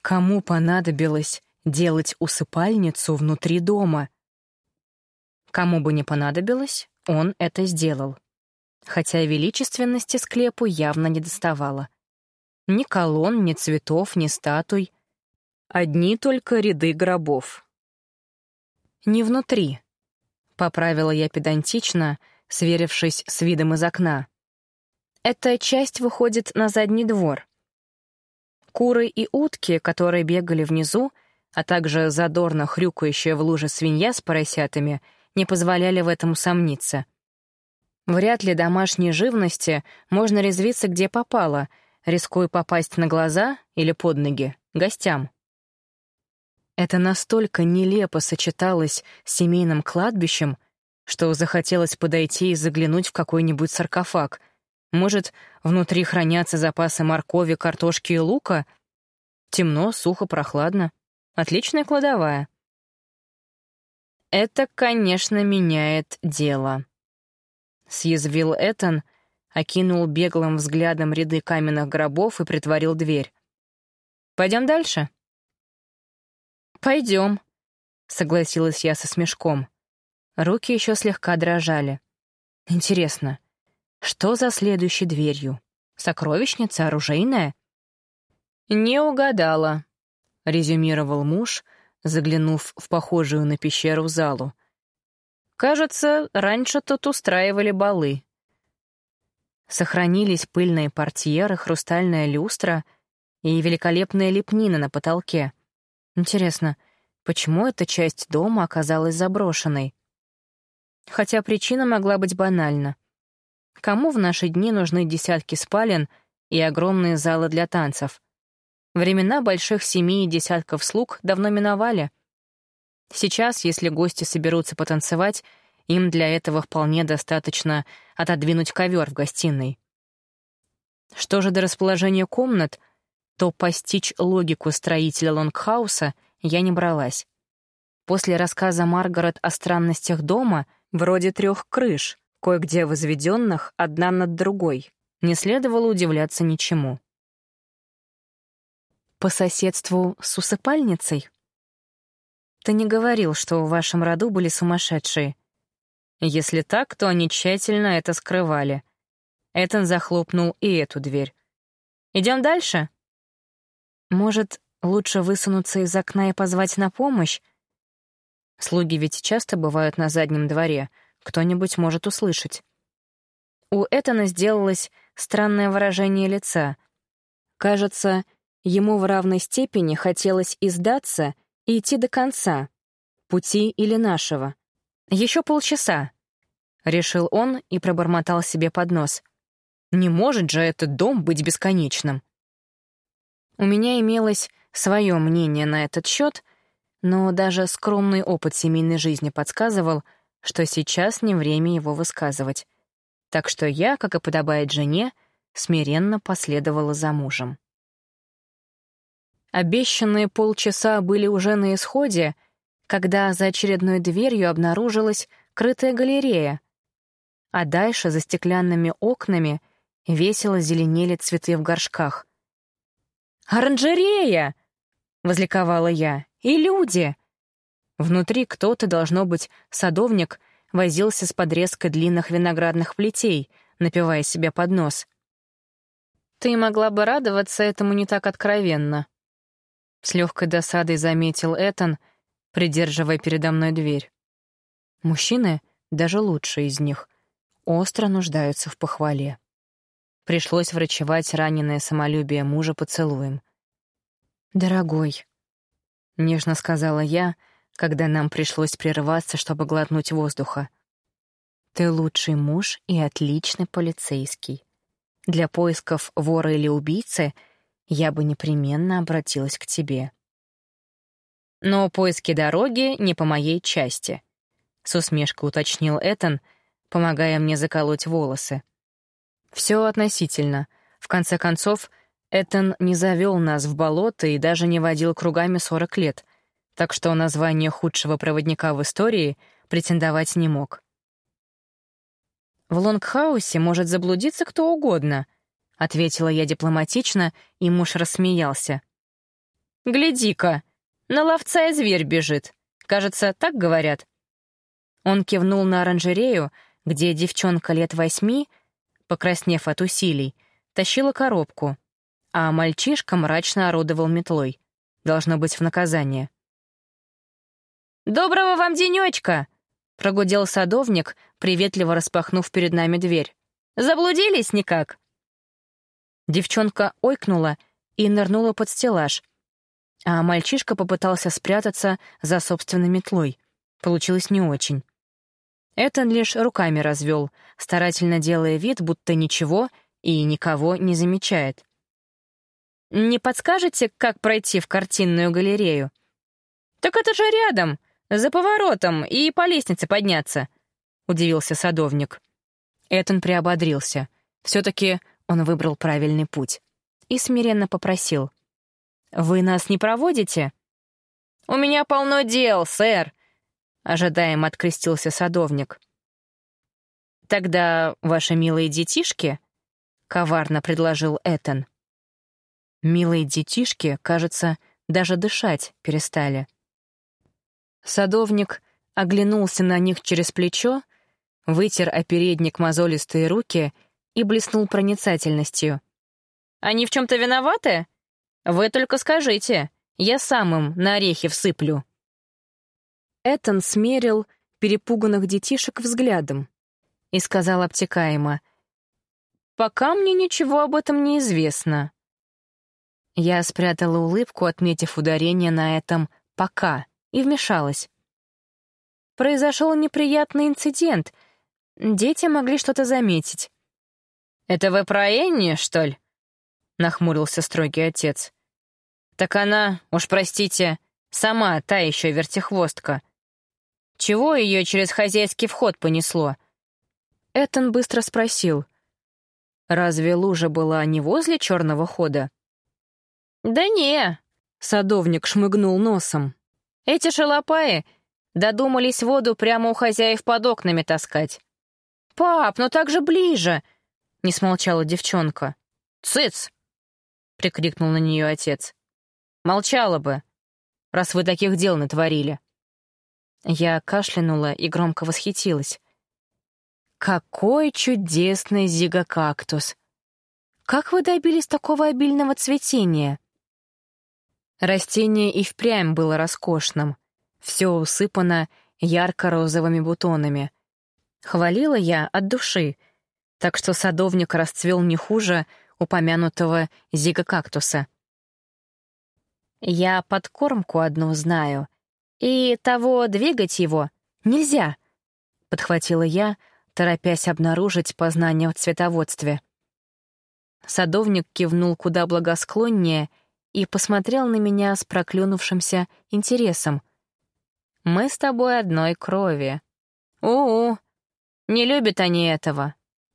Кому понадобилось делать усыпальницу внутри дома. Кому бы не понадобилось, он это сделал. Хотя величественности склепу явно не доставало. Ни колонн, ни цветов, ни статуй. Одни только ряды гробов. «Не внутри», — поправила я педантично, сверившись с видом из окна. «Эта часть выходит на задний двор. Куры и утки, которые бегали внизу, — а также задорно хрюкающая в луже свинья с поросятами не позволяли в этом усомниться. Вряд ли домашней живности можно резвиться где попало, рискуя попасть на глаза или под ноги гостям. Это настолько нелепо сочеталось с семейным кладбищем, что захотелось подойти и заглянуть в какой-нибудь саркофаг. Может, внутри хранятся запасы моркови, картошки и лука? Темно, сухо, прохладно. Отличная кладовая. Это, конечно, меняет дело. Съязвил Этан, окинул беглым взглядом ряды каменных гробов и притворил дверь. Пойдем дальше? Пойдем, согласилась я со смешком. Руки еще слегка дрожали. Интересно, что за следующей дверью? Сокровищница оружейная? Не угадала, — резюмировал муж, заглянув в похожую на пещеру залу. «Кажется, раньше тут устраивали балы». Сохранились пыльные портьеры, хрустальная люстра и великолепная лепнина на потолке. Интересно, почему эта часть дома оказалась заброшенной? Хотя причина могла быть банальна. Кому в наши дни нужны десятки спален и огромные залы для танцев? Времена больших семей и десятков слуг давно миновали. Сейчас, если гости соберутся потанцевать, им для этого вполне достаточно отодвинуть ковер в гостиной. Что же до расположения комнат, то постичь логику строителя Лонгхауса я не бралась. После рассказа Маргарет о странностях дома, вроде трех крыш, кое-где возведенных одна над другой, не следовало удивляться ничему. По соседству с усыпальницей? Ты не говорил, что в вашем роду были сумасшедшие. Если так, то они тщательно это скрывали. Этан захлопнул и эту дверь. Идем дальше? Может, лучше высунуться из окна и позвать на помощь? Слуги ведь часто бывают на заднем дворе, кто-нибудь может услышать. У Этана сделалось странное выражение лица. Кажется, ему в равной степени хотелось издаться и идти до конца, пути или нашего. Еще полчаса, — решил он и пробормотал себе под нос. Не может же этот дом быть бесконечным. У меня имелось свое мнение на этот счет, но даже скромный опыт семейной жизни подсказывал, что сейчас не время его высказывать. Так что я, как и подобает жене, смиренно последовала за мужем. Обещанные полчаса были уже на исходе, когда за очередной дверью обнаружилась крытая галерея, а дальше за стеклянными окнами весело зеленели цветы в горшках. «Оранжерея!» — возликовала я. «И люди!» Внутри кто-то, должно быть, садовник, возился с подрезкой длинных виноградных плетей, напивая себе под нос. «Ты могла бы радоваться этому не так откровенно», — с легкой досадой заметил Этан, придерживая передо мной дверь. Мужчины, даже лучшие из них, остро нуждаются в похвале. Пришлось врачевать раненое самолюбие мужа поцелуем. «Дорогой», — нежно сказала я, когда нам пришлось прерываться, чтобы глотнуть воздуха. «Ты лучший муж и отличный полицейский. Для поисков вора или убийцы я бы непременно обратилась к тебе». «Но поиски дороги не по моей части», — с усмешкой уточнил Этан, помогая мне заколоть волосы. «Все относительно. В конце концов, Этан не завел нас в болото и даже не водил кругами 40 лет, так что название худшего проводника в истории претендовать не мог. «В Лонгхаусе может заблудиться кто угодно», — ответила я дипломатично, и муж рассмеялся. «Гляди-ка, на ловца и зверь бежит. Кажется, так говорят». Он кивнул на оранжерею, где девчонка лет восьми, покраснев от усилий, тащила коробку, а мальчишка мрачно орудовал метлой. Должно быть в наказание. «Доброго вам денечка!» — прогудел садовник, приветливо распахнув перед нами дверь. «Заблудились никак?» Девчонка ойкнула и нырнула под стеллаж, а мальчишка попытался спрятаться за собственной метлой. Получилось не очень. Этон лишь руками развел, старательно делая вид, будто ничего и никого не замечает. «Не подскажете, как пройти в картинную галерею?» «Так это же рядом, за поворотом, и по лестнице подняться», — удивился садовник. Этон приободрился. Все-таки он выбрал правильный путь. И смиренно попросил. «Вы нас не проводите?» «У меня полно дел, сэр», — ожидаемо открестился садовник. «Тогда ваши милые детишки?» — коварно предложил Этан. Милые детишки, кажется, даже дышать перестали. Садовник оглянулся на них через плечо, вытер о передник мозолистые руки и блеснул проницательностью. «Они в чем-то виноваты? Вы только скажите, я сам им на орехи всыплю». Этон смерил перепуганных детишек взглядом и сказал обтекаемо, «Пока мне ничего об этом не известно. Я спрятала улыбку, отметив ударение на этом «пока», и вмешалась. Произошел неприятный инцидент. Дети могли что-то заметить. «Это вы про Энни, что ли?» — нахмурился строгий отец. «Так она, уж простите, сама та еще вертихвостка. Чего ее через хозяйский вход понесло?» Этон быстро спросил. «Разве лужа была не возле черного хода?» «Да не», — садовник шмыгнул носом. «Эти шалопаи додумались воду прямо у хозяев под окнами таскать». «Пап, ну так же ближе!» — не смолчала девчонка. «Цыц!» — прикрикнул на нее отец. «Молчала бы, раз вы таких дел натворили. Я кашлянула и громко восхитилась. «Какой чудесный зигокактус! Как вы добились такого обильного цветения?» Растение и впрямь было роскошным. Все усыпано ярко-розовыми бутонами. Хвалила я от души, так что садовник расцвел не хуже упомянутого зигокактуса. «Я подкормку одну знаю, и того двигать его нельзя», — подхватила я, торопясь обнаружить познание в цветоводстве. Садовник кивнул куда благосклоннее и посмотрел на меня с проклюнувшимся интересом. «Мы с тобой одной крови. У-у, не любят они этого.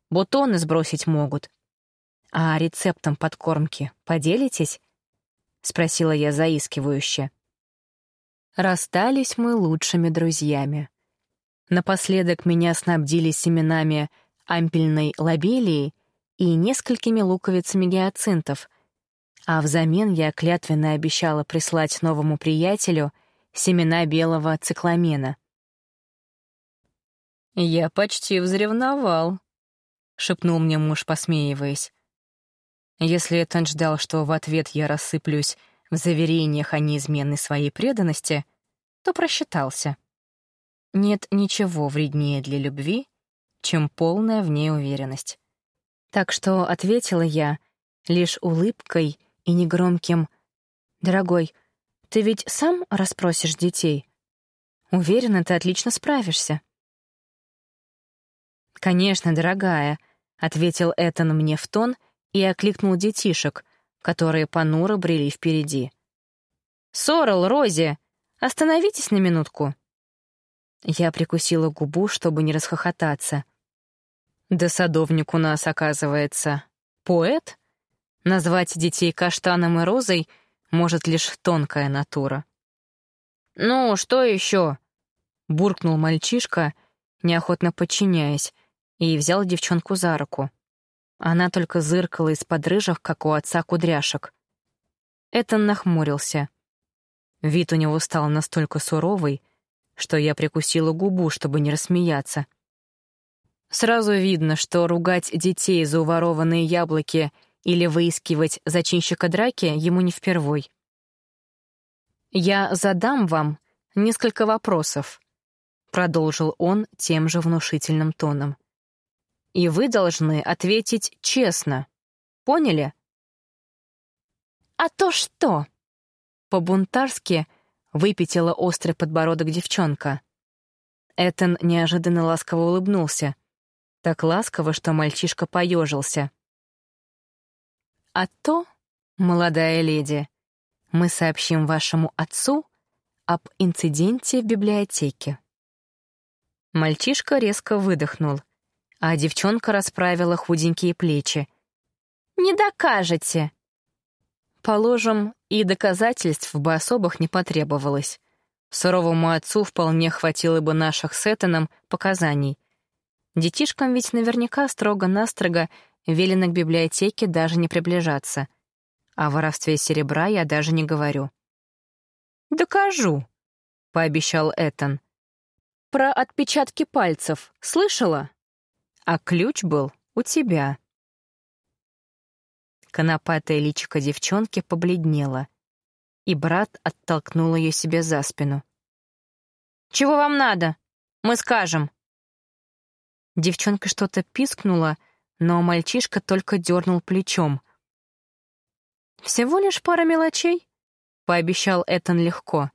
Бутоны сбросить могут. А рецептом подкормки поделитесь?» — спросила я заискивающе. Расстались мы лучшими друзьями. Напоследок меня снабдили семенами ампельной лобелии и несколькими луковицами гиацинтов, а взамен я клятвенно обещала прислать новому приятелю семена белого цикламена. «Я почти взревновал», — шепнул мне муж, посмеиваясь. Если Этан ждал, что в ответ я рассыплюсь в заверениях о неизменной своей преданности, то просчитался. Нет ничего вреднее для любви, чем полная в ней уверенность. Так что ответила я лишь улыбкой и негромким «Дорогой, ты ведь сам расспросишь детей? Уверена, ты отлично справишься». «Конечно, дорогая», — ответил Этан мне в тон и окликнул детишек, которые понуро брели впереди. «Сорел, Рози, остановитесь на минутку!» Я прикусила губу, чтобы не расхохотаться. «Да садовник у нас, оказывается, поэт? Назвать детей каштаном и розой может лишь тонкая натура». «Ну, что еще?» — буркнул мальчишка, неохотно подчиняясь, и взял девчонку за руку. Она только зыркала из-под рыжих, как у отца кудряшек. Этон нахмурился. Вид у него стал настолько суровый, что я прикусила губу, чтобы не рассмеяться. Сразу видно, что ругать детей за уворованные яблоки или выискивать зачинщика драки ему не впервой. «Я задам вам несколько вопросов», — продолжил он тем же внушительным тоном. И вы должны ответить честно. Поняли? «А то что?» По-бунтарски выпятила острый подбородок девчонка. Этан неожиданно ласково улыбнулся. Так ласково, что мальчишка поежился. «А то, молодая леди, мы сообщим вашему отцу об инциденте в библиотеке». Мальчишка резко выдохнул а девчонка расправила худенькие плечи. «Не докажете!» Положим, и доказательств бы особых не потребовалось. Суровому отцу вполне хватило бы наших с Этаном показаний. Детишкам ведь наверняка строго-настрого велено к библиотеке даже не приближаться. О воровстве серебра я даже не говорю. «Докажу», — пообещал Этан. «Про отпечатки пальцев слышала?» А ключ был у тебя». Конопатая личико девчонки побледнела, и брат оттолкнул ее себе за спину. «Чего вам надо? Мы скажем». Девчонка что-то пискнула, но мальчишка только дернул плечом. «Всего лишь пара мелочей», — пообещал Этан легко.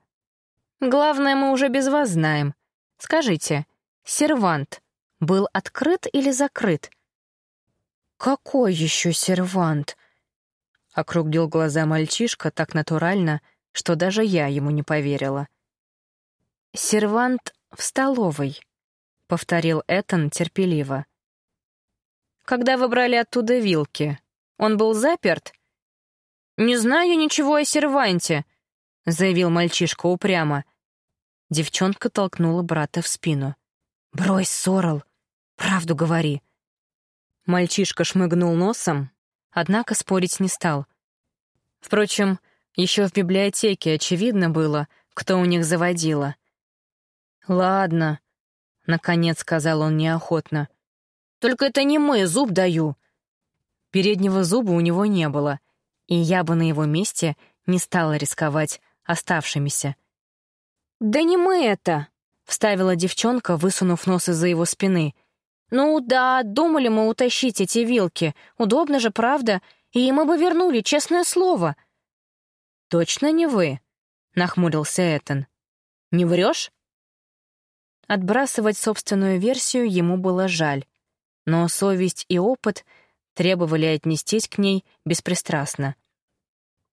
«Главное, мы уже без вас знаем. Скажите, сервант был открыт или закрыт? «Какой еще сервант?» — округлил глаза мальчишка так натурально, что даже я ему не поверила. «Сервант в столовой», — повторил Этан терпеливо. «Когда вы брали оттуда вилки, он был заперт?» «Не знаю ничего о серванте», — заявил мальчишка упрямо. Девчонка толкнула брата в спину. «Брось, Сорел, правду говори». Мальчишка шмыгнул носом, однако спорить не стал. Впрочем, еще в библиотеке очевидно было, кто у них заводила. «Ладно», — наконец сказал он неохотно. «Только это не мы, зуб даю». Переднего зуба у него не было, и я бы на его месте не стала рисковать оставшимися. «Да не мы это», — вставила девчонка, высунув нос из-за его спины. «Ну да, думали мы утащить эти вилки. Удобно же, правда? И мы бы вернули, честное слово». «Точно не вы?» — нахмурился Этан. «Не врешь?» Отбрасывать собственную версию ему было жаль, но совесть и опыт требовали отнестись к ней беспристрастно.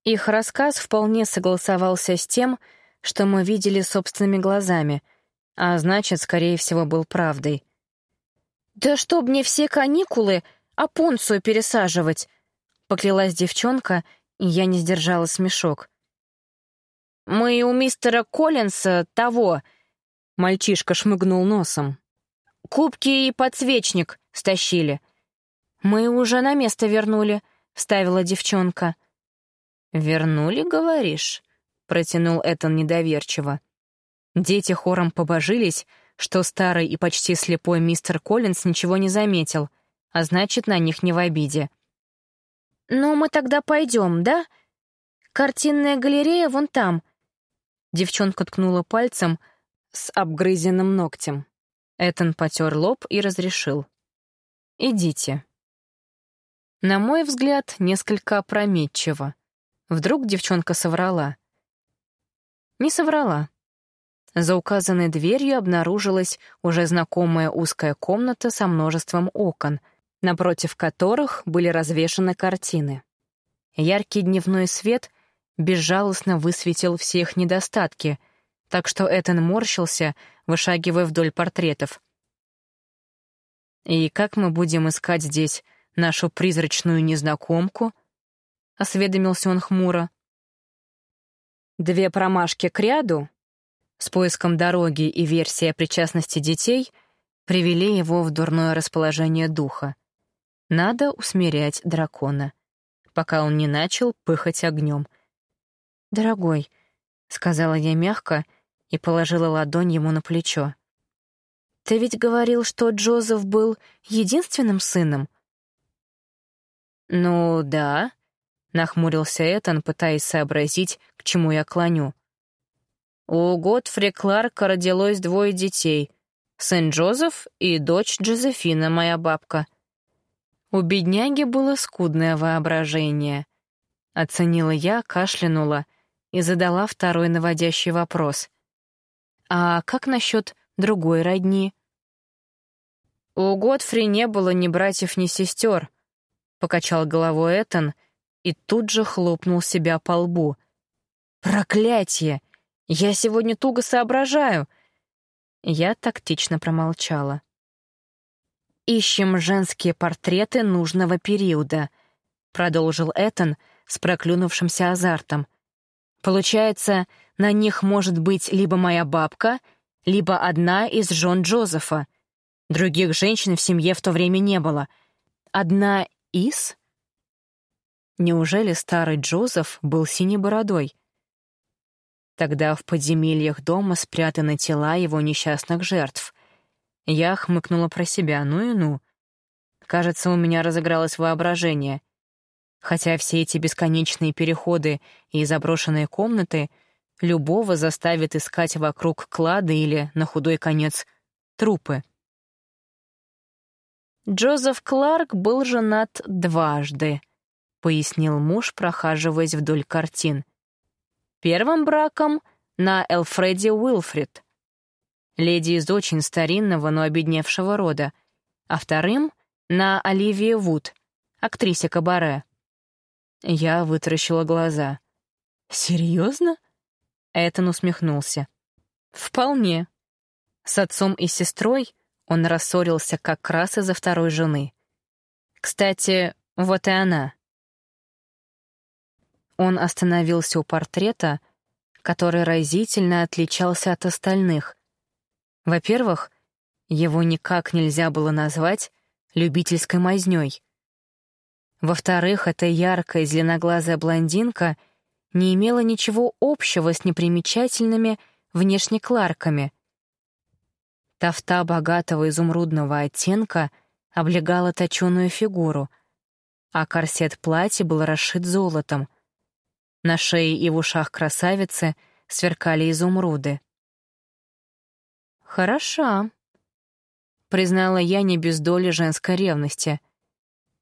Их рассказ вполне согласовался с тем, что мы видели собственными глазами, а значит, скорее всего, был правдой. «Да чтоб мне все каникулы опунцию пересаживать!» — поклялась девчонка, и я не сдержала смешок. «Мы у мистера Коллинса того...» — мальчишка шмыгнул носом. «Кубки и подсвечник стащили». «Мы уже на место вернули», — вставила девчонка. «Вернули, говоришь?» — протянул Этан недоверчиво. Дети хором побожились, что старый и почти слепой мистер Коллинз ничего не заметил, а значит, на них не в обиде. «Ну, мы тогда пойдем, да? Картинная галерея вон там». Девчонка ткнула пальцем с обгрызенным ногтем. Этан потер лоб и разрешил. «Идите». На мой взгляд, несколько опрометчиво. Вдруг девчонка соврала. Не соврала. За указанной дверью обнаружилась уже знакомая узкая комната со множеством окон, напротив которых были развешаны картины. Яркий дневной свет безжалостно высветил все их недостатки, так что Этан морщился, вышагивая вдоль портретов. «И как мы будем искать здесь нашу призрачную незнакомку?» — осведомился он хмуро. Две промашки к ряду с поиском дороги и версия причастности детей привели его в дурное расположение духа. Надо усмирять дракона, пока он не начал пыхать огнем. «Дорогой», — сказала я мягко и положила ладонь ему на плечо. «Ты ведь говорил, что Джозеф был единственным сыном?» «Ну да», нахмурился Этан, пытаясь сообразить, к чему я клоню. У Готфри Кларка родилось двое детей — сын Джозеф и дочь Джозефина, моя бабка. У бедняги было скудное воображение. Оценила я, кашлянула и задала второй наводящий вопрос. «А как насчет другой родни?» «У Готфри не было ни братьев, ни сестер», — покачал головой Этан и тут же хлопнул себя по лбу. «Проклятие! Я сегодня туго соображаю!» Я тактично промолчала. «Ищем женские портреты нужного периода», — продолжил Этан с проклюнувшимся азартом. «Получается, на них может быть либо моя бабка, либо одна из жен Джозефа. Других женщин в семье в то время не было. Одна из...» Неужели старый Джозеф был синей бородой? Тогда в подземельях дома спрятаны тела его несчастных жертв. Я хмыкнула про себя, ну и ну. Кажется, у меня разыгралось воображение. Хотя все эти бесконечные переходы и заброшенные комнаты любого заставят искать вокруг клады или, на худой конец, трупы. Джозеф Кларк был женат дважды — пояснил муж, прохаживаясь вдоль картин. Первым браком на Элфреде Уилфрид, леди из очень старинного, но обедневшего рода, а вторым — на Оливии Вуд, актрисе кабаре. Я вытаращила глаза. «Серьезно?» Этон усмехнулся. «Вполне. С отцом и сестрой он рассорился как раз из-за второй жены. Кстати, вот и она. Он остановился у портрета, который разительно отличался от остальных. Во-первых, его никак нельзя было назвать любительской мазнёй. Во-вторых, эта яркая зеленоглазая блондинка не имела ничего общего с непримечательными внешне Кларками. Тафта богатого изумрудного оттенка облегала точеную фигуру, а корсет платья был расшит золотом. На шее и в ушах красавицы сверкали изумруды. «Хороша», — признала я не без доли женской ревности.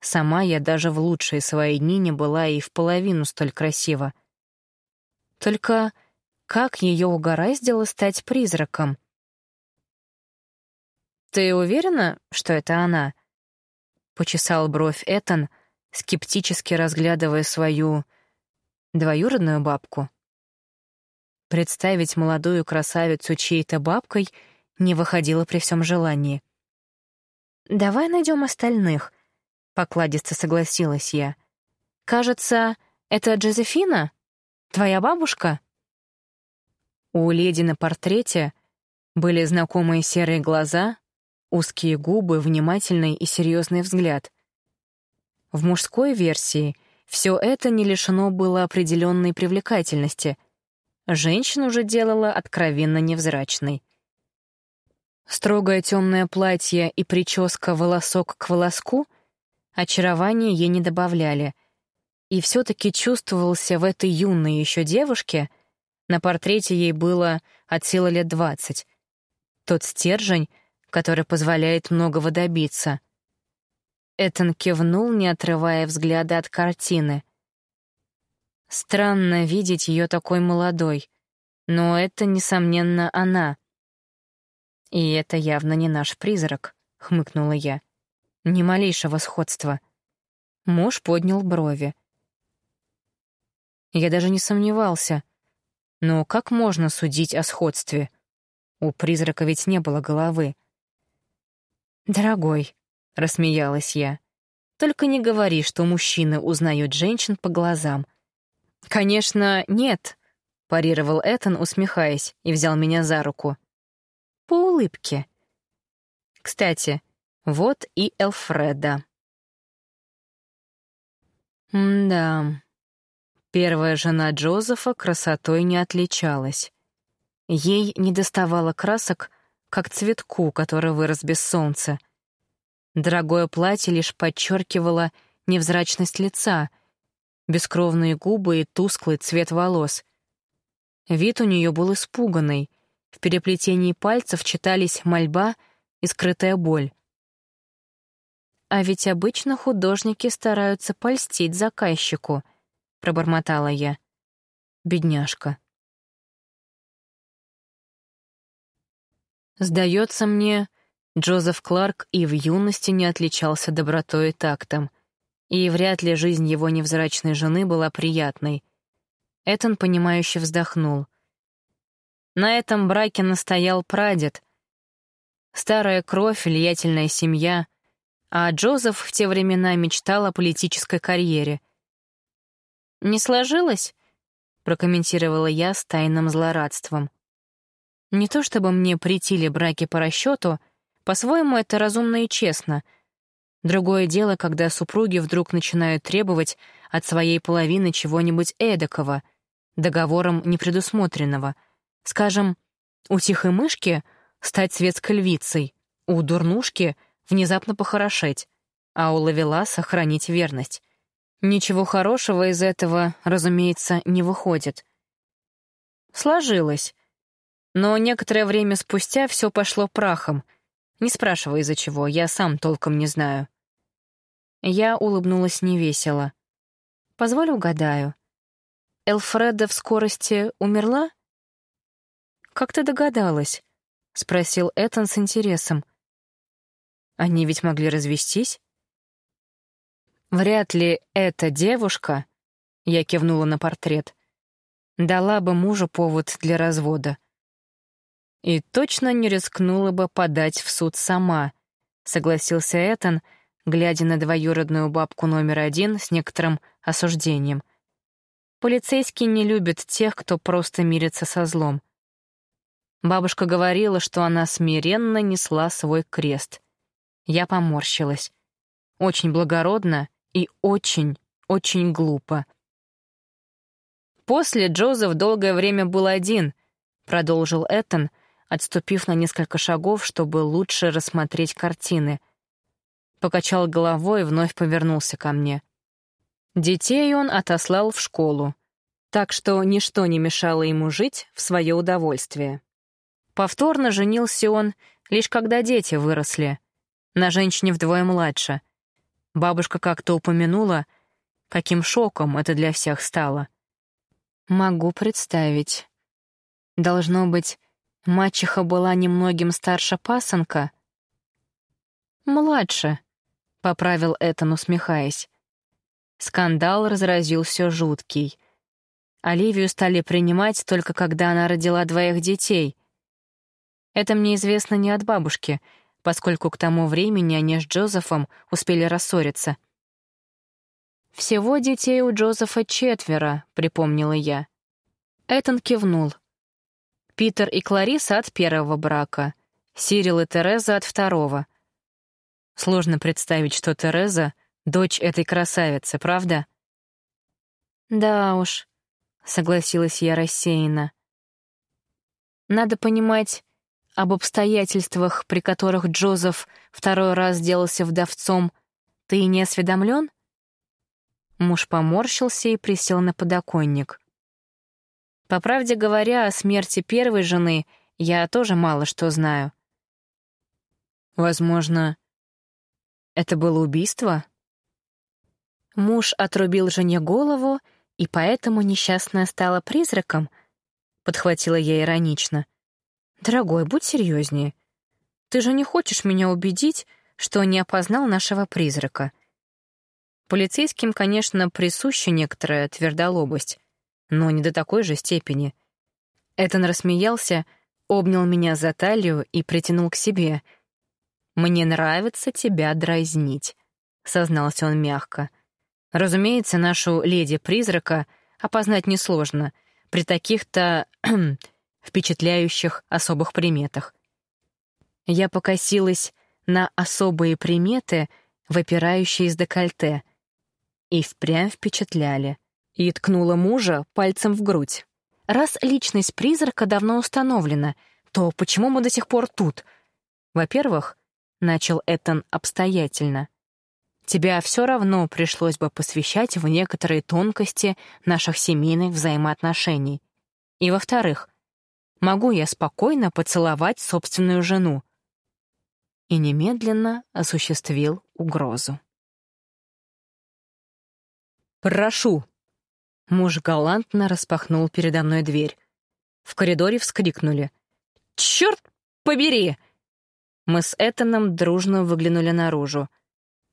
Сама я даже в лучшие свои дни не была и в половину столь красива. Только как ее угораздило стать призраком? «Ты уверена, что это она?» — почесал бровь Этан, скептически разглядывая свою двоюродную бабку. Представить молодую красавицу чьей-то бабкой не выходило при всем желании. «Давай найдем остальных», — покладисто согласилась я. «Кажется, это Джозефина? Твоя бабушка?» У леди на портрете были знакомые серые глаза, узкие губы, внимательный и серьезный взгляд. В мужской версии все это не лишено было определенной привлекательности. Женщину же делала откровенно невзрачной. Строгое темное платье и прическа волосок к волоску — очарования ей не добавляли. И все-таки чувствовался в этой юной еще девушке, на портрете ей было от силы лет двадцать, тот стержень, который позволяет многого добиться. Этон кивнул, не отрывая взгляда от картины. Странно видеть ее такой молодой, но это, несомненно, она. «И это явно не наш призрак», — хмыкнула я. Ни малейшего сходства. Муж поднял брови. Я даже не сомневался. Но как можно судить о сходстве? У призрака ведь не было головы. «Дорогой», — рассмеялась я, — «только не говори, что мужчины узнают женщин по глазам». «Конечно, нет», — парировал Этан, усмехаясь, и взял меня за руку. «По улыбке». «Кстати, вот и Элфреда. да, первая жена Джозефа красотой не отличалась. Ей не доставало красок, как цветку, который вырос без солнца. Дорогое платье лишь подчеркивало невзрачность лица, бескровные губы и тусклый цвет волос. Вид у нее был испуганный, в переплетении пальцев читались мольба и скрытая боль. «А ведь обычно художники стараются польстить заказчику», — пробормотала я. «Бедняжка». Сдается мне, Джозеф Кларк и в юности не отличался добротой и тактом, и вряд ли жизнь его невзрачной жены была приятной. Этон, понимающе вздохнул. На этом браке настоял прадед. Старая кровь, влиятельная семья, а Джозеф в те времена мечтал о политической карьере. «Не сложилось?» — прокомментировала я с тайным злорадством. «Не то чтобы мне притили браки по расчету, по-своему это разумно и честно. Другое дело, когда супруги вдруг начинают требовать от своей половины чего-нибудь эдакого, договором непредусмотренного. Скажем, у тихой мышки стать светской львицей, у дурнушки — внезапно похорошеть, а у Лавеласа хранить верность. Ничего хорошего из этого, разумеется, не выходит. Сложилось. Но некоторое время спустя все пошло прахом. Не спрашивай, из-за чего, я сам толком не знаю. Я улыбнулась невесело. «Позволь угадаю. Элфреда в скорости умерла?» «Как ты догадалась?» — спросил Этан с интересом. Они ведь могли развестись. Вряд ли эта девушка, я кивнула на портрет, дала бы мужу повод для развода. И точно не рискнула бы подать в суд сама, согласился Этан, глядя на двоюродную бабку номер один с некоторым осуждением. Полицейские не любят тех, кто просто мирится со злом. Бабушка говорила, что она смиренно несла свой крест. Я поморщилась. Очень благородно и очень, очень глупо. После Джозеф долгое время был один, продолжил Эттон, отступив на несколько шагов, чтобы лучше рассмотреть картины. Покачал головой и вновь повернулся ко мне. Детей он отослал в школу, так что ничто не мешало ему жить в свое удовольствие. Повторно женился он, лишь когда дети выросли, на женщине вдвое младше. Бабушка как-то упомянула, каким шоком это для всех стало. Могу представить. Должно быть, мачеха была немногим старше пасынка? «Младше», — поправил Этан, усмехаясь. Скандал разразился жуткий. Оливию стали принимать только когда она родила двоих детей. Это мне известно не от бабушки, поскольку к тому времени они с Джозефом успели рассориться. «Всего детей у Джозефа четверо», — припомнила я. Этан кивнул. Питер и Клариса от первого брака, Сирил и Тереза от второго. Сложно представить, что Тереза Дочь этой красавицы, правда? Да уж, согласилась я рассеянно. Надо понимать, об обстоятельствах, при которых Джозеф второй раз сделался вдовцом, ты не осведомлен? Муж поморщился и присел на подоконник. По правде говоря, о смерти первой жены я тоже мало что знаю. Возможно, это было убийство? Муж отрубил жене голову, и поэтому несчастная стала призраком, — подхватила я иронично. «Дорогой, будь серьезнее. Ты же не хочешь меня убедить, что не опознал нашего призрака?» Полицейским, конечно, присуща некоторая твердолобость, но не до такой же степени. Этон рассмеялся, обнял меня за талию и притянул к себе. «Мне нравится тебя дразнить», — сознался он мягко. — Разумеется, нашу леди-призрака опознать несложно при таких-то впечатляющих особых приметах. Я покосилась на особые приметы, выпирающие из декольте, и впрямь впечатляли, и ткнула мужа пальцем в грудь. Раз личность призрака давно установлена, то почему мы до сих пор тут? Во-первых, начал Этан обстоятельно, тебя все равно пришлось бы посвящать в некоторые тонкости наших семейных взаимоотношений. И во-вторых, могу я спокойно поцеловать собственную жену? И немедленно осуществил угрозу. «Прошу!» Муж галантно распахнул передо мной дверь. В коридоре вскрикнули. «Черт побери!» Мы с Этаном дружно выглянули наружу.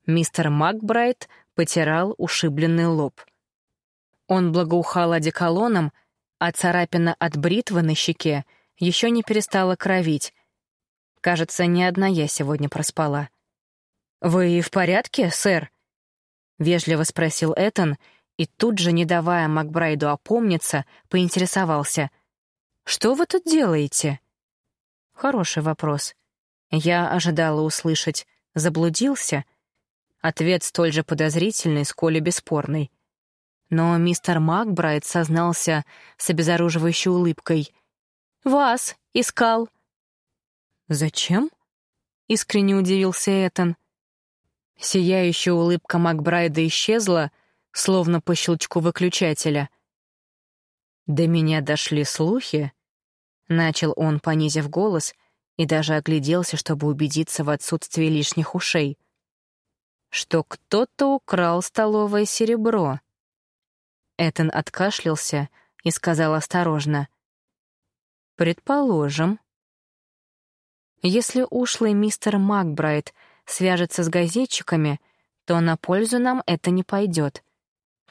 Мистер Макбрайт потирал ушибленный лоб. Он благоухал одеколоном, а царапина от бритвы на щеке еще не перестала кровить. Кажется, не одна я сегодня проспала. «Вы в порядке, сэр?» — вежливо спросил Этан, и тут же, не давая Макбрайду опомниться, поинтересовался. «Что вы тут делаете?» Хороший вопрос. Я ожидала услышать «заблудился», Ответ столь же подозрительный, сколь и бесспорный. Но мистер Макбрайт сознался с обезоруживающей улыбкой. «Вас искал». «Зачем?» — искренне удивился Этан. Сияющая улыбка Макбрайда исчезла, словно по щелчку выключателя. «До меня дошли слухи», — начал он, понизив голос, и даже огляделся, чтобы убедиться в отсутствии лишних ушей — что кто-то украл столовое серебро. Этан откашлялся и сказал осторожно. «Предположим. Если ушлый мистер Макбрайт свяжется с газетчиками, то на пользу нам это не пойдет.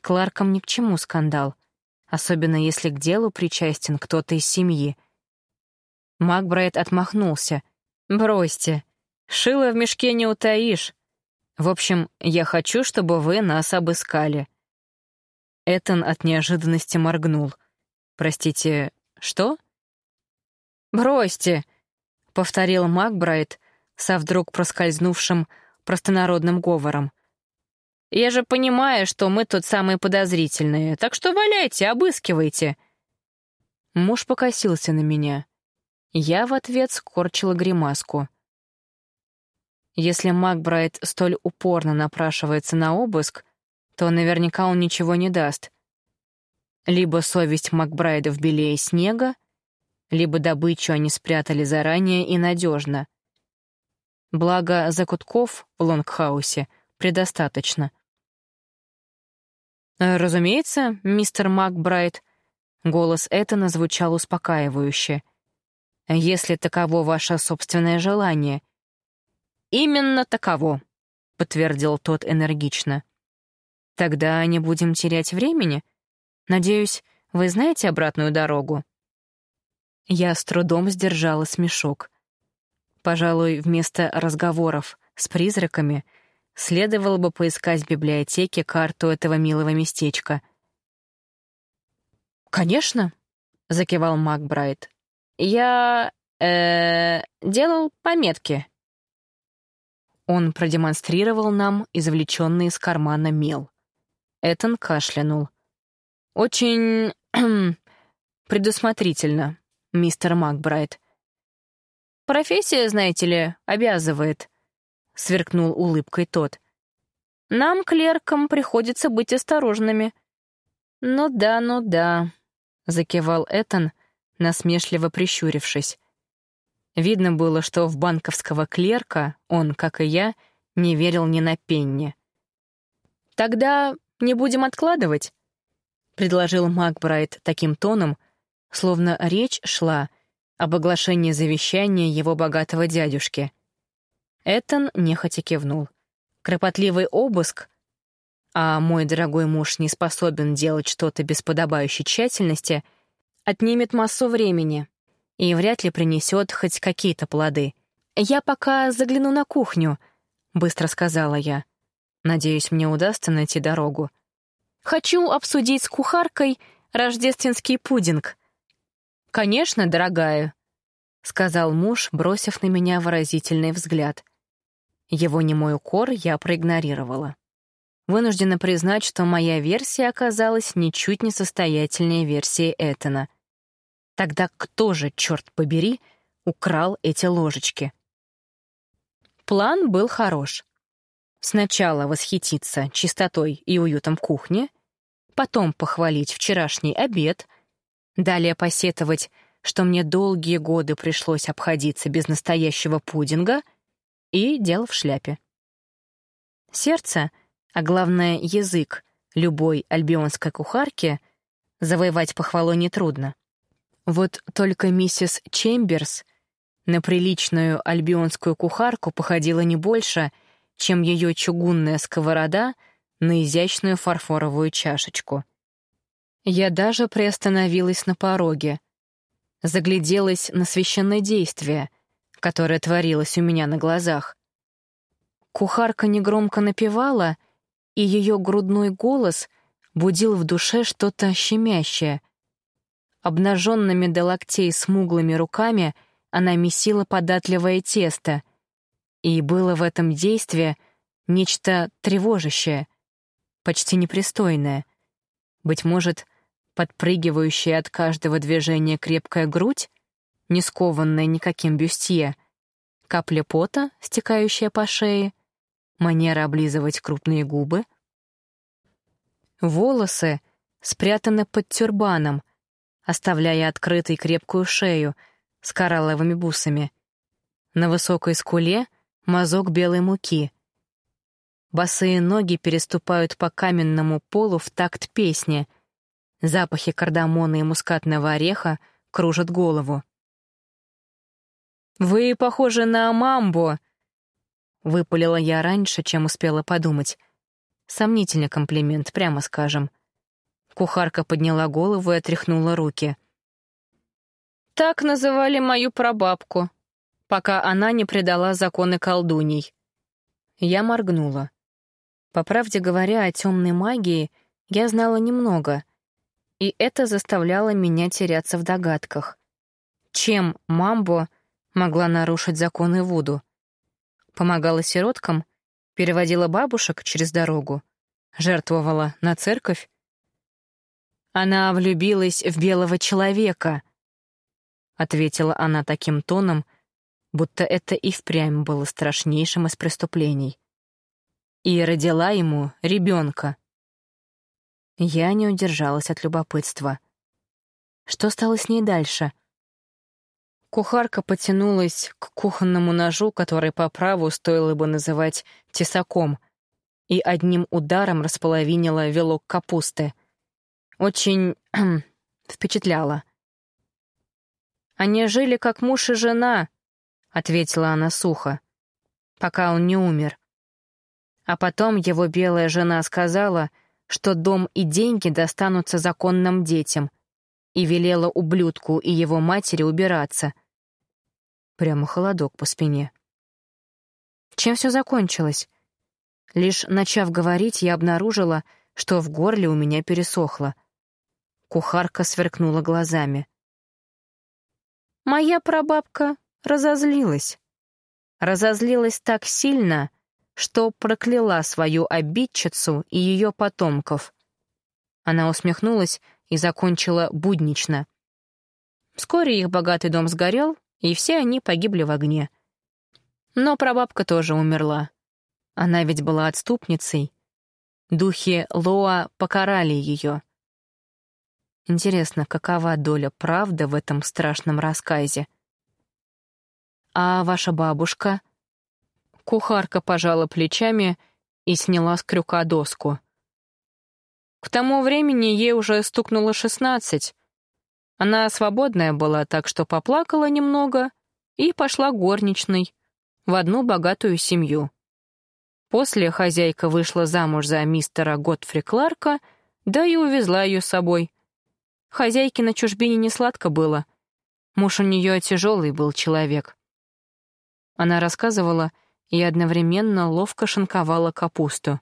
Кларкам ни к чему скандал, особенно если к делу причастен кто-то из семьи». Макбрайт отмахнулся. «Бросьте, шило в мешке не утаишь. В общем, я хочу, чтобы вы нас обыскали». Этан от неожиданности моргнул. «Простите, что?» «Бросьте», — повторил Макбрайт со вдруг проскользнувшим простонародным говором. «Я же понимаю, что мы тут самые подозрительные, так что валяйте, обыскивайте». Муж покосился на меня. Я в ответ скорчила гримаску. Если Макбрайт столь упорно напрашивается на обыск, то наверняка он ничего не даст. Либо совесть Макбрайдов белее снега, либо добычу они спрятали заранее и надежно. Благо, закутков в Лонгхаусе предостаточно. «Разумеется, мистер Макбрайт», — голос Этана звучал успокаивающе. «Если таково ваше собственное желание». «Именно таково», — подтвердил тот энергично. «Тогда не будем терять времени. Надеюсь, вы знаете обратную дорогу?» Я с трудом сдержала смешок. Пожалуй, вместо разговоров с призраками — Следовало бы поискать в библиотеке карту этого милого местечка. «Конечно», — закивал Макбрайт. «Я... э делал пометки». Он продемонстрировал нам извлеченный из кармана мел. Этон кашлянул. «Очень... предусмотрительно, мистер Макбрайт. Профессия, знаете ли, обязывает сверкнул улыбкой тот. Нам, клеркам, приходится быть осторожными. Ну да, ну да, закивал Этан, насмешливо прищурившись. Видно было, что в банковского клерка он, как и я, не верил ни на пенни. «Тогда не будем откладывать», — предложил Макбрайт таким тоном, словно речь шла об оглашении завещания его богатого дядюшки. Этон нехотя кивнул. Кропотливый обыск, а мой дорогой муж не способен делать что-то без подобающей тщательности, отнимет массу времени и вряд ли принесет хоть какие-то плоды. «Я пока загляну на кухню», — быстро сказала я. Надеюсь, мне удастся найти дорогу. «Хочу обсудить с кухаркой рождественский пудинг». «Конечно, дорогая», — сказал муж, бросив на меня выразительный взгляд. Его немой укор я проигнорировала. Вынуждена признать, что моя версия оказалась ничуть не состоятельнее версии Этана. Тогда кто же, черт побери, украл эти ложечки? План был хорош. Сначала восхититься чистотой и уютом кухни, потом похвалить вчерашний обед, далее посетовать, что мне долгие годы пришлось обходиться без настоящего пудинга — и дело в шляпе. Сердце, а главное язык любой альбионской кухарки завоевать похвалу нетрудно. Вот только миссис Чемберс на приличную альбионскую кухарку походила не больше, чем ее чугунная сковорода на изящную фарфоровую чашечку. Я даже приостановилась на пороге, загляделась на священное действие — которое творилось у меня на глазах. Кухарка негромко напевала, и ее грудной голос будил в душе что-то щемящее. Обнаженными до локтей смуглыми руками она месила податливое тесто, и было в этом действии нечто тревожащее, почти непристойное. Быть может, подпрыгивающая от каждого движения крепкая грудь не скованная никаким бюстье, капля пота, стекающая по шее, манера облизывать крупные губы. Волосы спрятаны под тюрбаном, оставляя открытой крепкую шею с коралловыми бусами. На высокой скуле мазок белой муки. Босые ноги переступают по каменному полу в такт песни. Запахи кардамона и мускатного ореха кружат голову. «Вы похожи на мамбо!» — выпалила я раньше, чем успела подумать. Сомнительный комплимент, прямо скажем. Кухарка подняла голову и отряхнула руки. «Так называли мою прабабку, пока она не предала законы колдуний». Я моргнула. По правде говоря, о темной магии я знала немного, и это заставляло меня теряться в догадках. Чем мамбо — могла нарушить законы Вуду. Помогала сироткам, переводила бабушек через дорогу, жертвовала на церковь. Она влюбилась в белого человека. ответила она таким тоном, будто это и впрямь было страшнейшим из преступлений. И родила ему ребенка. Я не удержалась от любопытства. Что стало с ней дальше? Кухарка потянулась к кухонному ножу, который по праву стоило бы называть тесаком, и одним ударом располовинила вилок капусты. Очень впечатляло. «Они жили как муж и жена», — ответила она сухо, пока он не умер. А потом его белая жена сказала, что дом и деньги достанутся законным детям, и велела ублюдку и его матери убираться. Прямо холодок по спине. Чем все закончилось? Лишь начав говорить, я обнаружила, что в горле у меня пересохло. Кухарка сверкнула глазами. Моя прабабка разозлилась. Разозлилась так сильно, что прокляла свою обидчицу и ее потомков. Она усмехнулась и закончила буднично. Вскоре их богатый дом сгорел, и все они погибли в огне. Но прабабка тоже умерла. Она ведь была отступницей. Духи Лоа покарали ее. Интересно, какова доля правды в этом страшном рассказе? «А ваша бабушка?» Кухарка пожала плечами и сняла с крюка доску. К тому времени ей уже стукнуло шестнадцать. Она свободная была, так что поплакала немного и пошла горничной в одну богатую семью. После хозяйка вышла замуж за мистера Готфри Кларка, да и увезла ее с собой — Хозяйке на чужбине не сладко было. Муж у нее тяжелый был человек. Она рассказывала и одновременно ловко шинковала капусту.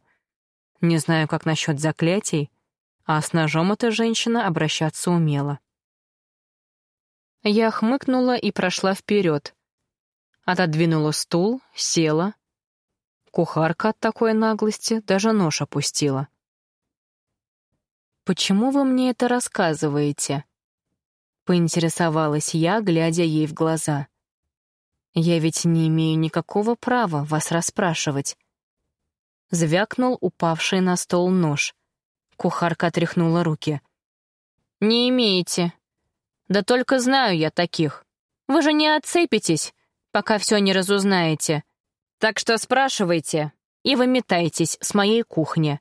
Не знаю, как насчет заклятий, а с ножом эта женщина обращаться умела. Я хмыкнула и прошла вперед. Отодвинула стул, села. Кухарка от такой наглости даже нож опустила. «Почему вы мне это рассказываете?» Поинтересовалась я, глядя ей в глаза. «Я ведь не имею никакого права вас расспрашивать». Звякнул упавший на стол нож. Кухарка отряхнула руки. «Не имеете. Да только знаю я таких. Вы же не отцепитесь, пока все не разузнаете. Так что спрашивайте и выметайтесь с моей кухни.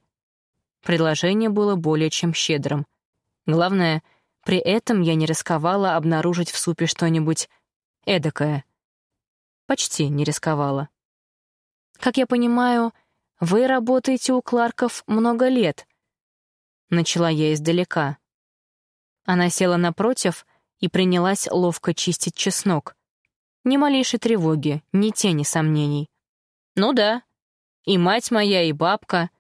Предложение было более чем щедрым. Главное, при этом я не рисковала обнаружить в супе что-нибудь эдакое. Почти не рисковала. «Как я понимаю, вы работаете у Кларков много лет», — начала я издалека. Она села напротив и принялась ловко чистить чеснок. Ни малейшей тревоги, ни тени сомнений. «Ну да, и мать моя, и бабка,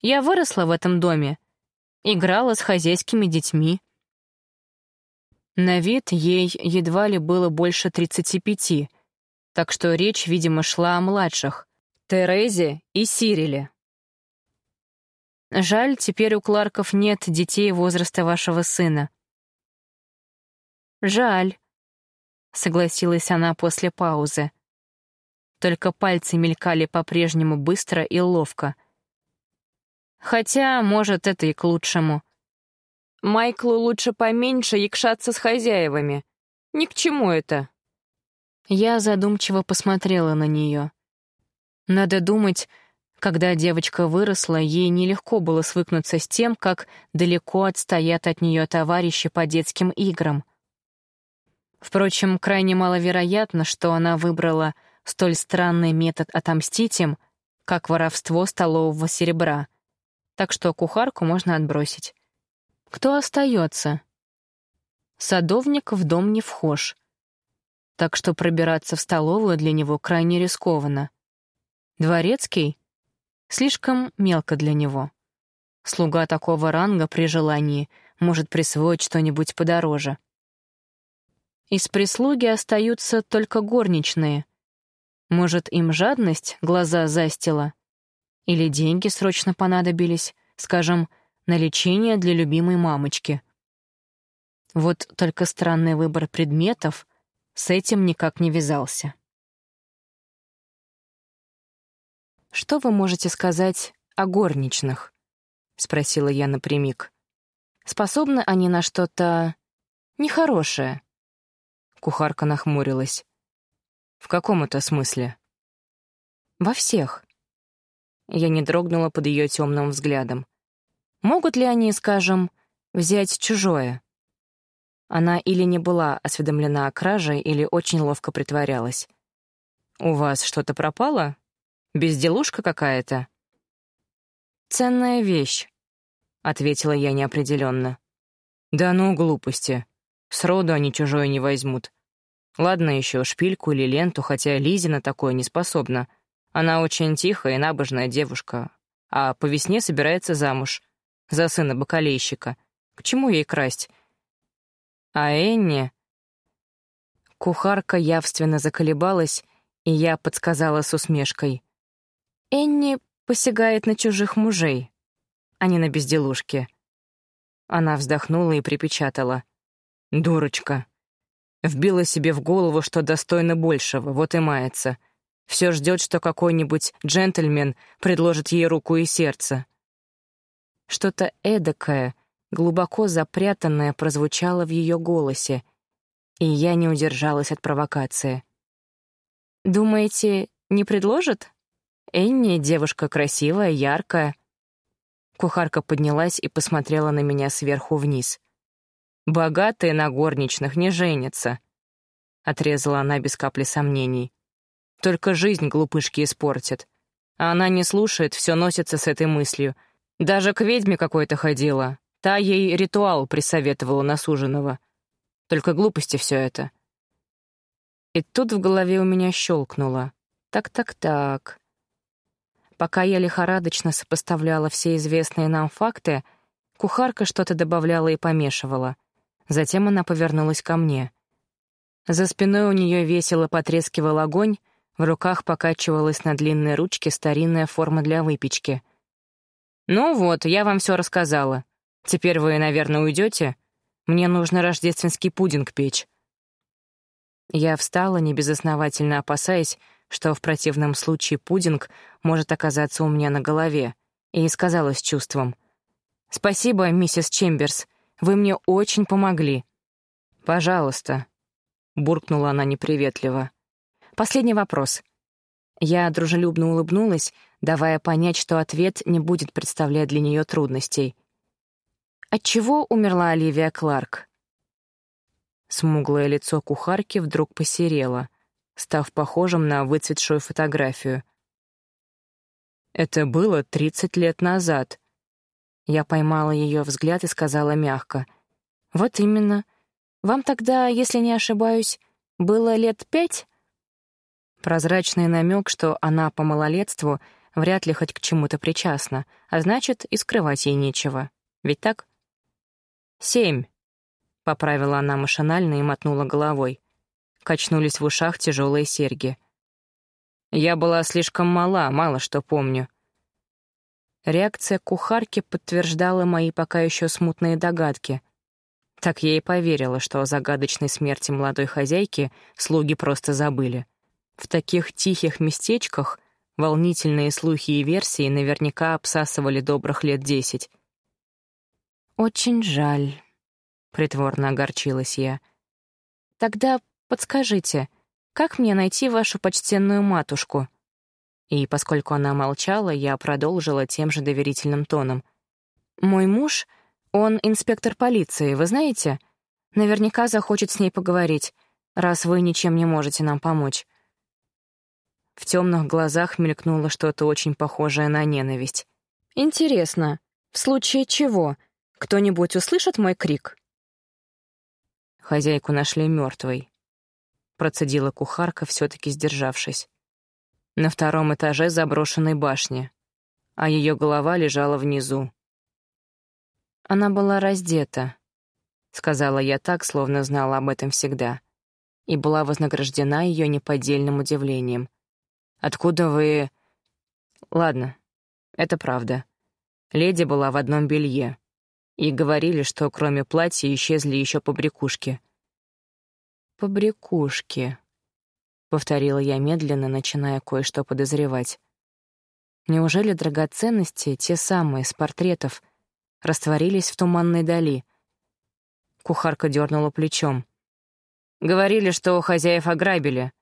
я выросла в этом доме, играла с хозяйскими детьми. На вид ей едва ли было больше 35, так что речь, видимо, шла о младших — Терезе и Сириле. Жаль, теперь у Кларков нет детей возраста вашего сына. Жаль, — согласилась она после паузы. Только пальцы мелькали по-прежнему быстро и ловко — Хотя, может, это и к лучшему. Майклу лучше поменьше якшаться с хозяевами. Ни к чему это. Я задумчиво посмотрела на нее. Надо думать, когда девочка выросла, ей нелегко было свыкнуться с тем, как далеко отстоят от нее товарищи по детским играм. Впрочем, крайне маловероятно, что она выбрала столь странный метод отомстить им, как воровство столового серебра — так что кухарку можно отбросить. Кто остается? Садовник в дом не вхож, так что пробираться в столовую для него крайне рискованно. Дворецкий? Слишком мелко для него. Слуга такого ранга при желании может присвоить что-нибудь подороже. Из прислуги остаются только горничные. Может, им жадность глаза застила? Или деньги срочно понадобились, скажем, на лечение для любимой мамочки. Вот только странный выбор предметов с этим никак не вязался. «Что вы можете сказать о горничных?» — спросила я напрямик. «Способны они на что-то нехорошее?» Кухарка нахмурилась. «В каком это смысле?» «Во всех». Я не дрогнула под ее темным взглядом. «Могут ли они, скажем, взять чужое?» Она или не была осведомлена о краже, или очень ловко притворялась. «У вас что-то пропало? Безделушка какая-то?» «Ценная вещь», — ответила я неопределенно. «Да ну, глупости. Сроду они чужое не возьмут. Ладно еще шпильку или ленту, хотя Лизе на такое не способна. Она очень тихая и набожная девушка, а по весне собирается замуж. За сына бакалейщика. К чему ей красть? А Энни... Кухарка явственно заколебалась, и я подсказала с усмешкой. Энни посягает на чужих мужей, а не на безделушки. Она вздохнула и припечатала. Дурочка. Вбила себе в голову, что достойна большего, вот и мается. Все ждет, что какой-нибудь джентльмен предложит ей руку и сердце. Что-то эдакое, глубоко запрятанное прозвучало в ее голосе, и я не удержалась от провокации. «Думаете, не предложит? Энни — девушка красивая, яркая». Кухарка поднялась и посмотрела на меня сверху вниз. «Богатые на горничных не женятся», — отрезала она без капли сомнений. «Только жизнь глупышки испортит. А она не слушает, все носится с этой мыслью. Даже к ведьме какой-то ходила, Та ей ритуал присоветовала на суженого. Только глупости все это. И тут в голове у меня щелкнуло. Так-так-так. Пока я лихорадочно сопоставляла все известные нам факты, кухарка что-то добавляла и помешивала. Затем она повернулась ко мне. За спиной у нее весело потрескивал огонь, в руках покачивалась на длинной ручке старинная форма для выпечки. «Ну вот, я вам все рассказала. Теперь вы, наверное, уйдете? Мне нужно рождественский пудинг печь». Я встала, небезосновательно опасаясь, что в противном случае пудинг может оказаться у меня на голове, и сказала с чувством. «Спасибо, миссис Чемберс, вы мне очень помогли». «Пожалуйста», — буркнула она неприветливо. «Последний вопрос». Я дружелюбно улыбнулась, давая понять, что ответ не будет представлять для нее трудностей — от чего умерла Оливия Кларк? Смуглое лицо кухарки вдруг посерело, став похожим на выцветшую фотографию. Это было тридцать лет назад. Я поймала ее взгляд и сказала мягко. «Вот именно. Вам тогда, если не ошибаюсь, было лет пять?» Прозрачный намек, что она по малолетству вряд ли хоть к чему-то причастна, а значит, и скрывать ей нечего. Ведь так? «Семь», — поправила она машинально и мотнула головой. Качнулись в ушах тяжелые серьги. «Я была слишком мала, мало что помню». Реакция кухарки подтверждала мои пока еще смутные догадки. Так я и поверила, что о загадочной смерти молодой хозяйки слуги просто забыли. В таких тихих местечках волнительные слухи и версии наверняка обсасывали добрых лет десять. «Очень жаль», — притворно огорчилась я. «Тогда подскажите, как мне найти вашу почтенную матушку?» И поскольку она молчала, я продолжила тем же доверительным тоном. «Мой муж, он инспектор полиции, вы знаете? Наверняка захочет с ней поговорить, раз вы ничем не можете нам помочь». В темных глазах мелькнуло что-то очень похожее на ненависть. «Интересно, в случае чего?» Кто-нибудь услышит мой крик?» Хозяйку нашли мертвой. Процедила кухарка, все-таки сдержавшись. На втором этаже заброшенной башни, а ее голова лежала внизу. Она была раздета, сказала я так, словно знала об этом всегда, и была вознаграждена ее неподдельным удивлением. «Откуда вы...» «Ладно, это правда. Леди была в одном белье, и говорили, что кроме платья исчезли еще побрякушки. «Побрякушки», — повторила я медленно, начиная кое-что подозревать. Неужели драгоценности, те самые, с портретов, растворились в туманной дали? Кухарка дернула плечом. «Говорили, что у хозяев ограбили.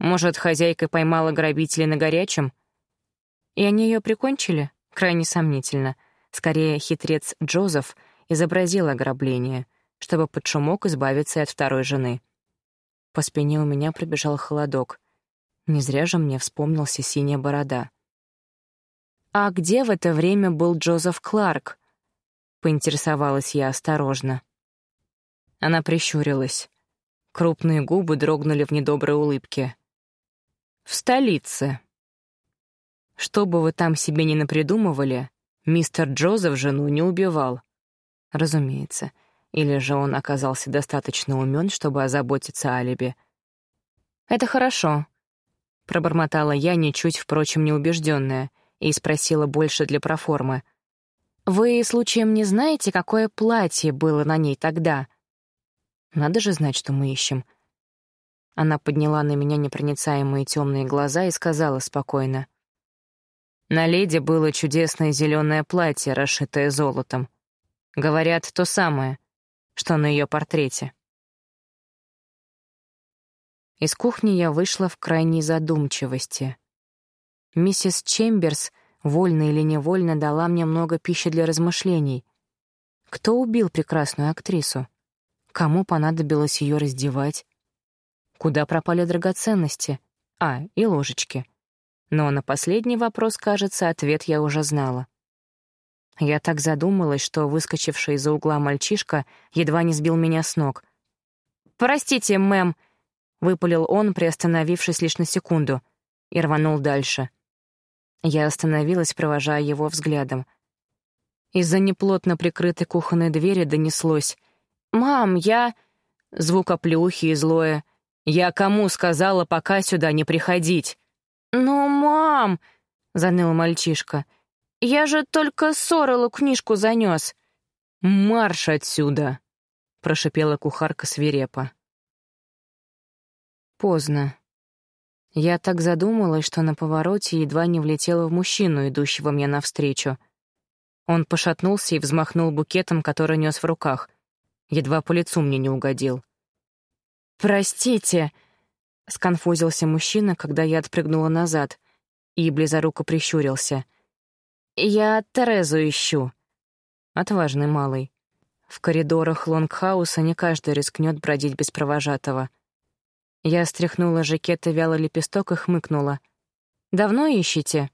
Может, хозяйка поймала грабителей на горячем?» И они ее прикончили? Крайне сомнительно. Скорее, хитрец Джозеф изобразил ограбление, чтобы под шумок избавиться от второй жены. По спине у меня пробежал холодок. Не зря же мне вспомнился синяя борода. «А где в это время был Джозеф Кларк?» — поинтересовалась я осторожно. Она прищурилась. Крупные губы дрогнули в недоброй улыбке. «В столице». Что бы вы там себе ни напридумывали, мистер Джозеф жену не убивал. Разумеется. Или же он оказался достаточно умен, чтобы озаботиться алиби. «Это хорошо», — пробормотала я, ничуть, впрочем, неубежденная — и спросила больше для проформы. «Вы, случаем, не знаете, какое платье было на ней тогда?» «Надо же знать, что мы ищем». Она подняла на меня непроницаемые темные глаза и сказала спокойно. На леди было чудесное зеленое платье, расшитое золотом. Говорят, то самое, что на ее портрете. Из кухни я вышла в крайней задумчивости. Миссис Чемберс, вольно или невольно, дала мне много пищи для размышлений. Кто убил прекрасную актрису? Кому понадобилось ее раздевать? Куда пропали драгоценности? А, и ложечки. Но на последний вопрос, кажется, ответ я уже знала. Я так задумалась, что выскочивший из-за угла мальчишка едва не сбил меня с ног. «Простите, мэм», — выпалил он, приостановившись лишь на секунду, и рванул дальше. Я остановилась, провожая его взглядом. Из-за неплотно прикрытой кухонной двери донеслось. «Мам, я...» Звук оплеухи и злое. «Я кому сказала, пока сюда не приходить?» «Ну, мам!» — заныл мальчишка. «Я же только Сорелу книжку занес». «Марш отсюда!» — прошипела кухарка свирепо. Поздно. Я так задумалась, что на повороте едва не влетела в мужчину, идущего мне навстречу. Он пошатнулся и взмахнул букетом, который нес в руках. Едва по лицу мне не угодил. «Простите!» — сконфузился мужчина, когда я отпрыгнула назад, и близоруко прищурился. «Я Терезу ищу». Отважный малый. В коридорах Лонгхауса не каждый рискнет бродить без провожатого — я стряхнула жакет и вяло лепесток и хмыкнула. «Давно ищете?»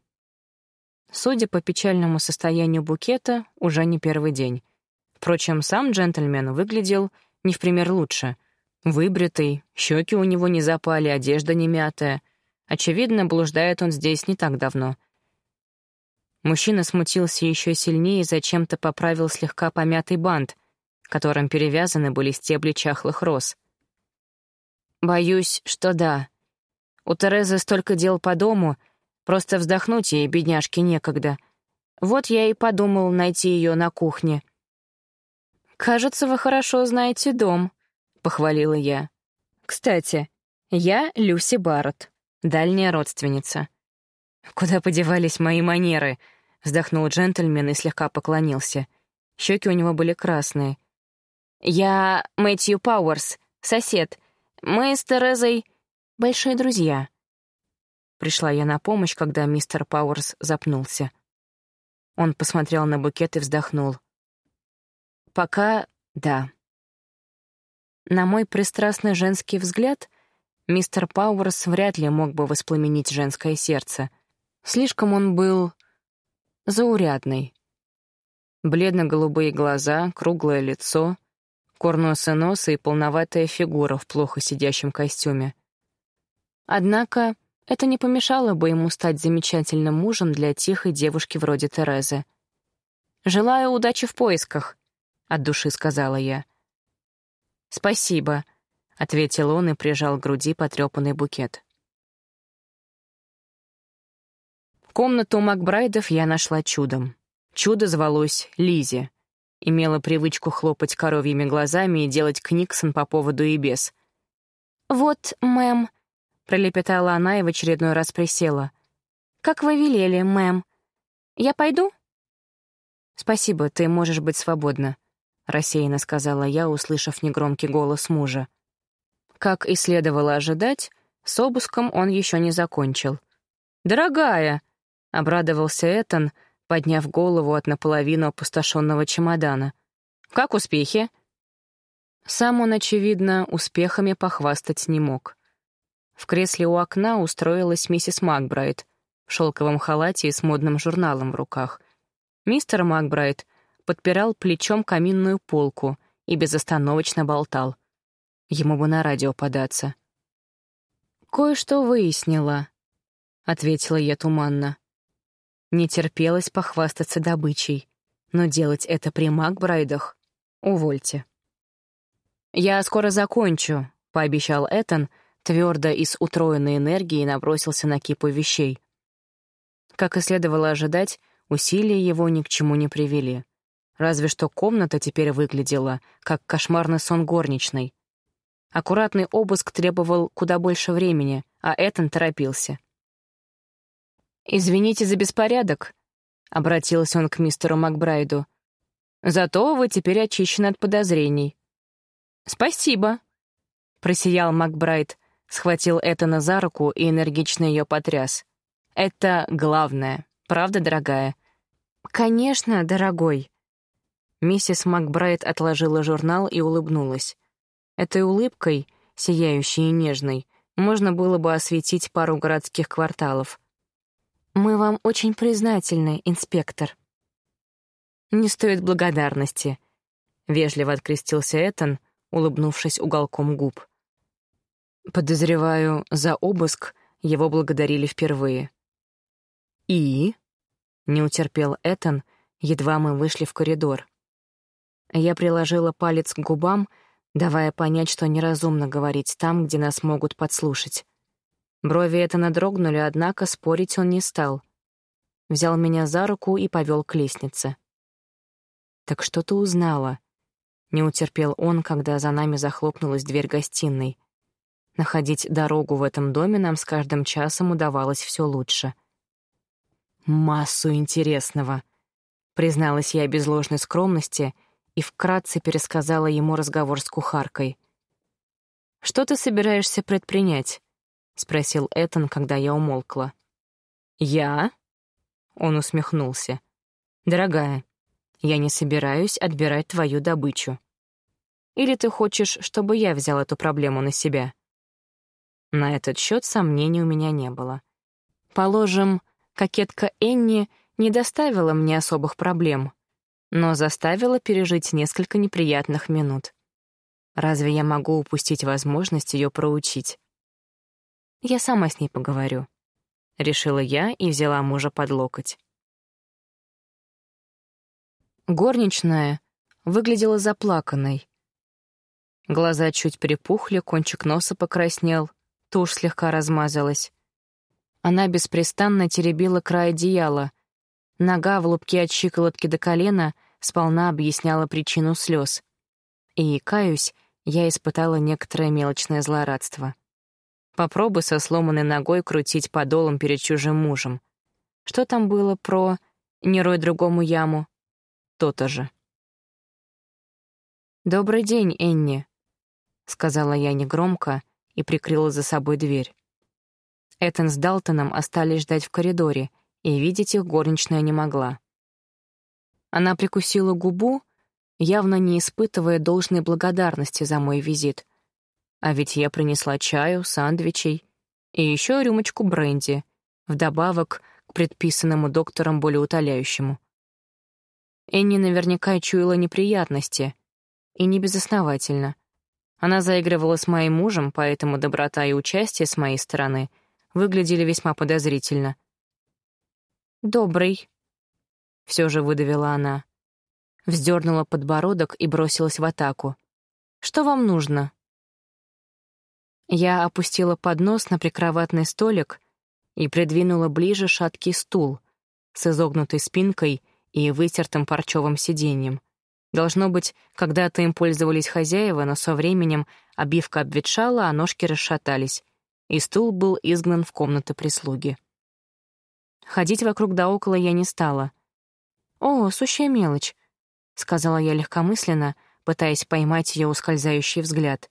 Судя по печальному состоянию букета, уже не первый день. Впрочем, сам джентльмен выглядел не в пример лучше. Выбритый, щеки у него не запали, одежда не мятая. Очевидно, блуждает он здесь не так давно. Мужчина смутился еще сильнее и зачем-то поправил слегка помятый бант, которым перевязаны были стебли чахлых роз. Боюсь, что да. У Терезы столько дел по дому, просто вздохнуть ей, бедняжке, некогда. Вот я и подумал найти ее на кухне. «Кажется, вы хорошо знаете дом», — похвалила я. «Кстати, я Люси Барретт, дальняя родственница». «Куда подевались мои манеры?» — вздохнул джентльмен и слегка поклонился. Щеки у него были красные. «Я Мэтью Пауэрс, сосед. Мы с Терезой большие друзья. Пришла я на помощь, когда мистер Пауэрс запнулся. Он посмотрел на букет и вздохнул. Пока да. На мой пристрастный женский взгляд, мистер Пауэрс вряд ли мог бы воспламенить женское сердце. Слишком он был заурядный. Бледно-голубые глаза, круглое лицо, курносый нос и полноватая фигура в плохо сидящем костюме. Однако это не помешало бы ему стать замечательным мужем для тихой девушки вроде Терезы. «Желаю удачи в поисках», — от души сказала я. «Спасибо», — ответил он и прижал к груди потрепанный букет. Комнату Макбрайдов я нашла чудом. Чудо звалось Лизи имела привычку хлопать коровьими глазами и делать книксон по поводу и без. «Вот, мэм», — пролепетала она и в очередной раз присела. «Как вы велели, мэм. Я пойду?» «Спасибо, ты можешь быть свободна», — рассеянно сказала я, услышав негромкий голос мужа. Как и следовало ожидать, с обыском он еще не закончил. «Дорогая!» — обрадовался Этан, подняв голову от наполовину опустошенного чемодана. «Как успехи?» Сам он, очевидно, успехами похвастать не мог. В кресле у окна устроилась миссис Макбрайт в шелковом халате и с модным журналом в руках. Мистер Макбрайт подпирал плечом каминную полку и безостановочно болтал. Ему бы на радио податься. «Кое-что выяснила», — ответила я туманно. Не терпелось похвастаться добычей, но делать это при Макбрайдах — увольте. «Я скоро закончу», — пообещал Этан, твердо и с утроенной энергией набросился на кипу вещей. Как и следовало ожидать, усилия его ни к чему не привели. Разве что комната теперь выглядела, как кошмарный сон горничной. Аккуратный обыск требовал куда больше времени, а Этан торопился. «Извините за беспорядок», — обратился он к мистеру Макбрайду. «Зато вы теперь очищены от подозрений». «Спасибо», — просиял Макбрайт, схватил Этана за руку и энергично ее потряс. «Это главное, правда, дорогая?» «Конечно, дорогой». Миссис Макбрайт отложила журнал и улыбнулась. Этой улыбкой, сияющей и нежной, можно было бы осветить пару городских кварталов. «Мы вам очень признательны, инспектор». «Не стоит благодарности», — вежливо открестился Этан, улыбнувшись уголком губ. Подозреваю, за обыск его благодарили впервые. «И?» — не утерпел Этан, едва мы вышли в коридор. Я приложила палец к губам, давая понять, что неразумно говорить там, где нас могут подслушать. Брови Этана дрогнули, однако спорить он не стал. Взял меня за руку и повел к лестнице. «Так что ты узнала?» Не утерпел он, когда за нами захлопнулась дверь гостиной. Находить дорогу в этом доме нам с каждым часом удавалось все лучше. «Массу интересного», — призналась я без ложной скромности и вкратце пересказала ему разговор с кухаркой. «Что ты собираешься предпринять?» — спросил Этан, когда я умолкла. «Я?» — он усмехнулся. «Дорогая, я не собираюсь отбирать твою добычу. Или ты хочешь, чтобы я взял эту проблему на себя?» На этот счет сомнений у меня не было. Положим, кокетка Энни не доставила мне особых проблем, но заставила пережить несколько неприятных минут. Разве я могу упустить возможность ее проучить? Я сама с ней поговорю. Решила я и взяла мужа под локоть. Горничная выглядела заплаканной. Глаза чуть припухли, кончик носа покраснел — тушь слегка размазалась. Она беспрестанно теребила край одеяла. Нога в лупке от щиколотки до колена сполна объясняла причину слез. И, каюсь, я испытала некоторое мелочное злорадство. Попробуй со сломанной ногой крутить подолом перед чужим мужем. Что там было про «не рой другому яму»? То-то же. «Добрый день, Энни», — сказала я негромко, и прикрыла за собой дверь. Этан с Далтоном остались ждать в коридоре, и видеть их горничная не могла. Она прикусила губу, явно не испытывая должной благодарности за мой визит. А ведь я принесла чаю, сандвичей и еще рюмочку бренди, вдобавок к предписанному доктором болеутоляющему. Энни наверняка чуяла неприятности, и не безосновательно. Она заигрывала с моим мужем, поэтому доброта и участие с моей стороны выглядели весьма подозрительно. «Добрый», — все же выдавила она. Вздернула подбородок и бросилась в атаку. «Что вам нужно?» Я опустила поднос на прикроватный столик и придвинула ближе шаткий стул с изогнутой спинкой и вытертым парчевым сиденьем. Должно быть, когда-то им пользовались хозяева, но со временем обивка обветшала, а ножки расшатались, и стул был изгнан в комнаты прислуги. Ходить вокруг да около я не стала. «О, сущая мелочь», — сказала я легкомысленно, пытаясь поймать ее ускользающий взгляд.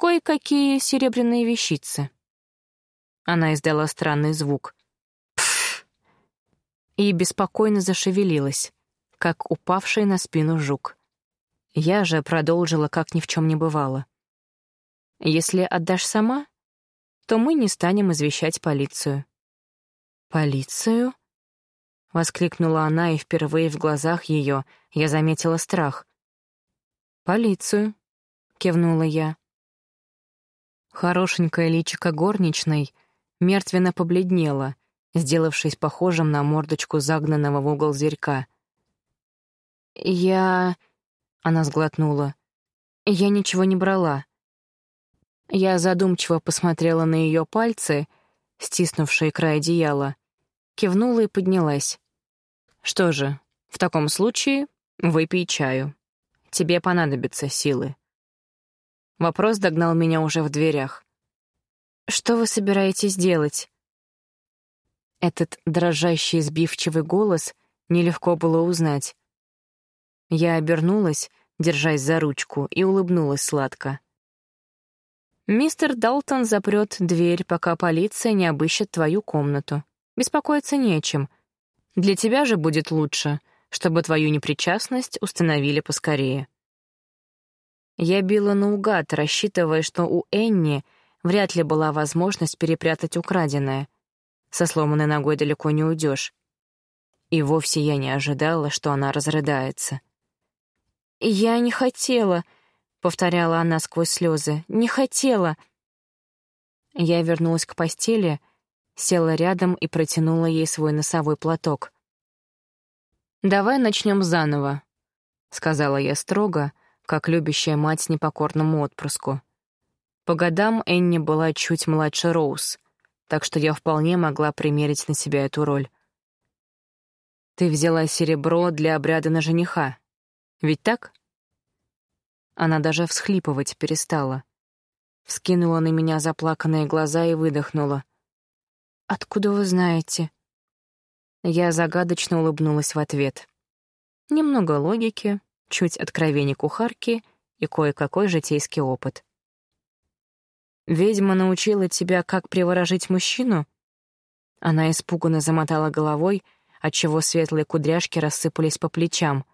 «Кое-какие серебряные вещицы». Она издала странный звук. «Пф!» и беспокойно зашевелилась как упавший на спину жук. Я же продолжила, как ни в чем не бывало. «Если отдашь сама, то мы не станем извещать полицию». «Полицию?» — воскликнула она, и впервые в глазах ее я заметила страх. «Полицию», — кивнула я. Хорошенькое личико горничной мертвенно побледнело, сделавшись похожим на мордочку загнанного в угол зверька — «Я...» — она сглотнула. «Я ничего не брала». Я задумчиво посмотрела на ее пальцы, стиснувшие край одеяла, кивнула и поднялась. «Что же, в таком случае выпей чаю. Тебе понадобятся силы». Вопрос догнал меня уже в дверях. «Что вы собираетесь делать?» Этот дрожащий сбивчивый голос нелегко было узнать. Я обернулась, держась за ручку, и улыбнулась сладко. «Мистер Далтон запрет дверь, пока полиция не обыщет твою комнату. Беспокоиться не чем. Для тебя же будет лучше, чтобы твою непричастность установили поскорее». Я била наугад, рассчитывая, что у Энни вряд ли была возможность перепрятать украденное. Со сломанной ногой далеко не уйдешь. И вовсе я не ожидала, что она разрыдается. «Я не хотела», — повторяла она сквозь слезы. «Не хотела». Я вернулась к постели, села рядом и протянула ей свой носовой платок. «Давай начнем заново», — сказала я строго, как любящая мать непокорному отпрыску. По годам Энни была чуть младше Роуз, так что я вполне могла примерить на себя эту роль. «Ты взяла серебро для обряда на жениха», ведь так? Она даже всхлипывать перестала. Вскинула на меня заплаканные глаза и выдохнула. «Откуда вы знаете?» Я загадочно улыбнулась в ответ. Немного логики, чуть откровений кухарки и кое-какой житейский опыт. «Ведьма научила тебя, как приворожить мужчину?» Она испуганно замотала головой, отчего светлые кудряшки рассыпались по плечам.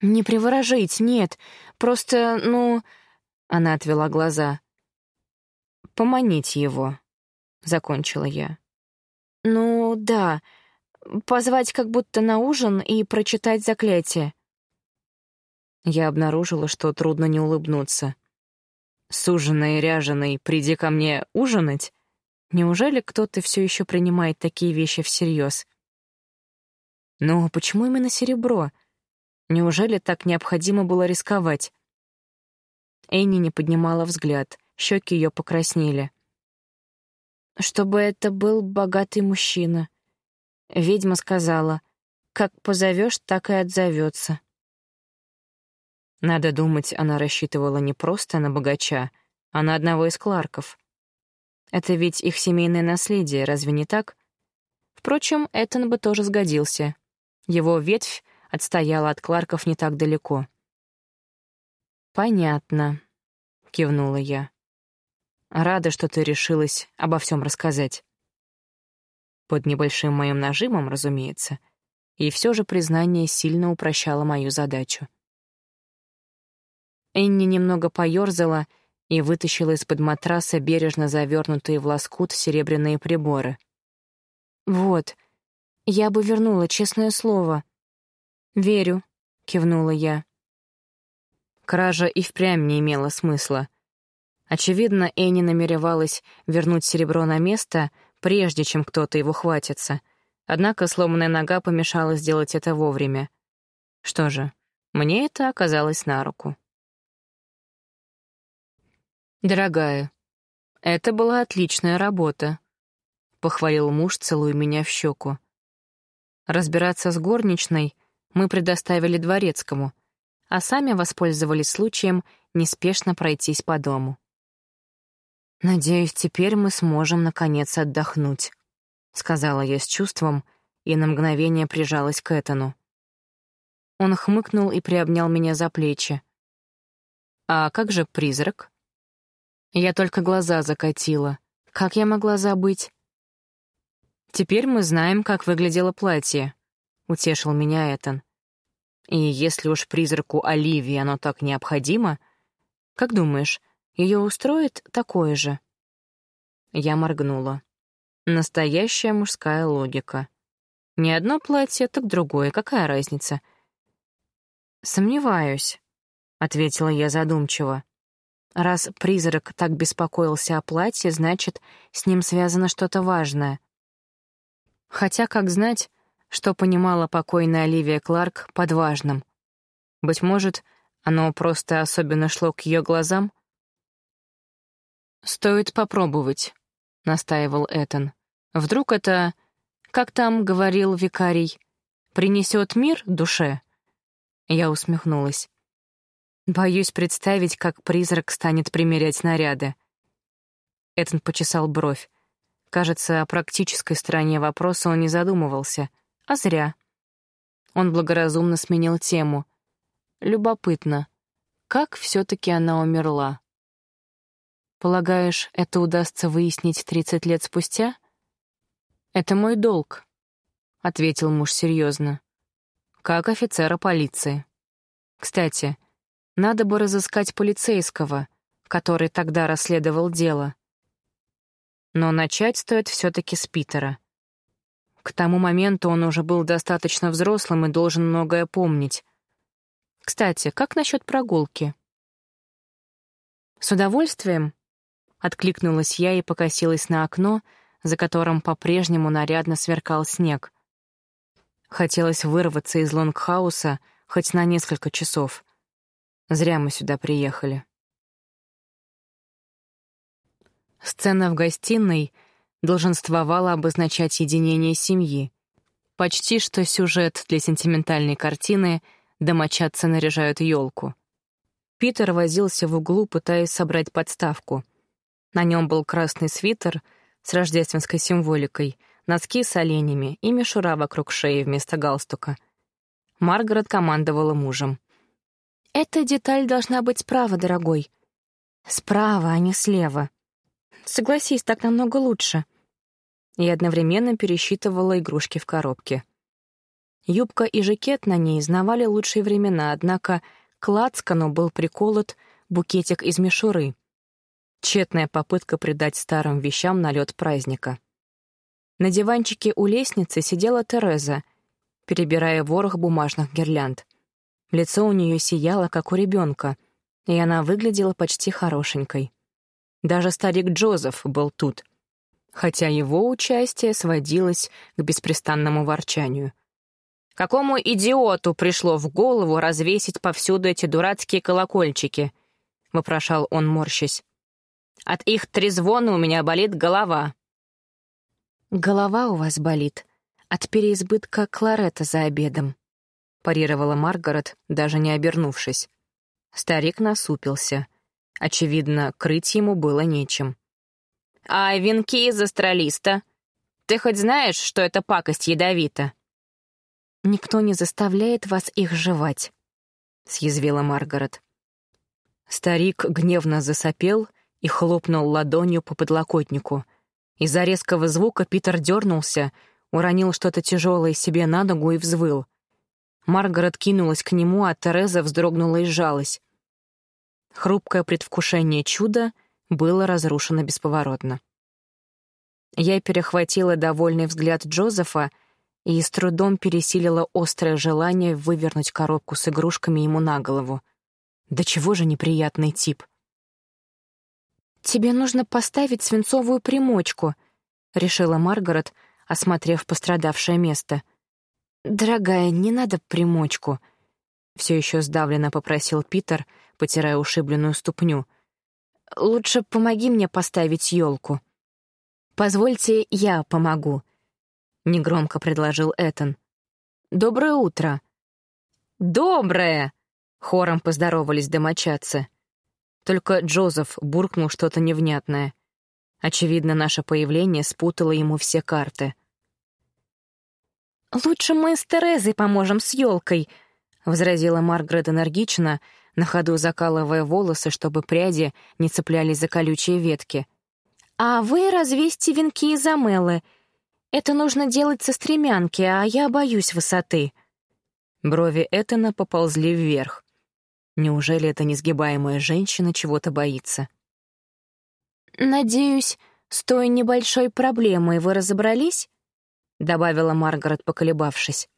«Не приворожить, нет. Просто, ну...» Она отвела глаза. «Поманить его», — закончила я. «Ну, да. Позвать как будто на ужин и прочитать заклятие». Я обнаружила, что трудно не улыбнуться. «Суженый ряженый, приди ко мне ужинать?» Неужели кто-то все еще принимает такие вещи всерьез? Но почему именно серебро? Неужели так необходимо было рисковать? Энни не поднимала взгляд, щеки ее покраснели. «Чтобы это был богатый мужчина», — ведьма сказала. «Как позовешь, так и отзовется». Надо думать, она рассчитывала не просто на богача, а на одного из Кларков. Это ведь их семейное наследие, разве не так? Впрочем, Этон бы тоже сгодился. Его ветвь отстояла от Кларков не так далеко. «Понятно», — кивнула я. «Рада, что ты решилась обо всем рассказать». Под небольшим моим нажимом, разумеется, и все же признание сильно упрощало мою задачу. Энни немного поёрзала и вытащила из-под матраса бережно завернутые в лоскут серебряные приборы. «Вот, я бы вернула, честное слово», «Верю», — кивнула я. Кража и впрямь не имела смысла. Очевидно, Энни намеревалась вернуть серебро на место, прежде чем кто-то его хватится. Однако сломанная нога помешала сделать это вовремя. Что же, мне это оказалось на руку. «Дорогая, это была отличная работа», — похвалил муж, целуя меня в щеку. Разбираться с горничной мы предоставили дворецкому, а сами воспользовались случаем неспешно пройтись по дому. «Надеюсь, теперь мы сможем, наконец, отдохнуть», — сказала я с чувством и на мгновение прижалась к Этану. Он хмыкнул и приобнял меня за плечи. «А как же призрак?» Я только глаза закатила. Как я могла забыть? «Теперь мы знаем, как выглядело платье», — утешил меня Этан. «И если уж призраку Оливии оно так необходимо, как думаешь, ее устроит такое же?» Я моргнула. Настоящая мужская логика. Не одно платье, так другое, какая разница? «Сомневаюсь», — ответила я задумчиво. Раз призрак так беспокоился о платье, значит, с ним связано что-то важное. Хотя, как знать, что понимала покойная Оливия Кларк под важным? Быть может, оно просто особенно шло к ее глазам? «Стоит попробовать», — настаивал Этан. «Вдруг это, как там говорил викарий, принесет мир душе?» Я усмехнулась. Боюсь представить, как призрак станет примерять наряды. Этон почесал бровь. Кажется, о практической стороне вопроса он не задумывался. А зря. Он благоразумно сменил тему. Любопытно, как все-таки она умерла? Полагаешь, это удастся выяснить 30 лет спустя? Это мой долг, — ответил муж серьезно. Как офицера полиции. Кстати, надо бы разыскать полицейского, который тогда расследовал дело. Но начать стоит все-таки с Питера. К тому моменту он уже был достаточно взрослым и должен многое помнить. Кстати, как насчет прогулки? С удовольствием, откликнулась я и покосилась на окно, за которым по-прежнему нарядно сверкал снег. Хотелось вырваться из лонгхауса хоть на несколько часов. Зря мы сюда приехали. Сцена в гостиной долженствовала обозначать единение семьи. Почти что сюжет для сентиментальной картины «Домочадцы наряжают елку». Питер возился в углу, пытаясь собрать подставку. На нем был красный свитер с рождественской символикой, носки с оленями и мишура вокруг шеи вместо галстука. Маргарет командовала мужем. Эта деталь должна быть справа, дорогой. Справа, а не слева. Согласись, так намного лучше. И одновременно пересчитывала игрушки в коробке. Юбка и жакет на ней знавали лучшие времена, однако к лацкану был приколот букетик из мишуры. Тщетная попытка придать старым вещам налет праздника. На диванчике у лестницы сидела Тереза, перебирая ворох бумажных гирлянд. Лицо у нее сияло, как у ребенка, и она выглядела почти хорошенькой. Даже старик Джозеф был тут, хотя его участие сводилось к беспрестанному ворчанию. «Какому идиоту пришло в голову развесить повсюду эти дурацкие колокольчики?» — вопрошал он, морщась. «От их трезвона у меня болит голова». «Голова у вас болит от переизбытка кларета за обедом», — парировала Маргарет, даже не обернувшись. Старик насупился. Очевидно, крыть ему было нечем. «А венки из астралиста? Ты хоть знаешь, что эта пакость ядовита?» «Никто не заставляет вас их жевать», — съязвила Маргарет. Старик гневно засопел и хлопнул ладонью по подлокотнику. Из-за резкого звука Питер дернулся, уронил что-то тяжелое себе на ногу и взвыл. Маргарет кинулась к нему, а Тереза вздрогнула и сжалась. Хрупкое предвкушение чуда было разрушено бесповоротно. Я перехватила довольный взгляд Джозефа и с трудом пересилила острое желание вывернуть коробку с игрушками ему на голову. Да чего же неприятный тип. «Тебе нужно поставить свинцовую примочку», — решила Маргарет, осмотрев пострадавшее место — «Дорогая, не надо примочку», — все еще сдавленно попросил Питер, потирая ушибленную ступню. «Лучше помоги мне поставить елку». «Позвольте, я помогу», — негромко предложил Этан. «Доброе утро», «Доброе!» — хором поздоровались домочадцы. Только Джозеф буркнул что-то невнятное. Очевидно, наше появление спутало ему все карты. «Лучше мы с Терезой поможем с елкой», — возразила Маргарет энергично, на ходу закалывая волосы, чтобы пряди не цеплялись за колючие ветки. «А вы развесьте венки из амелы. Это нужно делать со стремянки, а я боюсь высоты». Брови Этана поползли вверх. Неужели эта несгибаемая женщина чего-то боится? «Надеюсь, с той небольшой проблемой вы разобрались?» — добавила Маргарет, поколебавшись.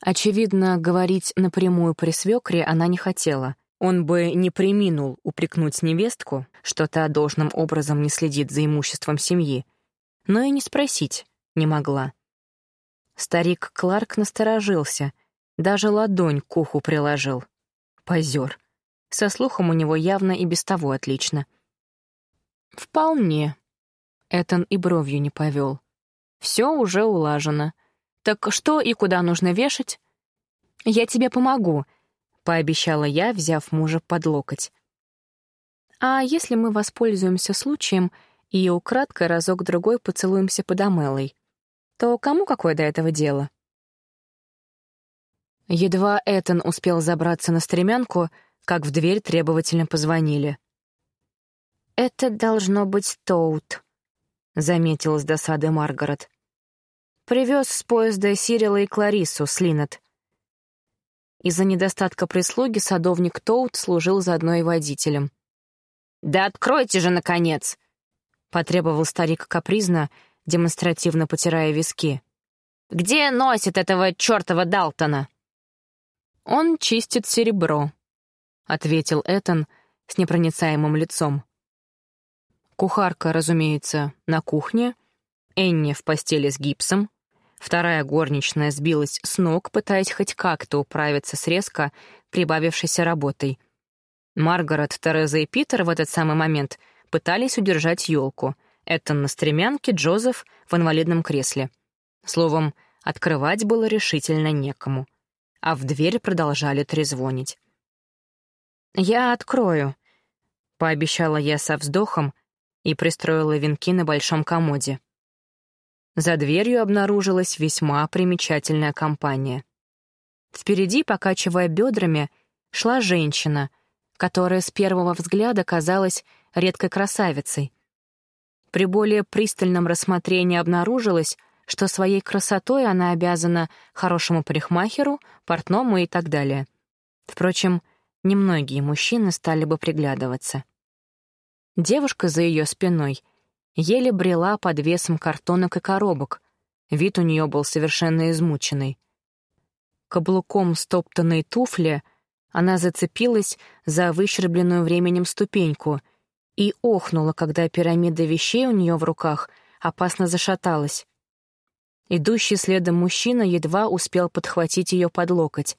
Очевидно, говорить напрямую при свекре она не хотела. Он бы не приминул упрекнуть невестку, что та должным образом не следит за имуществом семьи, но и не спросить не могла. Старик Кларк насторожился, даже ладонь к уху приложил. Позер. Со слухом у него явно и без того отлично. «Вполне». Этан и бровью не повел. «Все уже улажено. Так что и куда нужно вешать?» «Я тебе помогу», — пообещала я, взяв мужа под локоть. «А если мы воспользуемся случаем и украдкой разок-другой поцелуемся под Амелой, то кому какое до этого дело?» Едва Этан успел забраться на стремянку, как в дверь требовательно позвонили. «Это должно быть Тоут», — заметила с досады Маргарет. «Привез с поезда Сирила и Кларису, Слинет». Из-за недостатка прислуги садовник Тоут служил заодно и водителем. «Да откройте же, наконец!» — потребовал старик капризно, демонстративно потирая виски. «Где носит этого чертова Далтона?» «Он чистит серебро», — ответил Этан с непроницаемым лицом. Кухарка, разумеется, на кухне, Энни в постели с гипсом, вторая горничная сбилась с ног, пытаясь хоть как-то управиться с резко прибавившейся работой. Маргарет, Тереза и Питер в этот самый момент пытались удержать елку. Этан на стремянке, Джозеф в инвалидном кресле. Словом, открывать было решительно некому — а в дверь продолжали трезвонить. «Я открою», — пообещала я со вздохом и пристроила венки на большом комоде. За дверью обнаружилась весьма примечательная компания. Впереди, покачивая бедрами, шла женщина, которая с первого взгляда казалась редкой красавицей. При более пристальном рассмотрении обнаружилось, что своей красотой она обязана хорошему парикмахеру, портному и так далее. Впрочем, немногие мужчины стали бы приглядываться. Девушка за ее спиной еле брела под весом картонок и коробок, вид у нее был совершенно измученный. Каблуком стоптанной туфли она зацепилась за выщербленную временем ступеньку и охнула, когда пирамида вещей у нее в руках опасно зашаталась. Идущий следом мужчина едва успел подхватить ее под локоть.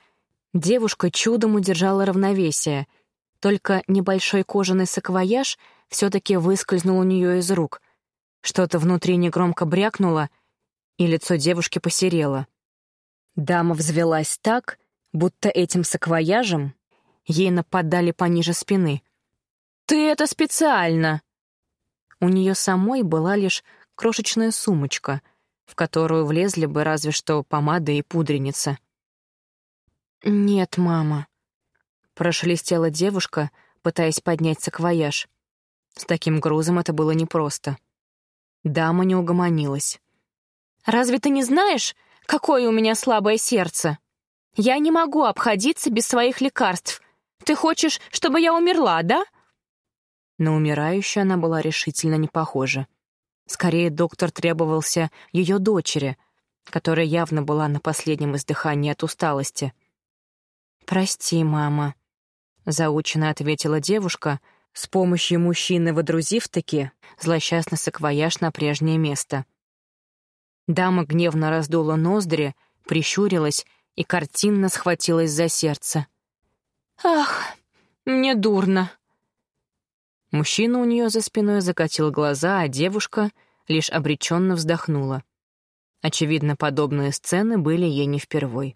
Девушка чудом удержала равновесие. Только небольшой кожаный саквояж все-таки выскользнул у нее из рук. Что-то внутри негромко брякнуло, и лицо девушки посерело. Дама взвелась так, будто этим саквояжем ей нападали пониже спины. «Ты это специально!» У нее самой была лишь крошечная сумочка — в которую влезли бы разве что помада и пудреница. «Нет, мама», — прошелестела девушка, пытаясь поднять саквояж. С таким грузом это было непросто. Дама не угомонилась. «Разве ты не знаешь, какое у меня слабое сердце? Я не могу обходиться без своих лекарств. Ты хочешь, чтобы я умерла, да?» На умирающую она была решительно не похожа. Скорее, доктор требовался ее дочери, которая явно была на последнем издыхании от усталости. «Прости, мама», — заученно ответила девушка, с помощью мужчины водрузив-таки злосчастный саквояж на прежнее место. Дама гневно раздула ноздри, прищурилась и картинно схватилась за сердце. «Ах, мне дурно», Мужчина у нее за спиной закатил глаза, а девушка лишь обреченно вздохнула. Очевидно, подобные сцены были ей не впервой.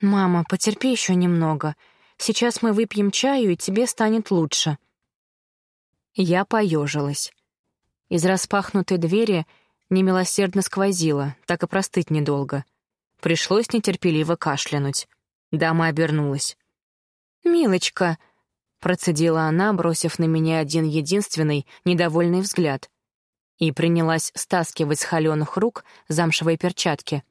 «Мама, потерпи еще немного. Сейчас мы выпьем чаю, и тебе станет лучше». Я поежилась. Из распахнутой двери немилосердно сквозило, так и простыть недолго. Пришлось нетерпеливо кашлянуть. Дама обернулась. «Милочка», — процедила она, бросив на меня один единственный недовольный взгляд, и принялась стаскивать с холеных рук замшевые перчатки.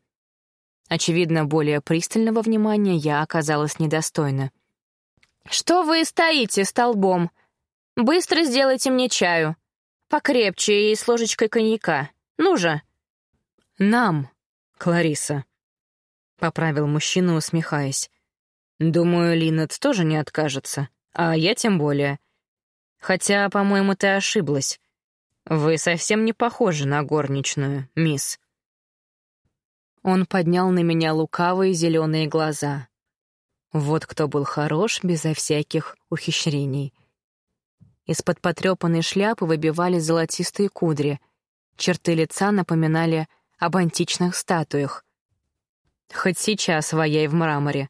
Очевидно, более пристального внимания я оказалась недостойна. «Что вы стоите столбом? Быстро сделайте мне чаю. Покрепче и с ложечкой коньяка. Ну же!» «Нам, Клариса», — поправил мужчина, усмехаясь. «Думаю, Линнет тоже не откажется, а я тем более. Хотя, по-моему, ты ошиблась. Вы совсем не похожи на горничную, мисс». Он поднял на меня лукавые зеленые глаза. Вот кто был хорош безо всяких ухищрений. Из-под потрепанной шляпы выбивались золотистые кудри. Черты лица напоминали об античных статуях. Хоть сейчас ваяй в мраморе.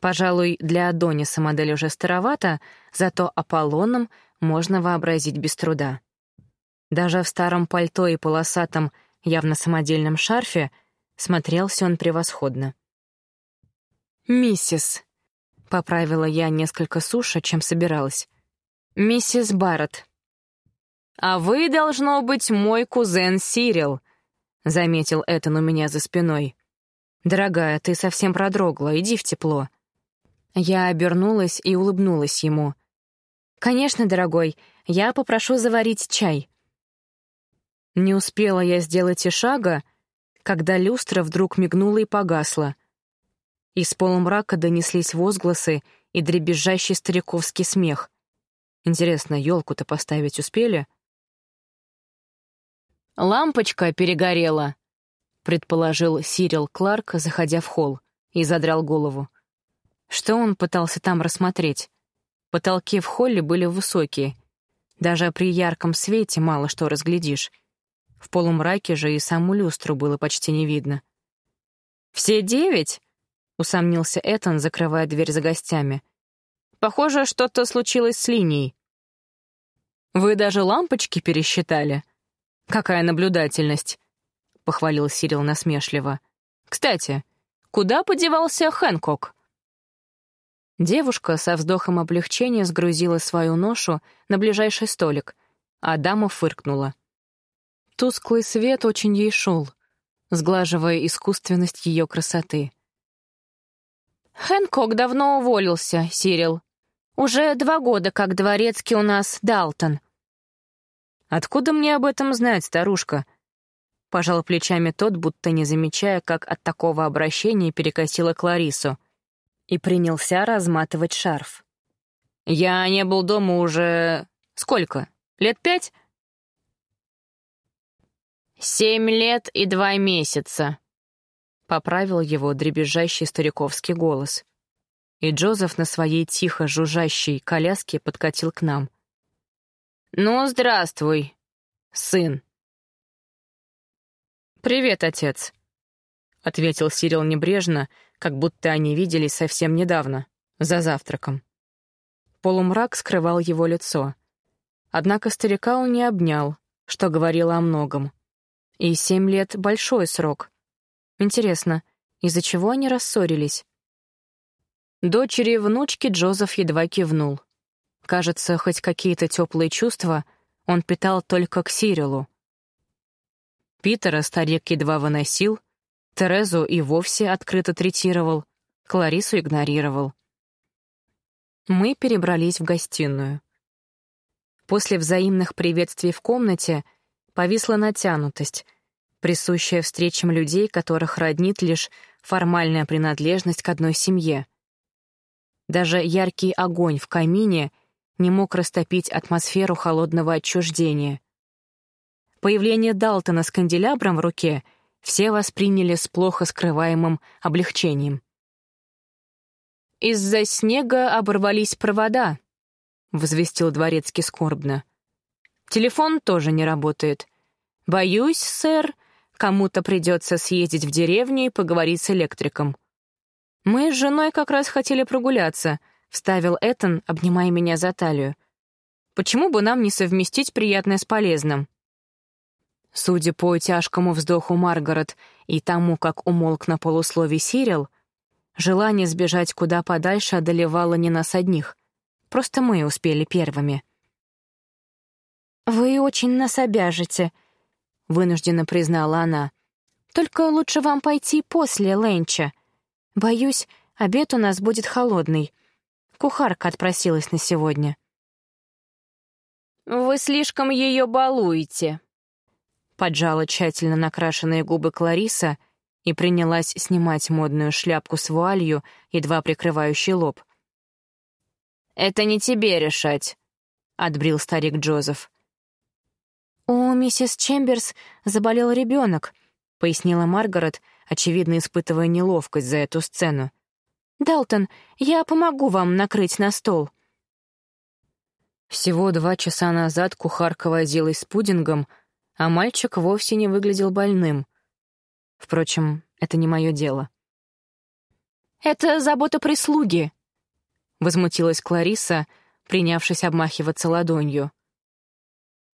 Пожалуй, для Адониса модель уже старовата, зато Аполлоном можно вообразить без труда. Даже в старом пальто и полосатом, явно самодельном шарфе смотрелся он превосходно. «Миссис», — поправила я несколько суше, чем собиралась. «Миссис Барретт». «А вы, должно быть, мой кузен Сирил», — заметил Этан у меня за спиной. «Дорогая, ты совсем продрогла, иди в тепло». Я обернулась и улыбнулась ему. «Конечно, дорогой, я попрошу заварить чай». Не успела я сделать и шага, когда люстра вдруг мигнула и погасла. Из полумрака донеслись возгласы и дребезжащий стариковский смех. Интересно, елку-то поставить успели? «Лампочка перегорела», — предположил Сирил Кларк, заходя в холл, и задрал голову. Что он пытался там рассмотреть? Потолки в холле были высокие. Даже при ярком свете мало что разглядишь. В полумраке же и саму люстру было почти не видно. «Все девять?» — усомнился Этан, закрывая дверь за гостями. «Похоже, что-то случилось с линией». «Вы даже лампочки пересчитали?» «Какая наблюдательность!» — похвалил Сирил насмешливо. «Кстати, куда подевался Хэнкок?» Девушка со вздохом облегчения сгрузила свою ношу на ближайший столик, а дама фыркнула. Тусклый свет очень ей шел, сглаживая искусственность ее красоты. «Хэнкок давно уволился, Сирил. Уже два года, как дворецкий у нас Далтон». «Откуда мне об этом знать, старушка?» Пожал плечами тот, будто не замечая, как от такого обращения перекосила Кларису, и принялся разматывать шарф. «Я не был дома уже... сколько? Лет пять?» «Семь лет и два месяца», — поправил его дребезжащий стариковский голос. И Джозеф на своей тихо жужжащей коляске подкатил к нам. «Ну, здравствуй, сын». «Привет, отец», — ответил Сирил небрежно, как будто они виделись совсем недавно, за завтраком. Полумрак скрывал его лицо. Однако старика он не обнял, что говорило о многом. И семь лет — большой срок. Интересно, из-за чего они рассорились? Дочери и внучки Джозеф едва кивнул. Кажется, хоть какие-то теплые чувства он питал только к Сирилу. Питера старик едва выносил, Терезу и вовсе открыто третировал, Кларису игнорировал. Мы перебрались в гостиную. После взаимных приветствий в комнате — повисла натянутость, присущая встречам людей, которых роднит лишь формальная принадлежность к одной семье. Даже яркий огонь в камине не мог растопить атмосферу холодного отчуждения. Появление Далтона с канделябром в руке все восприняли с плохо скрываемым облегчением. «Из-за снега оборвались провода», — возвестил дворецкий скорбно. Телефон тоже не работает. Боюсь, сэр, кому-то придется съездить в деревню и поговорить с электриком. «Мы с женой как раз хотели прогуляться», — вставил Этан, обнимая меня за талию. «Почему бы нам не совместить приятное с полезным?» Судя по тяжкому вздоху Маргарет и тому, как умолк на полуслове Сирил, желание сбежать куда подальше одолевало не нас одних. Просто мы успели первыми. «Вы очень нас обяжете», — вынужденно признала она. «Только лучше вам пойти после ленча. Боюсь, обед у нас будет холодный. Кухарка отпросилась на сегодня». «Вы слишком ее балуете», поджала тщательно накрашенные губы Клариса и принялась снимать модную шляпку с вуалью, едва прикрывающей лоб. «Это не тебе решать», — отбрил старик Джозеф. «У миссис Чемберс заболел ребенок», — пояснила Маргарет, очевидно испытывая неловкость за эту сцену. «Далтон, я помогу вам накрыть на стол». Всего два часа назад кухарка возилась с пудингом, а мальчик вовсе не выглядел больным. Впрочем, это не мое дело. «Это забота прислуги», — возмутилась Клариса, принявшись обмахиваться ладонью.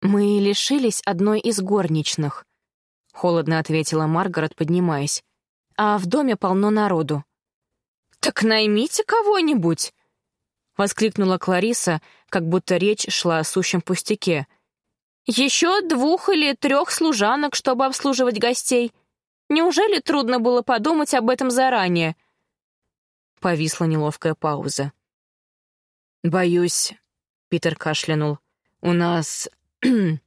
«Мы лишились одной из горничных», — холодно ответила Маргарет, поднимаясь. «А в доме полно народу». «Так наймите кого-нибудь!» — воскликнула Клариса, как будто речь шла о сущем пустяке — еще двух или трех служанок, чтобы обслуживать гостей. Неужели трудно было подумать об этом заранее? Повисла неловкая пауза. «Боюсь», — Питер кашлянул, — «у нас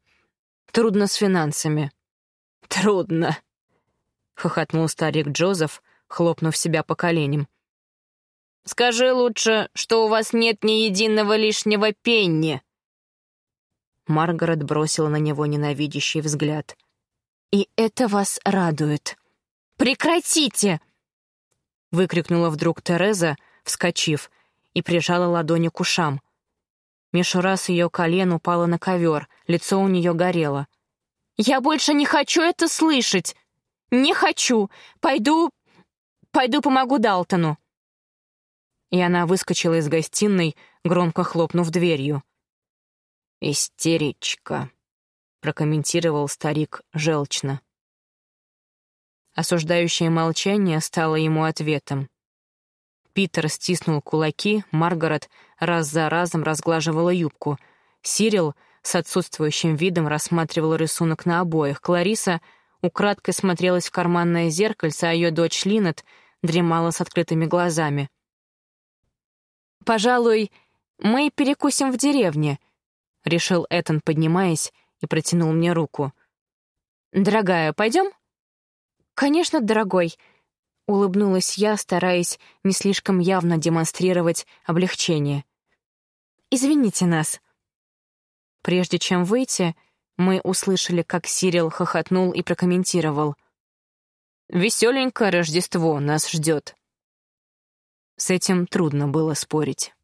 трудно с финансами». «Трудно», — хохотнул старик Джозеф, хлопнув себя по коленям. «Скажи лучше, что у вас нет ни единого лишнего пенни». Маргарет бросила на него ненавидящий взгляд. «И это вас радует!» «Прекратите!» — выкрикнула вдруг Тереза, вскочив, и прижала ладони к ушам. Мишура с ее колен упала на ковер, лицо у нее горело. «Я больше не хочу это слышать! Не хочу! Пойду... пойду помогу Далтону!» И она выскочила из гостиной, громко хлопнув дверью. «Истеричка», — прокомментировал старик желчно. Осуждающее молчание стало ему ответом. Питер стиснул кулаки, Маргарет раз за разом разглаживала юбку. Сирил с отсутствующим видом рассматривал рисунок на обоях. Клариса украдкой смотрелась в карманное зеркальце, а ее дочь Линет дремала с открытыми глазами. «Пожалуй, мы перекусим в деревне», — решил Этан, поднимаясь, и протянул мне руку. «Дорогая, пойдем?» «Конечно, дорогой», — улыбнулась я, стараясь не слишком явно демонстрировать облегчение. «Извините нас». Прежде чем выйти, мы услышали, как Сирил хохотнул и прокомментировал. «Веселенькое Рождество нас ждет». С этим трудно было спорить.